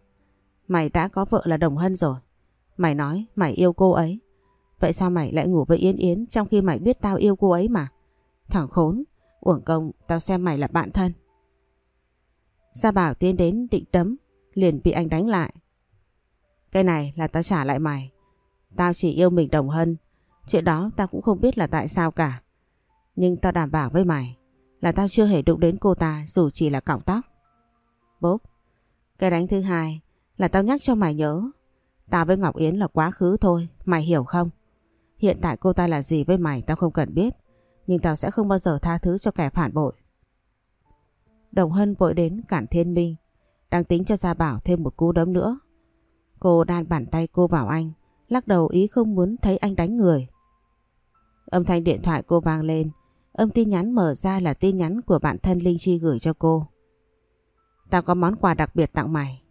Mày đã có vợ là Đồng Hân rồi. Mày nói mày yêu cô ấy. Vậy sao mày lại ngủ với Yến Yến trong khi mày biết tao yêu cô ấy mà? Thằng khốn, uổng công tao xem mày là bạn thân. Gia Bảo tiến đến định đấm, liền bị anh đánh lại. Cái này là tao trả lại mày. Tao chỉ yêu mình Đồng Hân. Chuyện đó tao cũng không biết là tại sao cả. Nhưng tao đảm bảo với mày là tao chưa hề đụng đến cô ta dù chỉ là cọng tóc. Bốp, cái đánh thứ hai là tao nhắc cho mày nhớ. Tao với Ngọc Yến là quá khứ thôi, mày hiểu không? Hiện tại cô ta là gì với mày tao không cần biết. Nhưng tao sẽ không bao giờ tha thứ cho kẻ phản bội. Đồng Hân vội đến cản thiên minh. Đang tính cho Gia Bảo thêm một cú đấm nữa. Cô đan bàn tay cô vào anh. Lắc đầu ý không muốn thấy anh đánh người. Âm thanh điện thoại cô vang lên. Âm tin nhắn mở ra là tin nhắn của bạn thân Linh Chi gửi cho cô. Tao có món quà đặc biệt tặng mày.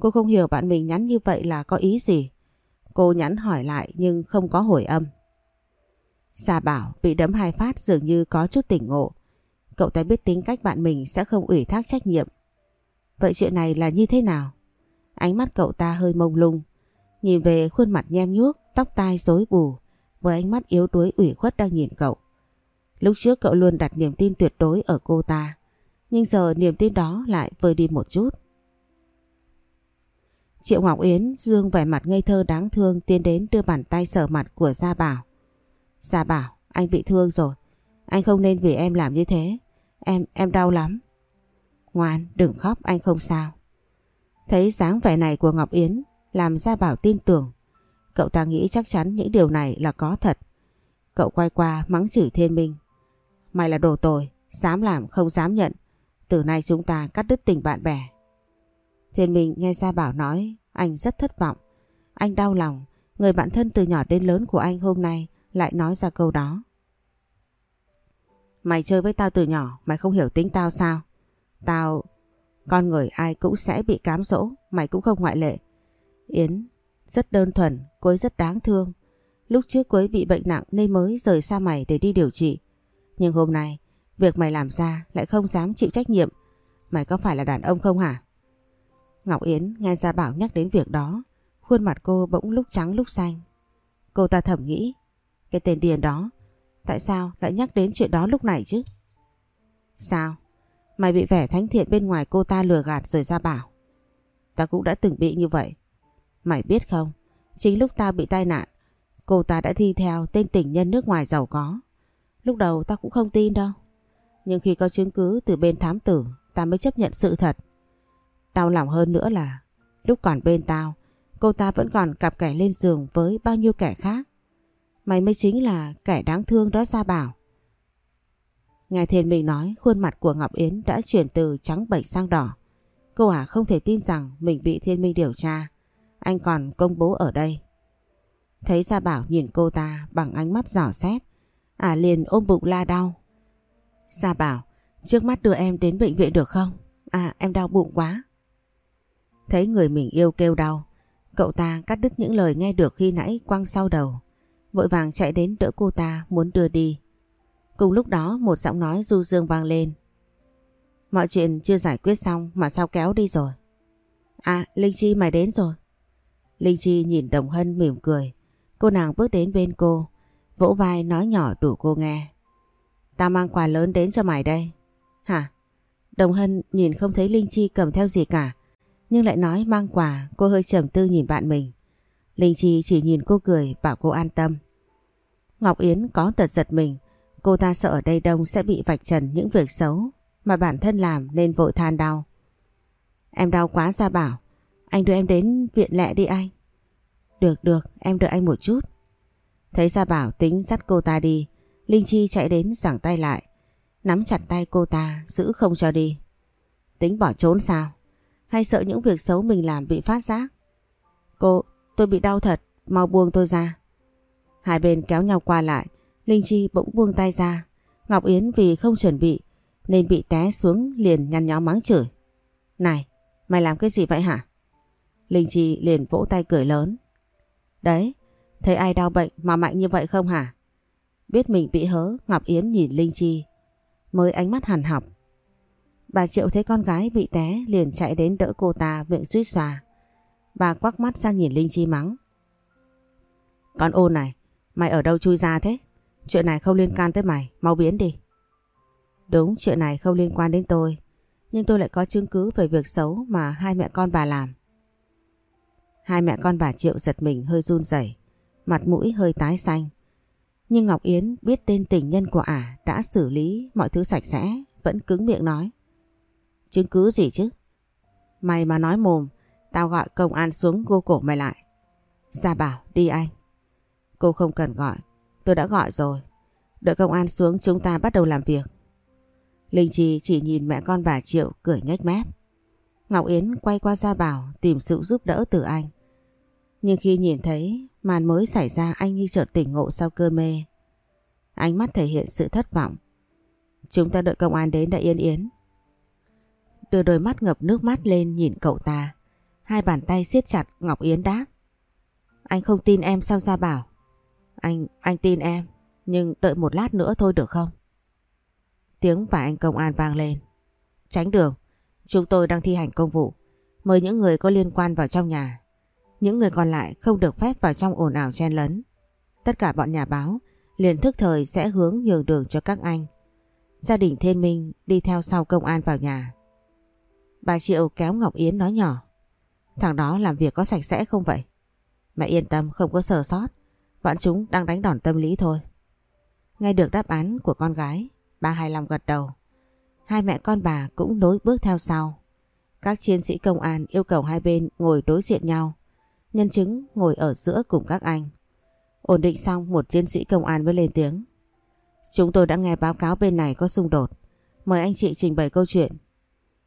Cô không hiểu bạn mình nhắn như vậy là có ý gì. Cô nhắn hỏi lại nhưng không có hồi âm. Xà Bảo bị đấm hai phát dường như có chút tỉnh ngộ. Cậu ta biết tính cách bạn mình sẽ không ủy thác trách nhiệm. Vậy chuyện này là như thế nào? Ánh mắt cậu ta hơi mông lung. Nhìn về khuôn mặt nhem nhuốc, tóc tai rối bù. Với ánh mắt yếu đuối ủy khuất đang nhìn cậu. Lúc trước cậu luôn đặt niềm tin tuyệt đối ở cô ta. Nhưng giờ niềm tin đó lại vơi đi một chút. Triệu Ngọc Yến dương vẻ mặt ngây thơ đáng thương tiến đến đưa bàn tay sờ mặt của Gia Bảo. Gia Bảo, anh bị thương rồi. Anh không nên vì em làm như thế. Em, em đau lắm. Ngoan, đừng khóc, anh không sao. Thấy dáng vẻ này của Ngọc Yến làm Gia Bảo tin tưởng. Cậu ta nghĩ chắc chắn những điều này là có thật. Cậu quay qua mắng chửi Thiên Minh. Mày là đồ tồi, dám làm không dám nhận. Từ nay chúng ta cắt đứt tình bạn bè. Thiên Minh nghe Gia Bảo nói, anh rất thất vọng. Anh đau lòng, người bạn thân từ nhỏ đến lớn của anh hôm nay lại nói ra câu đó. Mày chơi với tao từ nhỏ, mày không hiểu tính tao sao? Tao... Con người ai cũng sẽ bị cám dỗ, mày cũng không ngoại lệ. Yến rất đơn thuần, cô ấy rất đáng thương. Lúc trước cô ấy bị bệnh nặng nên mới rời xa mày để đi điều trị. Nhưng hôm nay, việc mày làm ra lại không dám chịu trách nhiệm. Mày có phải là đàn ông không hả? Ngọc Yến nghe Gia Bảo nhắc đến việc đó, khuôn mặt cô bỗng lúc trắng lúc xanh. Cô ta thầm nghĩ, cái tên điền đó, tại sao lại nhắc đến chuyện đó lúc này chứ? Sao? Mày bị vẻ thánh thiện bên ngoài cô ta lừa gạt rồi Gia Bảo. Ta cũng đã từng bị như vậy. Mày biết không, chính lúc ta bị tai nạn, cô ta đã thi theo tên tình nhân nước ngoài giàu có. Lúc đầu ta cũng không tin đâu. Nhưng khi có chứng cứ từ bên thám tử, ta mới chấp nhận sự thật. Đau lòng hơn nữa là lúc còn bên tao, cô ta vẫn còn cặp kẻ lên giường với bao nhiêu kẻ khác. Mày mới chính là kẻ đáng thương đó Gia Bảo. Nghe Thiên Minh nói khuôn mặt của Ngọc Yến đã chuyển từ trắng bệch sang đỏ. Cô à không thể tin rằng mình bị Thiên Minh điều tra. Anh còn công bố ở đây. Thấy Gia Bảo nhìn cô ta bằng ánh mắt giỏ xét. À liền ôm bụng la đau. Gia Bảo, trước mắt đưa em đến bệnh viện được không? À em đau bụng quá. Thấy người mình yêu kêu đau, cậu ta cắt đứt những lời nghe được khi nãy quăng sau đầu. Vội vàng chạy đến đỡ cô ta muốn đưa đi. Cùng lúc đó một giọng nói du dương vang lên. Mọi chuyện chưa giải quyết xong mà sao kéo đi rồi? À, Linh Chi mày đến rồi. Linh Chi nhìn Đồng Hân mỉm cười. Cô nàng bước đến bên cô, vỗ vai nói nhỏ đủ cô nghe. Ta mang quà lớn đến cho mày đây. Hả? Đồng Hân nhìn không thấy Linh Chi cầm theo gì cả, nhưng lại nói mang quà, cô hơi trầm tư nhìn bạn mình. Linh Chi chỉ nhìn cô cười bảo cô an tâm. Ngọc Yến có tật giật mình, cô ta sợ ở đây đông sẽ bị vạch trần những việc xấu mà bản thân làm nên vội than đau. Em đau quá ra bảo, anh đưa em đến viện lẹ đi anh. Được được, em đợi anh một chút. Thấy Gia Bảo tính dắt cô ta đi, Linh Chi chạy đến giảng tay lại, nắm chặt tay cô ta giữ không cho đi. Tính bỏ trốn sao? Hay sợ những việc xấu mình làm bị phát giác? Cô, tôi bị đau thật, mau buông tôi ra. Hai bên kéo nhau qua lại, Linh Chi bỗng buông tay ra. Ngọc Yến vì không chuẩn bị nên bị té xuống liền nhăn nhó mắng chửi. Này, mày làm cái gì vậy hả? Linh Chi liền vỗ tay cười lớn. Đấy, thấy ai đau bệnh mà mạnh như vậy không hả? Biết mình bị hớ, Ngọc Yến nhìn Linh Chi, mới ánh mắt hằn học. Bà Triệu thấy con gái bị té liền chạy đến đỡ cô ta miệng suýt xòa. Bà quắc mắt sang nhìn Linh Chi mắng. Con ô này, mày ở đâu chui ra thế? Chuyện này không liên can tới mày, mau biến đi. Đúng, chuyện này không liên quan đến tôi. Nhưng tôi lại có chứng cứ về việc xấu mà hai mẹ con bà làm. Hai mẹ con bà Triệu giật mình hơi run rẩy, mặt mũi hơi tái xanh. Nhưng Ngọc Yến biết tên tình nhân của ả đã xử lý mọi thứ sạch sẽ, vẫn cứng miệng nói. Chứng cứ gì chứ? Mày mà nói mồm, tao gọi công an xuống gô cổ mày lại. Gia bảo, đi anh. Cô không cần gọi, tôi đã gọi rồi. Đợi công an xuống chúng ta bắt đầu làm việc. Linh Chi chỉ nhìn mẹ con bà Triệu cười nhếch mép. Ngọc Yến quay qua Gia Bảo tìm sự giúp đỡ từ anh. Nhưng khi nhìn thấy màn mới xảy ra anh như chợt tỉnh ngộ sau cơn mê. Ánh mắt thể hiện sự thất vọng. Chúng ta đợi công an đến đã yên yến. Đưa đôi mắt ngập nước mắt lên nhìn cậu ta. Hai bàn tay siết chặt Ngọc Yến đáp. Anh không tin em sao ra Bảo? Anh, anh tin em. Nhưng đợi một lát nữa thôi được không? Tiếng và anh công an vang lên. Tránh đường. Chúng tôi đang thi hành công vụ. Mời những người có liên quan vào trong nhà. Những người còn lại không được phép vào trong ồn ào chen lấn. Tất cả bọn nhà báo liền thức thời sẽ hướng nhường đường cho các anh. Gia đình Thiên Minh đi theo sau công an vào nhà. Bà Triệu kéo Ngọc Yến nói nhỏ. Thằng đó làm việc có sạch sẽ không vậy? Mẹ yên tâm không có sờ sót. Bọn chúng đang đánh đòn tâm lý thôi. Nghe được đáp án của con gái, bà hài lòng gật đầu. Hai mẹ con bà cũng nối bước theo sau. Các chiến sĩ công an yêu cầu hai bên ngồi đối diện nhau. Nhân chứng ngồi ở giữa cùng các anh. Ổn định xong một chiến sĩ công an mới lên tiếng. Chúng tôi đã nghe báo cáo bên này có xung đột. Mời anh chị trình bày câu chuyện.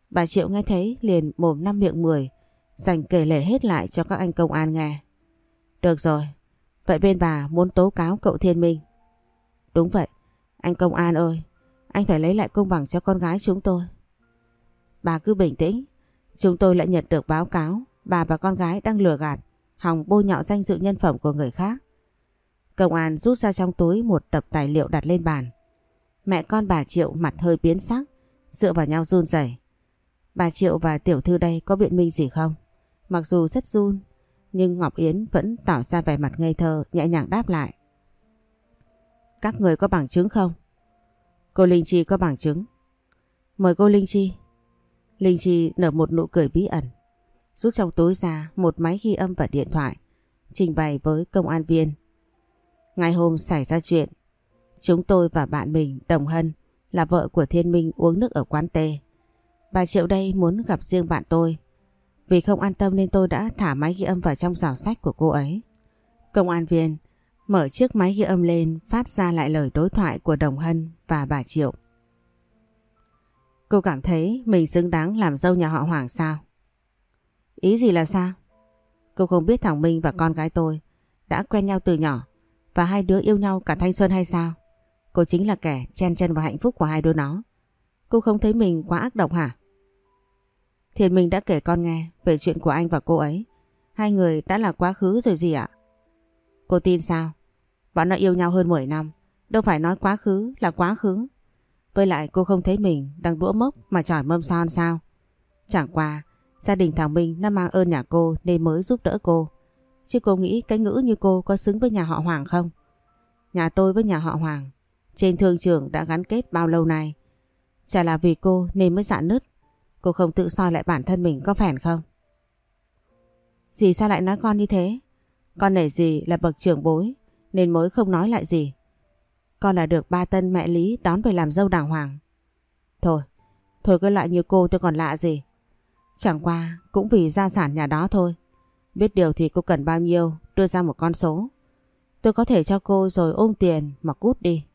Bà Triệu nghe thấy liền mồm năm miệng mười dành kể lể hết lại cho các anh công an nghe. Được rồi, vậy bên bà muốn tố cáo cậu Thiên Minh. Đúng vậy, anh công an ơi, anh phải lấy lại công bằng cho con gái chúng tôi. Bà cứ bình tĩnh. Chúng tôi lại nhận được báo cáo bà và con gái đang lừa gạt, hòng bôi nhọ danh dự nhân phẩm của người khác. Công an rút ra trong túi một tập tài liệu đặt lên bàn. Mẹ con bà Triệu mặt hơi biến sắc, dựa vào nhau run rẩy. Bà Triệu và tiểu thư đây có biện minh gì không? Mặc dù rất run, nhưng Ngọc Yến vẫn tỏ ra vẻ mặt ngây thơ, nhẹ nhàng đáp lại. Các người có bằng chứng không? Cô Linh Chi có bằng chứng. Mời cô Linh Chi. Linh Chi nở một nụ cười bí ẩn. Rút trong túi ra một máy ghi âm và điện thoại. Trình bày với công an viên. Ngày hôm xảy ra chuyện. Chúng tôi và bạn mình Đồng Hân là vợ của Thiên Minh uống nước ở quán tê. Bà Triệu đây muốn gặp riêng bạn tôi. Vì không an tâm nên tôi đã thả máy ghi âm vào trong giỏ sách của cô ấy. Công an viên, Mở chiếc máy ghi âm lên, phát ra lại lời đối thoại của Đồng Hân và bà Triệu. Cô cảm thấy mình xứng đáng làm dâu nhà họ Hoàng sao? Ý gì là sao? Cô không biết thằng Minh và con gái tôi đã quen nhau từ nhỏ và hai đứa yêu nhau cả thanh xuân hay sao? Cô chính là kẻ chen chân vào hạnh phúc của hai đứa nó. Cô không thấy mình quá ác độc hả? Thiền Minh đã kể con nghe về chuyện của anh và cô ấy. Hai người đã là quá khứ rồi gì ạ? Cô tin sao? Bọn nó yêu nhau hơn 10 năm. Đâu phải nói quá khứ là quá khứ. Với lại cô không thấy mình đang đũa mốc mà trỏi mâm son sao? Chẳng qua, gia đình thằng Minh nó mang ơn nhà cô nên mới giúp đỡ cô. Chứ cô nghĩ cái ngữ như cô có xứng với nhà họ Hoàng không? Nhà tôi với nhà họ Hoàng trên thương trường đã gắn kết bao lâu nay. Chả là vì cô nên mới dạ nứt. Cô không tự soi lại bản thân mình có phèn không? Dì sao lại nói con như thế? Con nể gì là bậc trưởng bối nên mới không nói lại gì. Con là được ba tân mẹ Lý đón về làm dâu đàng hoàng. Thôi, thôi cứ lại như cô tôi còn lạ gì. Chẳng qua cũng vì gia sản nhà đó thôi. Biết điều thì cô cần bao nhiêu, đưa ra một con số. Tôi có thể cho cô rồi ôm tiền mà cút đi.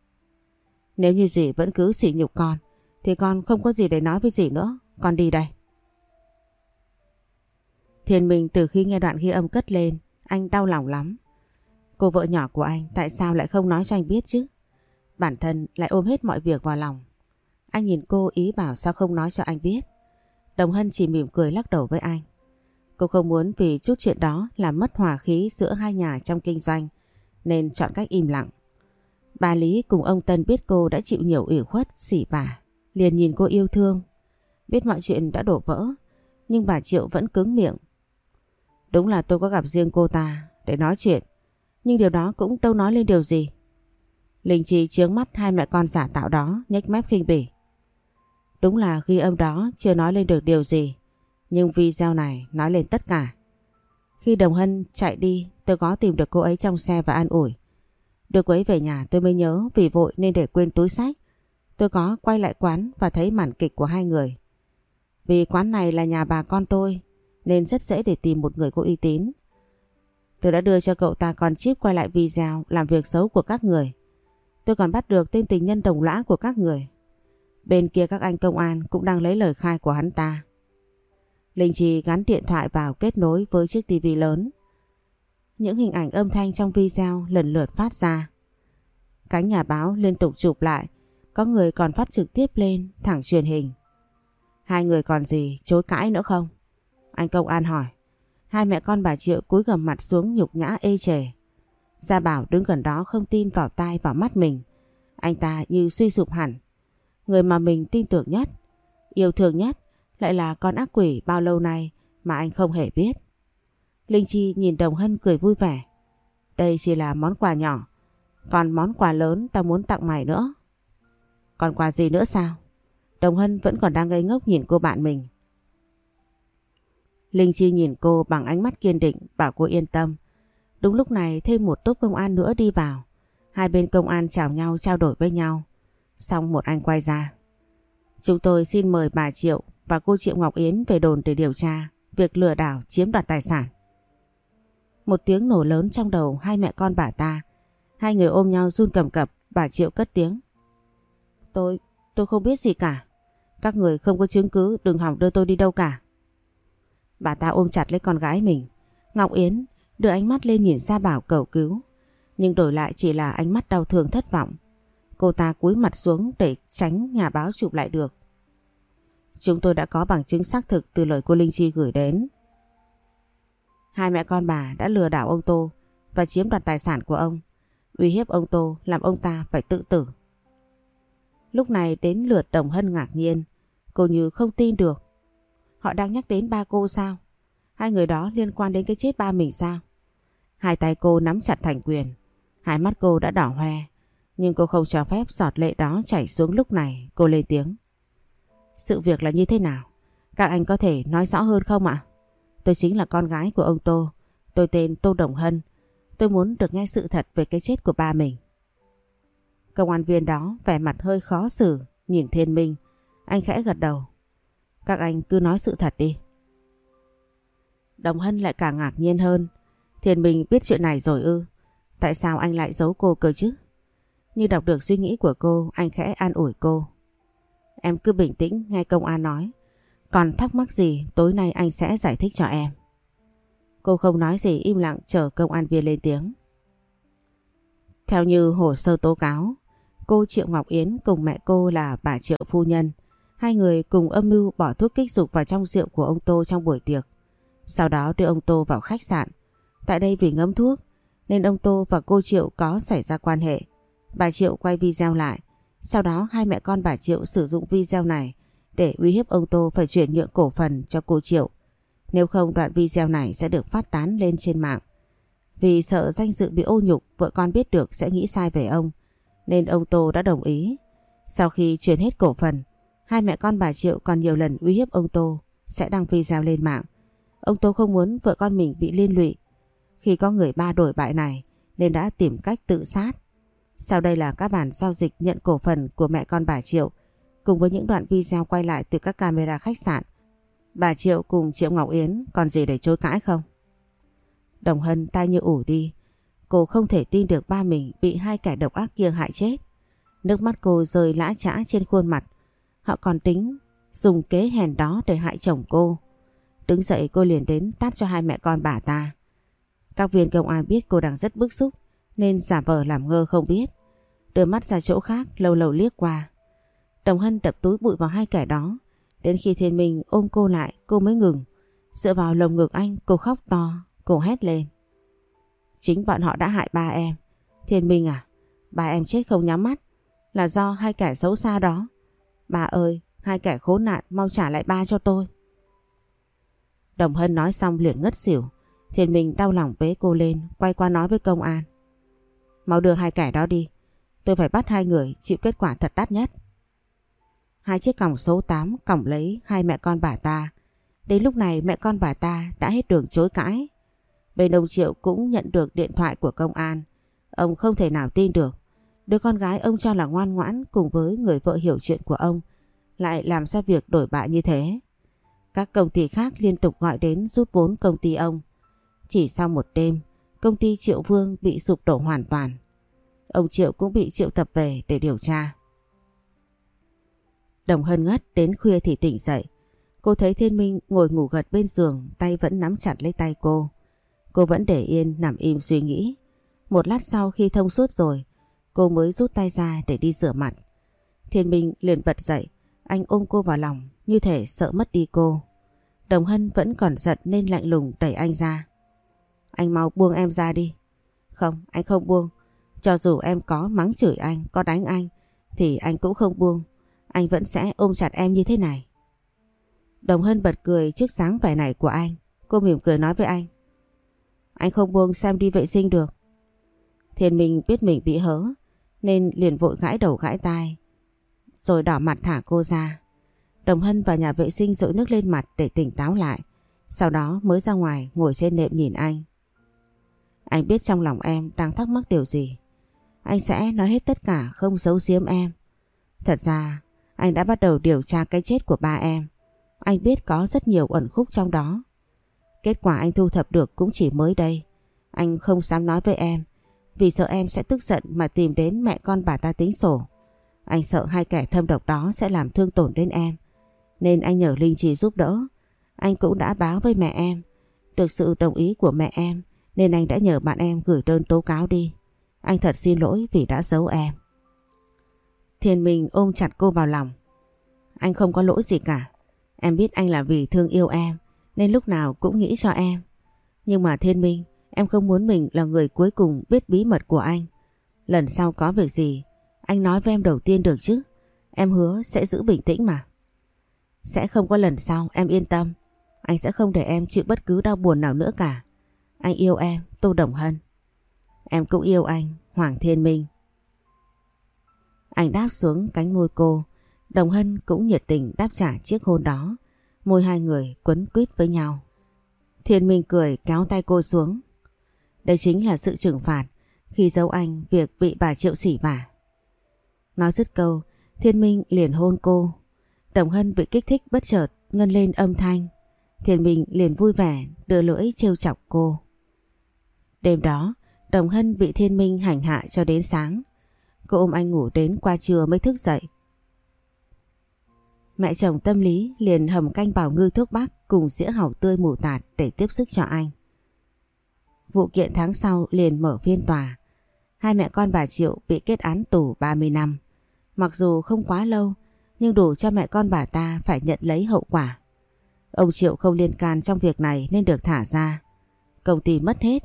Nếu như dì vẫn cứ sỉ nhục con, thì con không có gì để nói với dì nữa. Con đi đây. Thiên Minh từ khi nghe đoạn ghi âm cất lên, anh đau lòng lắm. Cô vợ nhỏ của anh tại sao lại không nói cho anh biết chứ? Bản thân lại ôm hết mọi việc vào lòng. Anh nhìn cô ý bảo sao không nói cho anh biết. Đồng Hân chỉ mỉm cười lắc đầu với anh. Cô không muốn vì chút chuyện đó làm mất hòa khí giữa hai nhà trong kinh doanh nên chọn cách im lặng. Bà Lý cùng ông Tân biết cô đã chịu nhiều ủy khuất, xỉ vả, liền nhìn cô yêu thương. Biết mọi chuyện đã đổ vỡ, nhưng bà Triệu vẫn cứng miệng. Đúng là tôi có gặp riêng cô ta để nói chuyện, nhưng điều đó cũng đâu nói lên điều gì. Linh Chi chướng mắt hai mẹ con giả tạo đó, nhếch mép khinh bỉ. Đúng là ghi âm đó chưa nói lên được điều gì, nhưng video này nói lên tất cả. Khi Đồng Hân chạy đi, tôi có tìm được cô ấy trong xe và an ủi. Đưa cô ấy về nhà tôi mới nhớ vì vội nên để quên túi sách. Tôi có quay lại quán và thấy màn kịch của hai người. Vì quán này là nhà bà con tôi nên rất dễ để tìm một người có uy tín. Tôi đã đưa cho cậu ta con chip quay lại video làm việc xấu của các người. Tôi còn bắt được tên tình nhân đồng lõa của các người. Bên kia các anh công an cũng đang lấy lời khai của hắn ta. Linh trì gắn điện thoại vào kết nối với chiếc tivi lớn. Những hình ảnh âm thanh trong video lần lượt phát ra. Cánh nhà báo liên tục chụp lại, có người còn phát trực tiếp lên thẳng truyền hình. Hai người còn gì chối cãi nữa không? Anh công an hỏi. Hai mẹ con bà Triệu cúi gầm mặt xuống nhục nhã ê chề. Gia Bảo đứng gần đó không tin vào tai vào mắt mình. Anh ta như suy sụp hẳn. Người mà mình tin tưởng nhất, yêu thương nhất lại là con ác quỷ bao lâu nay mà anh không hề biết. Linh Chi nhìn Đồng Hân cười vui vẻ. Đây chỉ là món quà nhỏ, còn món quà lớn ta muốn tặng mày nữa. Còn quà gì nữa sao? Đồng Hân vẫn còn đang ngây ngốc nhìn cô bạn mình. Linh Chi nhìn cô bằng ánh mắt kiên định bảo cô yên tâm. Đúng lúc này thêm một tốp công an nữa đi vào. Hai bên công an chào nhau trao đổi với nhau. Xong một anh quay ra. Chúng tôi xin mời bà Triệu và cô Triệu Ngọc Yến về đồn để điều tra việc lừa đảo chiếm đoạt tài sản. Một tiếng nổ lớn trong đầu hai mẹ con bà ta. Hai người ôm nhau run cầm cập, bà Triệu cất tiếng. Tôi, tôi không biết gì cả. Các người không có chứng cứ đừng hỏng đưa tôi đi đâu cả. Bà ta ôm chặt lấy con gái mình. Ngọc Yến đưa ánh mắt lên nhìn Gia Bảo cầu cứu. Nhưng đổi lại chỉ là ánh mắt đau thương thất vọng. Cô ta cúi mặt xuống để tránh nhà báo chụp lại được. Chúng tôi đã có bằng chứng xác thực từ lời cô Linh Chi gửi đến. Hai mẹ con bà đã lừa đảo ông Tô và chiếm đoạt tài sản của ông, uy hiếp ông Tô làm ông ta phải tự tử. Lúc này đến lượt Đồng Hân ngạc nhiên, cô như không tin được. Họ đang nhắc đến ba cô sao? Hai người đó liên quan đến cái chết ba mình sao? Hai tay cô nắm chặt thành quyền, hai mắt cô đã đỏ hoe, nhưng cô không cho phép giọt lệ đó chảy xuống lúc này, cô lên tiếng. Sự việc là như thế nào? Các anh có thể nói rõ hơn không ạ? Tôi chính là con gái của ông Tô. Tôi tên Tô Đồng Hân. Tôi muốn được nghe sự thật về cái chết của ba mình. Công an viên đó vẻ mặt hơi khó xử, nhìn Thiên Minh. Anh khẽ gật đầu. Các anh cứ nói sự thật đi. Đồng Hân lại càng ngạc nhiên hơn. Thiền Bình biết chuyện này rồi ư. Tại sao anh lại giấu cô cơ chứ? Như đọc được suy nghĩ của cô, anh khẽ an ủi cô. Em cứ bình tĩnh nghe công an nói. Còn thắc mắc gì tối nay anh sẽ giải thích cho em. Cô không nói gì im lặng chờ công an viên lên tiếng. Theo như hồ sơ tố cáo, cô Triệu Ngọc Yến cùng mẹ cô là bà Triệu Phu Nhân. Hai người cùng âm mưu bỏ thuốc kích dục vào trong rượu của ông Tô trong buổi tiệc. Sau đó đưa ông Tô vào khách sạn. Tại đây vì ngấm thuốc, nên ông Tô và cô Triệu có xảy ra quan hệ. Bà Triệu quay video lại. Sau đó hai mẹ con bà Triệu sử dụng video này để uy hiếp ông Tô phải chuyển nhượng cổ phần cho cô Triệu. Nếu không, đoạn video này sẽ được phát tán lên trên mạng. Vì sợ danh dự bị ô nhục, vợ con biết được sẽ nghĩ sai về ông, nên ông Tô đã đồng ý. Sau khi chuyển hết cổ phần hai mẹ con bà Triệu còn nhiều lần uy hiếp ông Tô, sẽ đăng video lên mạng. Ông Tô không muốn vợ con mình bị liên lụy. Khi có người ba đổi bại này, nên đã tìm cách tự sát. Sau đây là các bản giao dịch nhận cổ phần của mẹ con bà Triệu, cùng với những đoạn video quay lại từ các camera khách sạn. Bà Triệu cùng Triệu Ngọc Yến còn gì để chối cãi không? Đồng Hân tay như ủ đi. Cô không thể tin được ba mình bị hai kẻ độc ác kia hại chết. Nước mắt cô rơi lã trã trên khuôn mặt. Họ còn tính dùng kế hèn đó để hại chồng cô. Đứng dậy cô liền đến tát cho hai mẹ con bà ta. Các viên công an biết cô đang rất bức xúc nên giả vờ làm ngơ không biết. Đưa mắt ra chỗ khác lâu lâu liếc qua. Đồng Hân đập túi bụi vào hai kẻ đó. Đến khi Thiên Minh ôm cô lại cô mới ngừng. Dựa vào lồng ngực anh cô khóc to, cô hét lên. Chính bọn họ đã hại ba em. Thiên Minh à, ba em chết không nhắm mắt là do hai kẻ xấu xa đó. Ba ơi, hai kẻ khốn nạn mau trả lại ba cho tôi. Đồng Hân nói xong liền ngất xỉu. Thiền Minh đau lòng bế cô lên, quay qua nói với công an. Mau đưa hai kẻ đó đi. Tôi phải bắt hai người chịu kết quả thật đắt nhất. Hai chiếc còng số 8 còng lấy hai mẹ con bà ta. Đến lúc này mẹ con bà ta đã hết đường chối cãi. Bên ông Triệu cũng nhận được điện thoại của công an. Ông không thể nào tin được. Đứa con gái ông cho là ngoan ngoãn cùng với người vợ hiểu chuyện của ông lại làm ra việc đổi bại như thế. Các công ty khác liên tục gọi đến rút vốn công ty ông. Chỉ sau một đêm, công ty Triệu Vương bị sụp đổ hoàn toàn. Ông Triệu cũng bị triệu tập về để điều tra. Đồng Hân ngất đến khuya thì tỉnh dậy. Cô thấy Thiên Minh ngồi ngủ gật bên giường, tay vẫn nắm chặt lấy tay cô. Cô vẫn để yên nằm im suy nghĩ. Một lát sau khi thông suốt rồi, cô mới rút tay ra để đi rửa mặt. Thiên Minh liền bật dậy, anh ôm cô vào lòng như thể sợ mất đi cô. Đồng Hân vẫn còn giận nên lạnh lùng đẩy anh ra. Anh mau buông em ra đi. Không, anh không buông. Cho dù em có mắng chửi anh, có đánh anh, thì anh cũng không buông. Anh vẫn sẽ ôm chặt em như thế này. Đồng Hân bật cười trước sáng vẻ này của anh. Cô mỉm cười nói với anh. Anh không buông xem đi vệ sinh được. Thiên Minh biết mình bị hớ nên liền vội gãi đầu gãi tai rồi đỏ mặt thả cô ra. Đồng Hân vào nhà vệ sinh dội nước lên mặt để tỉnh táo lại. Sau đó mới ra ngoài ngồi trên nệm nhìn anh. Anh biết trong lòng em đang thắc mắc điều gì. Anh sẽ nói hết tất cả không giấu giếm em. Thật ra, anh đã bắt đầu điều tra cái chết của ba em. Anh biết có rất nhiều ẩn khúc trong đó. Kết quả anh thu thập được cũng chỉ mới đây. Anh không dám nói với em vì sợ em sẽ tức giận mà tìm đến mẹ con bà ta tính sổ. Anh sợ hai kẻ thâm độc đó sẽ làm thương tổn đến em. Nên anh nhờ Linh Trì giúp đỡ. Anh cũng đã báo với mẹ em. Được sự đồng ý của mẹ em nên anh đã nhờ bạn em gửi đơn tố cáo đi. Anh thật xin lỗi vì đã giấu em. Thiên Minh ôm chặt cô vào lòng. Anh không có lỗi gì cả. Em biết anh là vì thương yêu em nên lúc nào cũng nghĩ cho em. Nhưng mà Thiên Minh, em không muốn mình là người cuối cùng biết bí mật của anh. Lần sau có việc gì anh nói với em đầu tiên được chứ? Em hứa sẽ giữ bình tĩnh mà. Sẽ không có lần sau, em yên tâm. Anh sẽ không để em chịu bất cứ đau buồn nào nữa cả. Anh yêu em, Tô Đồng Hân. Em cũng yêu anh, Hoàng Thiên Minh. Anh đáp xuống cánh môi cô. Đồng Hân cũng nhiệt tình đáp trả chiếc hôn đó. Môi hai người quấn quýt với nhau. Thiên Minh cười kéo tay cô xuống. Đây chính là sự trừng phạt khi giấu anh việc bị bà Triệu xỉ vả. Nói dứt câu, Thiên Minh liền hôn cô. Đồng Hân bị kích thích bất chợt, ngân lên âm thanh. Thiên Minh liền vui vẻ, đưa lưỡi trêu chọc cô. Đêm đó, Đồng Hân bị Thiên Minh hành hạ cho đến sáng. Cô ôm anh ngủ đến qua trưa mới thức dậy. Mẹ chồng tâm lý liền hầm canh bảo ngư thuốc bắc cùng dĩa hàu tươi mù tạt để tiếp sức cho anh. Vụ kiện tháng sau liền mở phiên tòa. Hai mẹ con bà Triệu bị kết án tù 30 năm. Mặc dù không quá lâu, nhưng đủ cho mẹ con bà ta phải nhận lấy hậu quả. Ông Triệu không liên can trong việc này nên được thả ra. Công ty mất hết,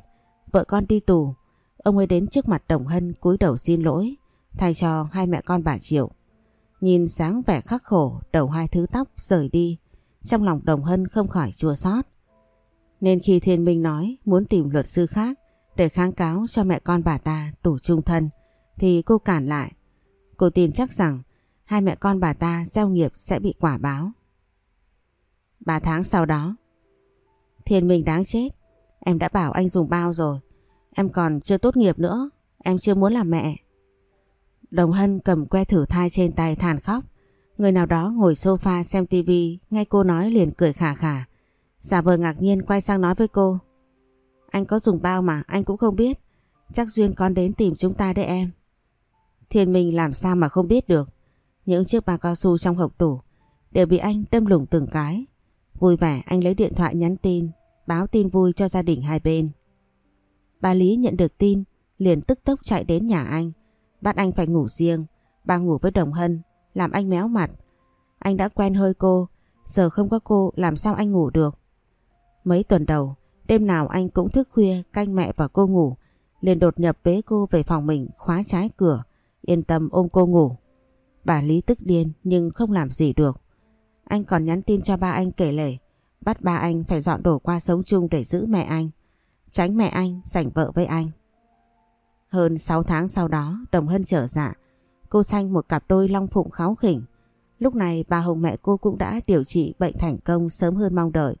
vợ con đi tù. Ông ấy đến trước mặt Đồng Hân cúi đầu xin lỗi, thay cho hai mẹ con bà Triệu. Nhìn sáng vẻ khắc khổ, đầu hai thứ tóc rời đi, trong lòng Đồng Hân không khỏi chua xót. Nên khi Thiên Minh nói muốn tìm luật sư khác để kháng cáo cho mẹ con bà ta tù trung thân, thì cô cản lại. Cô tin chắc rằng hai mẹ con bà ta gieo nghiệp sẽ bị quả báo. Ba tháng sau đó, Thiên Minh đáng chết. Em đã bảo anh dùng bao rồi. Em còn chưa tốt nghiệp nữa. Em chưa muốn làm mẹ. Đồng Hân cầm que thử thai trên tay than khóc. Người nào đó ngồi sofa xem tivi, nghe cô nói liền cười khả khả. Giả vờ ngạc nhiên quay sang nói với cô. Anh có dùng bao mà anh cũng không biết. Chắc Duyên con đến tìm chúng ta đấy em. Thiên Minh làm sao mà không biết được. Những chiếc bao cao su trong hộp tủ đều bị anh đâm lủng từng cái. Vui vẻ anh lấy điện thoại nhắn tin, báo tin vui cho gia đình hai bên. Bà Lý nhận được tin, liền tức tốc chạy đến nhà anh, bắt anh phải ngủ riêng, bà ngủ với Đồng Hân, làm anh méo mặt. Anh đã quen hơi cô, giờ không có cô làm sao anh ngủ được. Mấy tuần đầu, đêm nào anh cũng thức khuya canh mẹ và cô ngủ, liền đột nhập bế cô về phòng mình khóa trái cửa, yên tâm ôm cô ngủ. Bà Lý tức điên nhưng không làm gì được. Anh còn nhắn tin cho ba anh kể lể, bắt ba anh phải dọn đồ qua sống chung để giữ mẹ anh, tránh mẹ anh giành vợ với anh. Hơn 6 tháng sau đó, Đồng Hân trở dạ, cô sanh một cặp đôi long phụng kháo khỉnh. Lúc này bà Hồng mẹ cô cũng đã điều trị bệnh thành công sớm hơn mong đợi.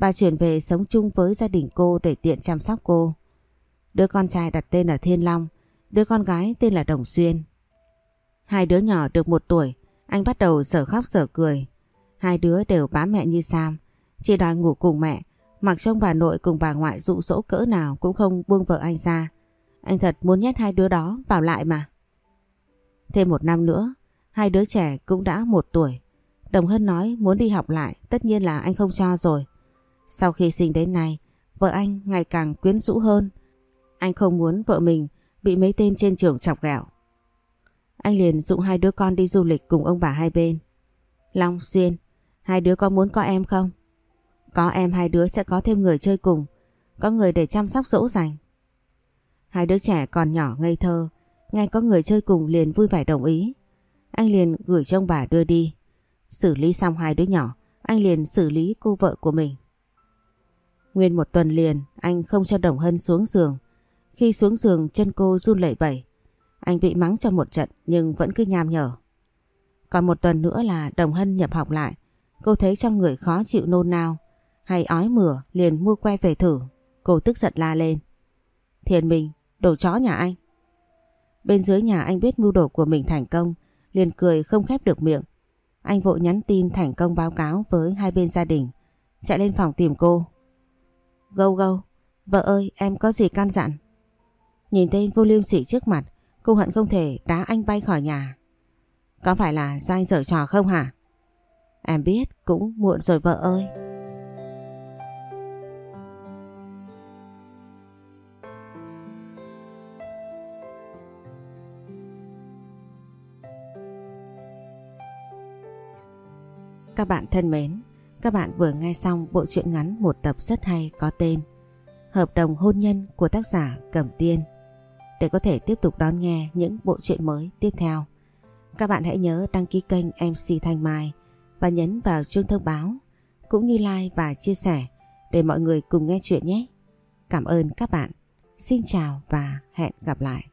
Bà chuyển về sống chung với gia đình cô để tiện chăm sóc cô. Đứa con trai đặt tên là Thiên Long, đứa con gái tên là Đồng Xuyên. Hai đứa nhỏ được một tuổi, anh bắt đầu sở khóc sở cười. Hai đứa đều bám mẹ như Sam, chỉ đòi ngủ cùng mẹ, mặc trông bà nội cùng bà ngoại dụ dỗ cỡ nào cũng không buông vợ anh ra. Anh thật muốn nhét hai đứa đó vào lại mà. Thêm một năm nữa, hai đứa trẻ cũng đã một tuổi. Đồng Hân nói muốn đi học lại, tất nhiên là anh không cho rồi. Sau khi sinh đến nay, vợ anh ngày càng quyến rũ hơn. Anh không muốn vợ mình bị mấy tên trên trường chọc ghẹo. Anh liền dụ hai đứa con đi du lịch cùng ông bà hai bên. Long, Xuyên, hai đứa có muốn có em không? Có em hai đứa sẽ có thêm người chơi cùng, có người để chăm sóc dỗ dành. Hai đứa trẻ còn nhỏ ngây thơ, ngay có người chơi cùng liền vui vẻ đồng ý. Anh liền gửi cho ông bà đưa đi. Xử lý xong hai đứa nhỏ, anh liền xử lý cô vợ của mình. Nguyên một tuần liền, anh không cho Đồng Hân xuống giường. Khi xuống giường chân cô run lẩy bẩy. Anh bị mắng cho một trận nhưng vẫn cứ nham nhở. Còn một tuần nữa là Đồng Hân nhập học lại. Cô thấy trong người khó chịu nôn nao. Hay ói mửa liền mua que về thử. Cô tức giận la lên. Thiền mình đồ chó nhà anh. Bên dưới nhà anh biết mưu đồ của mình thành công, liền cười không khép được miệng. Anh vội nhắn tin thành công báo cáo với hai bên gia đình, chạy lên phòng tìm cô. Gâu gâu, vợ ơi em có gì can dặn? Nhìn tên vô liêm sỉ trước mặt, cô hận không thể đá anh bay khỏi nhà. Có phải là do anh dở trò không hả? Em biết cũng muộn rồi vợ ơi. Các bạn thân mến, các bạn vừa nghe xong bộ truyện ngắn một tập rất hay có tên Hợp đồng hôn nhân của tác giả Cẩm Tiên. Để có thể tiếp tục đón nghe những bộ truyện mới tiếp theo, các bạn hãy nhớ đăng ký kênh MC Thanh Mai và nhấn vào chuông thông báo cũng như like và chia sẻ để mọi người cùng nghe chuyện nhé. Cảm ơn các bạn. Xin chào và hẹn gặp lại.